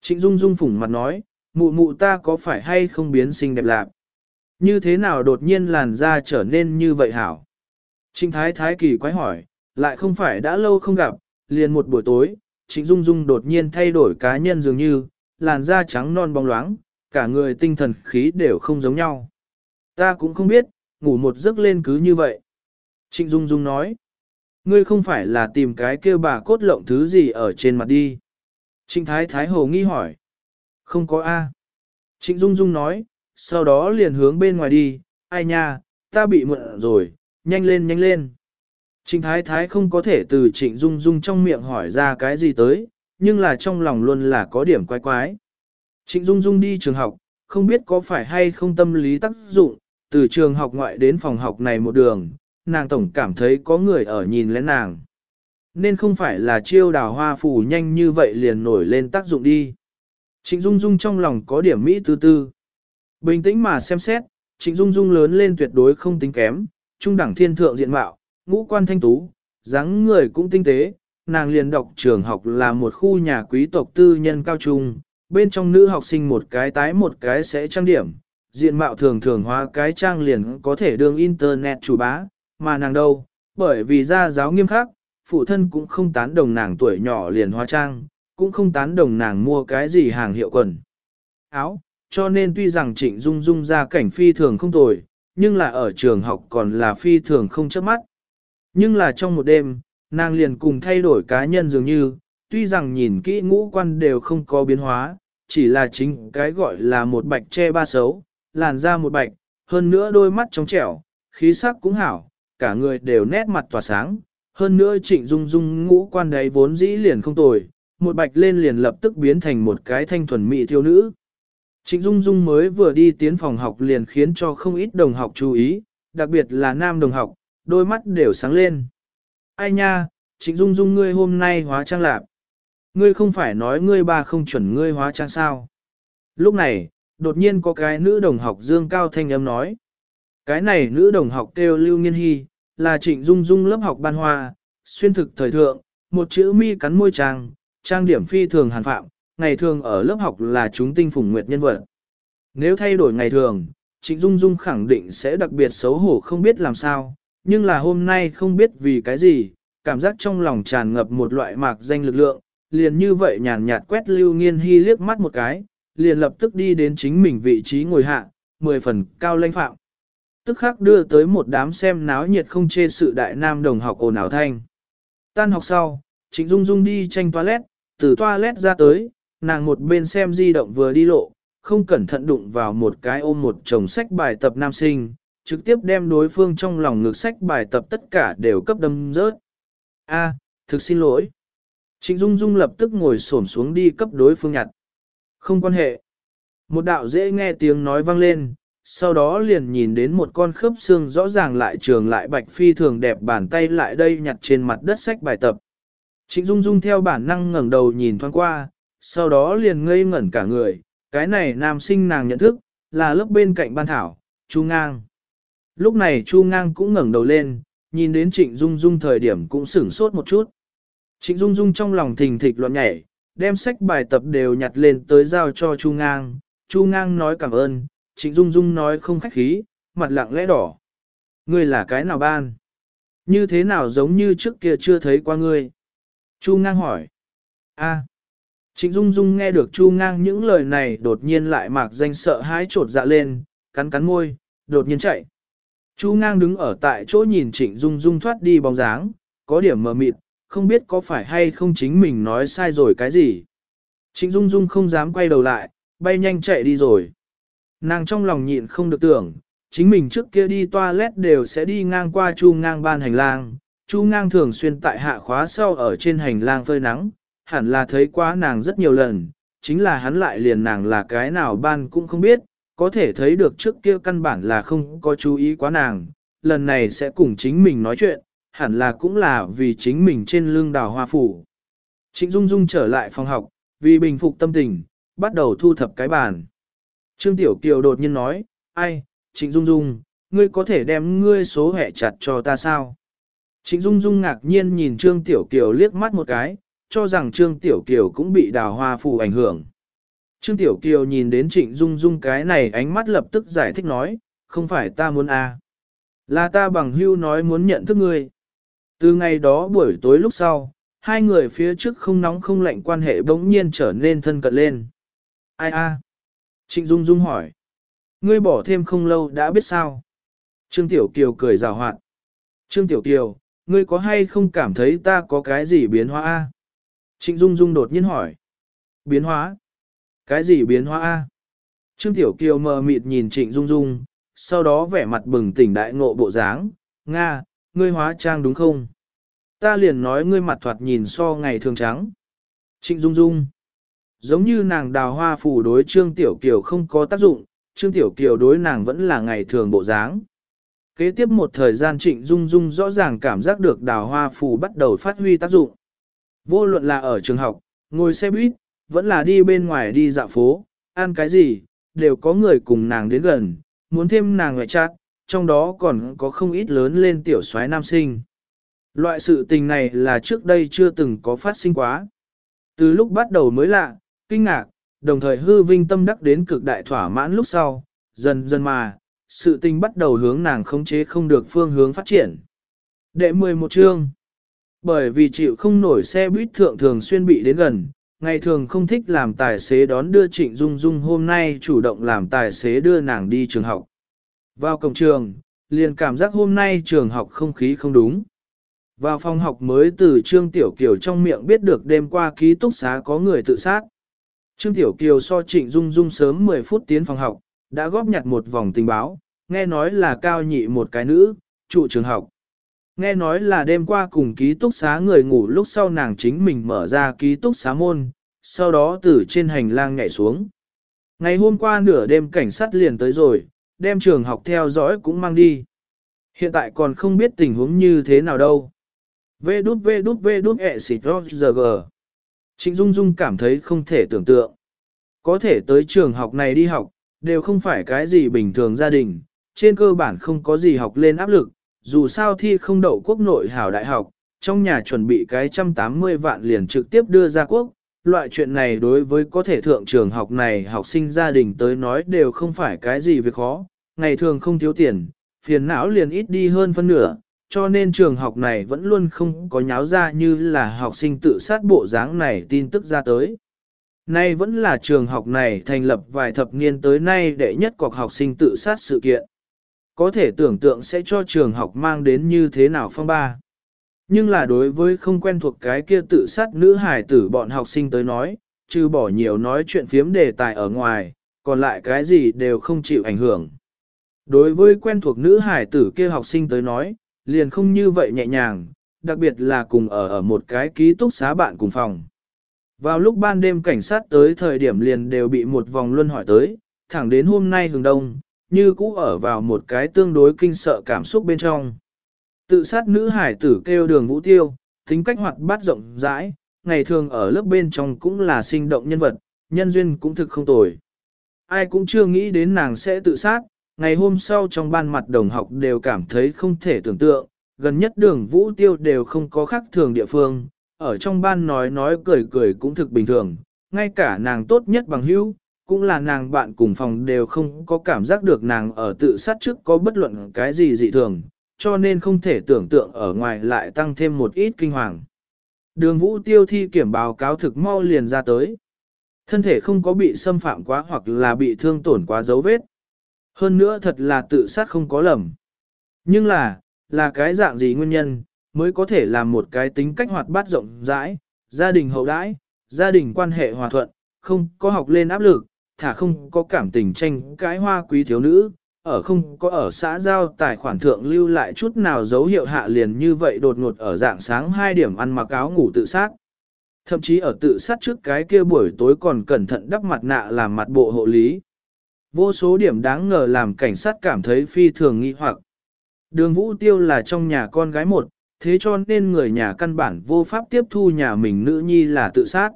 Trịnh dung dung phủng mặt nói, mụ mụ ta có phải hay không biến xinh đẹp lạp. Như thế nào đột nhiên làn da trở nên như vậy hảo? Trịnh thái thái kỳ quái hỏi, lại không phải đã lâu không gặp, liền một buổi tối, trịnh dung dung đột nhiên thay đổi cá nhân dường như, làn da trắng non bóng loáng, cả người tinh thần khí đều không giống nhau. Ta cũng không biết, ngủ một giấc lên cứ như vậy. Trịnh Dung Dung nói, ngươi không phải là tìm cái kêu bà cốt lộng thứ gì ở trên mặt đi. Trịnh Thái Thái Hồ nghi hỏi, không có A. Trịnh Dung Dung nói, sau đó liền hướng bên ngoài đi, ai nha, ta bị mượn rồi, nhanh lên nhanh lên. Trịnh Thái Thái không có thể từ Trịnh Dung Dung trong miệng hỏi ra cái gì tới, nhưng là trong lòng luôn là có điểm quái quái. Trịnh Dung Dung đi trường học, không biết có phải hay không tâm lý tác dụng, từ trường học ngoại đến phòng học này một đường, nàng tổng cảm thấy có người ở nhìn lén nàng. Nên không phải là chiêu đào hoa phủ nhanh như vậy liền nổi lên tác dụng đi. Trịnh Dung Dung trong lòng có điểm Mỹ tư tư. Bình tĩnh mà xem xét, Trịnh Dung Dung lớn lên tuyệt đối không tính kém, trung đẳng thiên thượng diện mạo, ngũ quan thanh tú, dáng người cũng tinh tế, nàng liền đọc trường học là một khu nhà quý tộc tư nhân cao trung, bên trong nữ học sinh một cái tái một cái sẽ trang điểm, diện mạo thường thường hóa cái trang liền có thể đương internet chủ bá, mà nàng đâu, bởi vì gia giáo nghiêm khắc, phụ thân cũng không tán đồng nàng tuổi nhỏ liền hóa trang, cũng không tán đồng nàng mua cái gì hàng hiệu quần. Áo, cho nên tuy rằng trịnh dung dung ra cảnh phi thường không tồi, nhưng là ở trường học còn là phi thường không chớp mắt. Nhưng là trong một đêm, nàng liền cùng thay đổi cá nhân dường như, tuy rằng nhìn kỹ ngũ quan đều không có biến hóa, chỉ là chính cái gọi là một bạch che ba xấu, làn da một bạch, hơn nữa đôi mắt trong trẻo, khí sắc cũng hảo, cả người đều nét mặt tỏa sáng, hơn nữa trịnh dung dung ngũ quan đấy vốn dĩ liền không tồi, một bạch lên liền lập tức biến thành một cái thanh thuần mỹ thiếu nữ. Trịnh Dung Dung mới vừa đi tiến phòng học liền khiến cho không ít đồng học chú ý, đặc biệt là nam đồng học, đôi mắt đều sáng lên. Ai nha, Trịnh Dung Dung ngươi hôm nay hóa trang lạp. Ngươi không phải nói ngươi ba không chuẩn ngươi hóa trang sao. Lúc này, đột nhiên có cái nữ đồng học dương cao thanh âm nói. Cái này nữ đồng học kêu Lưu Nghiên Hy, là Trịnh Dung Dung lớp học ban hoa, xuyên thực thời thượng, một chữ mi cắn môi trang, trang điểm phi thường hàn phạm, ngày thường ở lớp học là chúng tinh phùng nguyệt nhân vật. Nếu thay đổi ngày thường, Trịnh Dung Dung khẳng định sẽ đặc biệt xấu hổ không biết làm sao, nhưng là hôm nay không biết vì cái gì, cảm giác trong lòng tràn ngập một loại mạc danh lực lượng, liền như vậy nhàn nhạt quét Lưu Nghiên Hy liếc mắt một cái, liền lập tức đi đến chính mình vị trí ngồi hạ, mười phần cao lãnh phạm. Tức khắc đưa tới một đám xem náo nhiệt không chê sự đại nam đồng học ồn ào thanh. Tan học sau, Trịnh Dung Dung đi tranh toilet, từ toilet ra tới, nàng một bên xem di động vừa đi lộ, không cẩn thận đụng vào một cái ôm một chồng sách bài tập nam sinh, trực tiếp đem đối phương trong lòng ngực sách bài tập tất cả đều cấp đâm rớt. A, thực xin lỗi. Trịnh Dung Dung lập tức ngồi xổm xuống đi cấp đối phương nhặt. Không quan hệ. Một đạo dễ nghe tiếng nói vang lên, sau đó liền nhìn đến một con khớp xương rõ ràng lại trường lại bạch phi thường đẹp bàn tay lại đây nhặt trên mặt đất sách bài tập. Trịnh Dung Dung theo bản năng ngẩng đầu nhìn thoáng qua, sau đó liền ngây ngẩn cả người, cái này nam sinh nàng nhận thức, là lớp bên cạnh ban thảo, Chu Ngang. Lúc này Chu Ngang cũng ngẩng đầu lên, nhìn đến Trịnh Dung Dung thời điểm cũng sửng sốt một chút. Trịnh Dung Dung trong lòng thình thịch loạn nhảy, đem sách bài tập đều nhặt lên tới giao cho Chu Ngang. Chu Ngang nói cảm ơn, Trịnh Dung Dung nói không khách khí, mặt lặng lẽ đỏ. Ngươi là cái nào ban? Như thế nào giống như trước kia chưa thấy qua ngươi? Chu Ngang hỏi. A. Trịnh Dung Dung nghe được Chu Ngang những lời này đột nhiên lại mạc danh sợ hãi trột dạ lên, cắn cắn môi, đột nhiên chạy. Chu Ngang đứng ở tại chỗ nhìn Trịnh Dung Dung thoát đi bóng dáng, có điểm mờ mịt, không biết có phải hay không chính mình nói sai rồi cái gì. Trịnh Dung Dung không dám quay đầu lại, bay nhanh chạy đi rồi. Nàng trong lòng nhịn không được tưởng, chính mình trước kia đi toilet đều sẽ đi ngang qua Chu Ngang ban hành lang. Chu Ngang thường xuyên tại hạ khóa sau ở trên hành lang phơi nắng, hẳn là thấy quá nàng rất nhiều lần, chính là hắn lại liền nàng là cái nào ban cũng không biết, có thể thấy được trước kia căn bản là không có chú ý quá nàng, lần này sẽ cùng chính mình nói chuyện, hẳn là cũng là vì chính mình trên lưng đào hoa phủ. Trịnh Dung Dung trở lại phòng học, vì bình phục tâm tình, bắt đầu thu thập cái bàn. Trương Tiểu Kiều đột nhiên nói, ai, Trịnh Dung Dung, ngươi có thể đem ngươi số hẻ chặt cho ta sao? Trịnh Dung Dung ngạc nhiên nhìn Trương Tiểu Kiều liếc mắt một cái, cho rằng Trương Tiểu Kiều cũng bị đào hoa phù ảnh hưởng. Trương Tiểu Kiều nhìn đến Trịnh Dung Dung cái này ánh mắt lập tức giải thích nói, không phải ta muốn à. Là ta bằng hưu nói muốn nhận thức ngươi. Từ ngày đó buổi tối lúc sau, hai người phía trước không nóng không lạnh quan hệ bỗng nhiên trở nên thân cận lên. Ai a? Trịnh Dung Dung hỏi. Ngươi bỏ thêm không lâu đã biết sao. Trương Tiểu Kiều cười rào hoạt. Trương Tiểu Kiều, ngươi có hay không cảm thấy ta có cái gì biến hóa a? Trịnh Dung Dung đột nhiên hỏi. Biến hóa? Cái gì biến hóa A? Trương Tiểu Kiều mờ mịt nhìn Trịnh Dung Dung, sau đó vẻ mặt bừng tỉnh đại ngộ bộ dáng, Nga, ngươi hóa trang đúng không? Ta liền nói ngươi mặt thoạt nhìn so ngày thường trắng. Trịnh Dung Dung. Giống như nàng đào hoa phủ đối Trương Tiểu Kiều không có tác dụng, Trương Tiểu Kiều đối nàng vẫn là ngày thường bộ dáng. Kế tiếp một thời gian Trịnh Dung Dung rõ ràng cảm giác được đào hoa phủ bắt đầu phát huy tác dụng. Vô luận là ở trường học, ngồi xe buýt, vẫn là đi bên ngoài đi dạo phố, ăn cái gì, đều có người cùng nàng đến gần, muốn thêm nàng ngoại chát, trong đó còn có không ít lớn lên tiểu soái nam sinh. Loại sự tình này là trước đây chưa từng có phát sinh quá. Từ lúc bắt đầu mới lạ, kinh ngạc, đồng thời hư vinh tâm đắc đến cực đại thỏa mãn lúc sau, dần dần mà, sự tình bắt đầu hướng nàng khống chế không được phương hướng phát triển. Đệ 11 chương Bởi vì chịu không nổi xe buýt thượng thường xuyên bị đến gần, ngày thường không thích làm tài xế đón đưa Trịnh Dung Dung hôm nay chủ động làm tài xế đưa nàng đi trường học. Vào cổng trường, liền cảm giác hôm nay trường học không khí không đúng. Vào phòng học mới từ Trương Tiểu Kiều trong miệng biết được đêm qua ký túc xá có người tự sát. Trương Tiểu Kiều so Trịnh Dung Dung sớm 10 phút tiến phòng học, đã góp nhặt một vòng tình báo, nghe nói là cao nhị một cái nữ, trụ trường học. Nghe nói là đêm qua cùng ký túc xá người ngủ lúc sau nàng chính mình mở ra ký túc xá môn, sau đó từ trên hành lang nhảy xuống. Ngày hôm qua nửa đêm cảnh sát liền tới rồi, đem trường học theo dõi cũng mang đi. Hiện tại còn không biết tình huống như thế nào đâu. Vê đút vê đút vê đút ẹ xịt giờ gờ. Trịnh Dung Dung cảm thấy không thể tưởng tượng. Có thể tới trường học này đi học, đều không phải cái gì bình thường gia đình, trên cơ bản không có gì học lên áp lực, dù sao thi không đậu quốc nội hảo đại học, trong nhà chuẩn bị cái 180 vạn liền trực tiếp đưa ra quốc. Loại chuyện này đối với có thể thượng trường học này học sinh gia đình tới nói đều không phải cái gì việc khó, ngày thường không thiếu tiền, phiền não liền ít đi hơn phân nửa, cho nên trường học này vẫn luôn không có nháo ra như là học sinh tự sát bộ dáng này tin tức ra tới. Nay vẫn là trường học này thành lập vài thập niên tới nay đệ nhất cuộc học sinh tự sát sự kiện. Có thể tưởng tượng sẽ cho trường học mang đến như thế nào phong ba. Nhưng là đối với không quen thuộc cái kia tự sát nữ hải tử bọn học sinh tới nói, trừ bỏ nhiều nói chuyện phiếm đề tài ở ngoài, còn lại cái gì đều không chịu ảnh hưởng. Đối với quen thuộc nữ hải tử kia học sinh tới nói, liền không như vậy nhẹ nhàng, đặc biệt là cùng ở ở một cái ký túc xá bạn cùng phòng. Vào lúc ban đêm cảnh sát tới thời điểm liền đều bị một vòng luân hỏi tới, thẳng đến hôm nay hừng đông, như cũ ở vào một cái tương đối kinh sợ cảm xúc bên trong. Tự sát nữ hải tử kêu đường vũ tiêu, tính cách hoạt bát rộng rãi, ngày thường ở lớp bên trong cũng là sinh động nhân vật, nhân duyên cũng thực không tồi. Ai cũng chưa nghĩ đến nàng sẽ tự sát, ngày hôm sau trong ban mặt đồng học đều cảm thấy không thể tưởng tượng, gần nhất đường vũ tiêu đều không có khác thường địa phương, ở trong ban nói nói cười cười cũng thực bình thường, ngay cả nàng tốt nhất bằng hữu, cũng là nàng bạn cùng phòng đều không có cảm giác được nàng ở tự sát trước có bất luận cái gì dị thường, cho nên không thể tưởng tượng ở ngoài lại tăng thêm một ít kinh hoàng. Đường vũ tiêu thi kiểm báo cáo thực mau liền ra tới. Thân thể không có bị xâm phạm quá hoặc là bị thương tổn quá dấu vết. Hơn nữa thật là tự sát không có lầm. Nhưng là, là cái dạng gì nguyên nhân, mới có thể làm một cái tính cách hoạt bát rộng rãi, gia đình hậu đãi, gia đình quan hệ hòa thuận, không có học lên áp lực, thả không có cảm tình tranh cái hoa quý thiếu nữ, ở không có ở xã giao tài khoản thượng lưu lại chút nào dấu hiệu hạ liền như vậy đột ngột ở dạng sáng hai điểm ăn mặc áo ngủ tự sát. Thậm chí ở tự sát trước cái kia buổi tối còn cẩn thận đắp mặt nạ làm mặt bộ hộ lý. Vô số điểm đáng ngờ làm cảnh sát cảm thấy phi thường nghi hoặc. Đường Vũ Tiêu là trong nhà con gái một, thế cho nên người nhà căn bản vô pháp tiếp thu nhà mình nữ nhi là tự sát.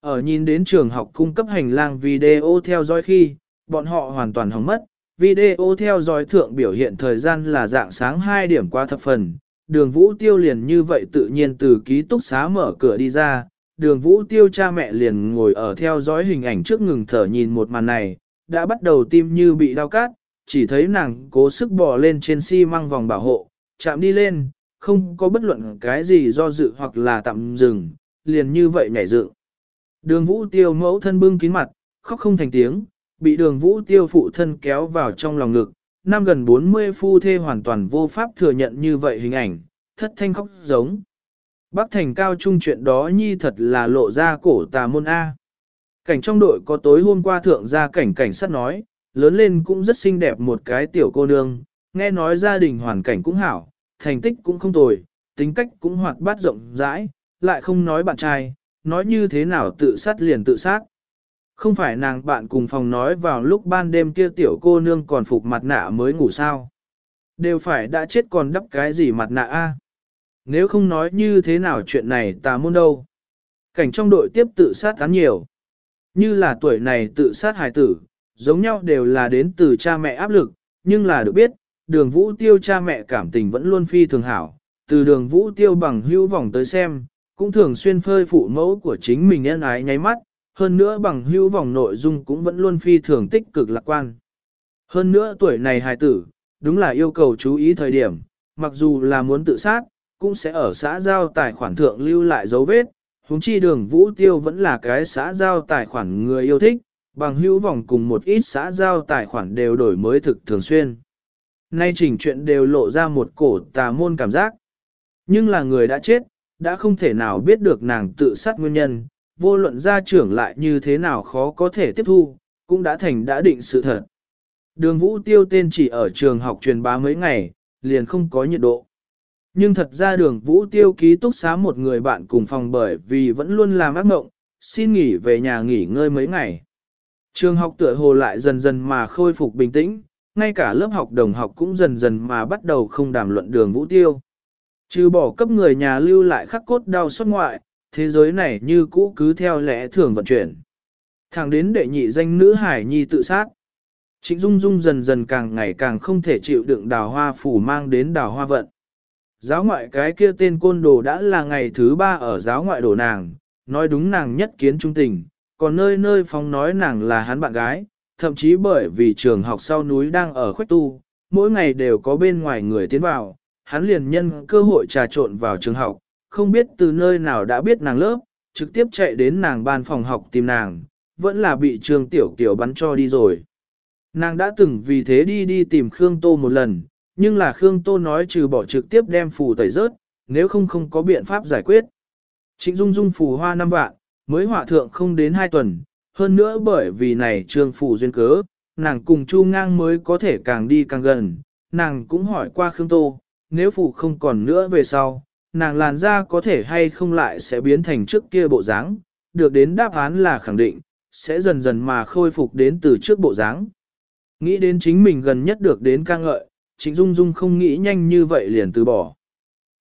Ở nhìn đến trường học cung cấp hành lang video theo dõi khi, bọn họ hoàn toàn hỏng mất. Video theo dõi thượng biểu hiện thời gian là dạng sáng 2 điểm qua thập phần. Đường Vũ Tiêu liền như vậy tự nhiên từ ký túc xá mở cửa đi ra. Đường Vũ Tiêu cha mẹ liền ngồi ở theo dõi hình ảnh trước ngừng thở nhìn một màn này, đã bắt đầu tim như bị đau cát, chỉ thấy nàng cố sức bò lên trên xi măng vòng bảo hộ, chạm đi lên, không có bất luận cái gì do dự hoặc là tạm dừng, liền như vậy nhảy dựng. Đường vũ tiêu mẫu thân bưng kín mặt, khóc không thành tiếng, bị đường vũ tiêu phụ thân kéo vào trong lòng ngực, năm gần 40 phu thê hoàn toàn vô pháp thừa nhận như vậy hình ảnh, thất thanh khóc giống. Bắc thành cao trung chuyện đó nhi thật là lộ ra cổ tà môn A. Cảnh trong đội có tối hôm qua thượng gia cảnh cảnh sát nói, lớn lên cũng rất xinh đẹp một cái tiểu cô nương, nghe nói gia đình hoàn cảnh cũng hảo, thành tích cũng không tồi, tính cách cũng hoạt bát rộng rãi, lại không nói bạn trai, nói như thế nào tự sát liền tự sát. Không phải nàng bạn cùng phòng nói vào lúc ban đêm kia tiểu cô nương còn phục mặt nạ mới ngủ sao. Đều phải đã chết còn đắp cái gì mặt nạ a? Nếu không nói như thế nào chuyện này ta muốn đâu. Cảnh trong đội tiếp tự sát cán nhiều. Như là tuổi này tự sát hài tử, giống nhau đều là đến từ cha mẹ áp lực, nhưng là được biết, đường vũ tiêu cha mẹ cảm tình vẫn luôn phi thường hảo, từ đường vũ tiêu bằng hữu vòng tới xem, cũng thường xuyên phơi phụ mẫu của chính mình nhân ái nháy mắt, hơn nữa bằng hữu vòng nội dung cũng vẫn luôn phi thường tích cực lạc quan. Hơn nữa tuổi này hài tử, đúng là yêu cầu chú ý thời điểm, mặc dù là muốn tự sát, cũng sẽ ở xã giao tài khoản thượng lưu lại dấu vết, huống chi đường vũ tiêu vẫn là cái xã giao tài khoản người yêu thích, bằng hữu vòng cùng một ít xã giao tài khoản đều đổi mới thực thường xuyên. Nay chỉnh chuyện đều lộ ra một cổ tà môn cảm giác. Nhưng là người đã chết, đã không thể nào biết được nàng tự sát nguyên nhân, vô luận gia trưởng lại như thế nào khó có thể tiếp thu, cũng đã thành đã định sự thật. Đường vũ tiêu tên chỉ ở trường học truyền bá mấy ngày, liền không có nhiệt độ. Nhưng thật ra đường vũ tiêu ký túc xá một người bạn cùng phòng bởi vì vẫn luôn làm ác mộng, xin nghỉ về nhà nghỉ ngơi mấy ngày. Trường học tựa hồ lại dần dần mà khôi phục bình tĩnh, ngay cả lớp học đồng học cũng dần dần mà bắt đầu không đàm luận đường vũ tiêu. Trừ bỏ cấp người nhà lưu lại khắc cốt đau xót ngoại, thế giới này như cũ cứ theo lẽ thường vận chuyển. Thẳng đến đệ nhị danh nữ hải nhi tự sát. Trịnh Dung Dung dần dần càng ngày càng không thể chịu đựng đào hoa phủ mang đến đào hoa vận. Giáo ngoại cái kia tên côn đồ đã là ngày thứ ba ở giáo ngoại đổ nàng, nói đúng nàng nhất kiến trung tình, còn nơi nơi phong nói nàng là hắn bạn gái, thậm chí bởi vì trường học sau núi đang ở khuếch tu, mỗi ngày đều có bên ngoài người tiến vào, hắn liền nhân cơ hội trà trộn vào trường học, không biết từ nơi nào đã biết nàng lớp, trực tiếp chạy đến nàng ban phòng học tìm nàng, vẫn là bị trường tiểu kiểu bắn cho đi rồi. Nàng đã từng vì thế đi đi tìm Khương Tô một lần, nhưng là Khương Tô nói trừ bỏ trực tiếp đem phù tẩy rớt, nếu không không có biện pháp giải quyết. Trịnh Dung Dung phù hoa năm vạn, mới hỏa thượng không đến hai tuần, hơn nữa bởi vì này trương phù duyên cớ, nàng cùng Chu Ngang mới có thể càng đi càng gần, nàng cũng hỏi qua Khương Tô, nếu phù không còn nữa về sau, nàng làn da có thể hay không lại sẽ biến thành trước kia bộ dáng, được đến đáp án là khẳng định, sẽ dần dần mà khôi phục đến từ trước bộ dáng. Nghĩ đến chính mình gần nhất được đến ca ngợi, Trịnh Dung Dung không nghĩ nhanh như vậy liền từ bỏ.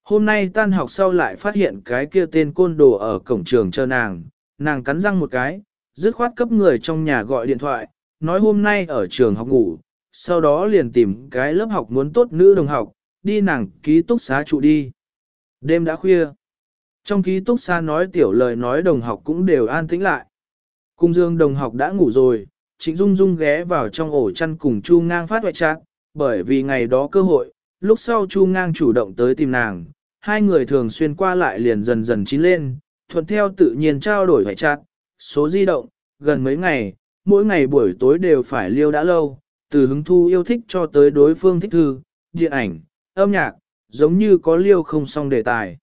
Hôm nay tan học sau lại phát hiện cái kia tên côn đồ ở cổng trường chờ nàng, nàng cắn răng một cái, dứt khoát cấp người trong nhà gọi điện thoại, nói hôm nay ở trường học ngủ, sau đó liền tìm cái lớp học muốn tốt nữ đồng học, đi nàng ký túc xá trụ đi. Đêm đã khuya. Trong ký túc xá nói tiểu lời nói đồng học cũng đều an tĩnh lại. Cung dương đồng học đã ngủ rồi, Trịnh Dung Dung ghé vào trong ổ chăn cùng Chu Ngang phát hoại chát. bởi vì ngày đó cơ hội, lúc sau Chu Ngang chủ động tới tìm nàng, hai người thường xuyên qua lại liền dần dần chín lên, thuận theo tự nhiên trao đổi hoại chát, số di động, gần mấy ngày, mỗi ngày buổi tối đều phải liêu đã lâu, từ hứng thu yêu thích cho tới đối phương thích thư, điện ảnh, âm nhạc, giống như có liêu không xong đề tài.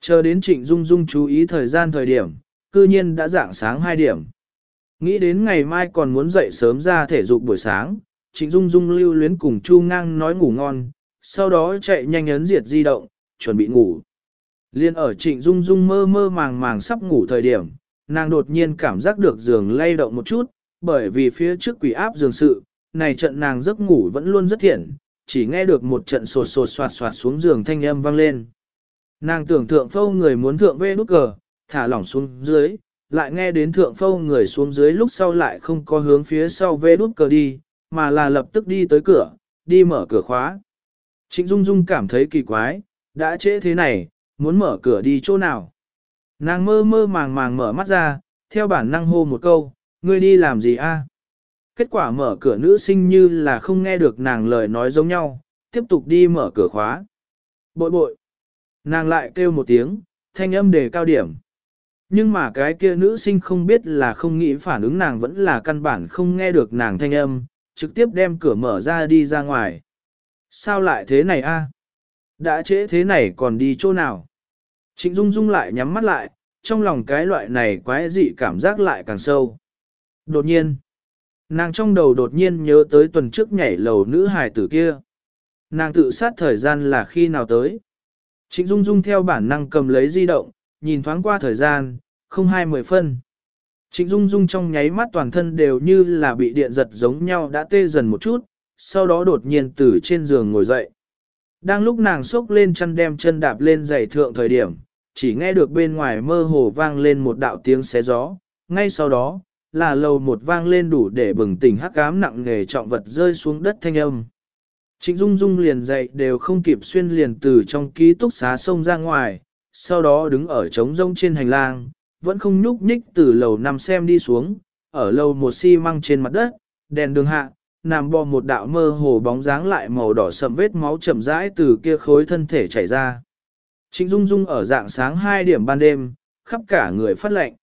Chờ đến Trịnh Dung Dung chú ý thời gian thời điểm, cư nhiên đã dạng sáng 2 điểm. Nghĩ đến ngày mai còn muốn dậy sớm ra thể dục buổi sáng, Trịnh Dung Dung lưu luyến cùng Chu Ngang nói ngủ ngon, sau đó chạy nhanh ấn diệt di động, chuẩn bị ngủ. Liên ở Trịnh Dung Dung mơ mơ màng màng sắp ngủ thời điểm, nàng đột nhiên cảm giác được giường lay động một chút, bởi vì phía trước quỷ áp giường sự, này trận nàng giấc ngủ vẫn luôn rất thiện, chỉ nghe được một trận sột sột soạt soạt xuống giường thanh âm vang lên. Nàng tưởng thượng phâu người muốn thượng vê nút cờ, thả lỏng xuống dưới, lại nghe đến thượng phâu người xuống dưới lúc sau lại không có hướng phía sau vê nút cờ đi, mà là lập tức đi tới cửa, đi mở cửa khóa. Trịnh Dung Dung cảm thấy kỳ quái, đã trễ thế này, muốn mở cửa đi chỗ nào. Nàng mơ mơ màng màng mở mắt ra, theo bản năng hô một câu, ngươi đi làm gì a? Kết quả mở cửa nữ sinh như là không nghe được nàng lời nói giống nhau, tiếp tục đi mở cửa khóa. Bội bội. Nàng lại kêu một tiếng, thanh âm đề cao điểm. Nhưng mà cái kia nữ sinh không biết là không nghĩ phản ứng nàng vẫn là căn bản không nghe được nàng thanh âm, trực tiếp đem cửa mở ra đi ra ngoài. Sao lại thế này a? Đã trễ thế này còn đi chỗ nào? Trịnh Dung Dung lại nhắm mắt lại, trong lòng cái loại này quái dị cảm giác lại càng sâu. Đột nhiên, nàng trong đầu đột nhiên nhớ tới tuần trước nhảy lầu nữ hài tử kia. Nàng tự sát thời gian là khi nào tới. Trịnh Dung Dung theo bản năng cầm lấy di động, nhìn thoáng qua thời gian, không hai mười phân. Trịnh Dung Dung trong nháy mắt toàn thân đều như là bị điện giật giống nhau đã tê dần một chút, sau đó đột nhiên từ trên giường ngồi dậy. Đang lúc nàng xốc lên chân đem chân đạp lên giày thượng thời điểm, chỉ nghe được bên ngoài mơ hồ vang lên một đạo tiếng xé gió, ngay sau đó, là lầu một vang lên đủ để bừng tỉnh hắc ám nặng nề trọng vật rơi xuống đất thanh âm. Trịnh Dung Dung liền dậy đều không kịp xuyên liền từ trong ký túc xá sông ra ngoài, sau đó đứng ở trống rông trên hành lang, vẫn không nhúc nhích từ lầu năm xem đi xuống, ở lầu một xi măng trên mặt đất, đèn đường hạ, nằm bò một đạo mơ hồ bóng dáng lại màu đỏ sậm vết máu chậm rãi từ kia khối thân thể chảy ra. Trịnh Dung Dung ở dạng sáng 2 điểm ban đêm, khắp cả người phát lệnh.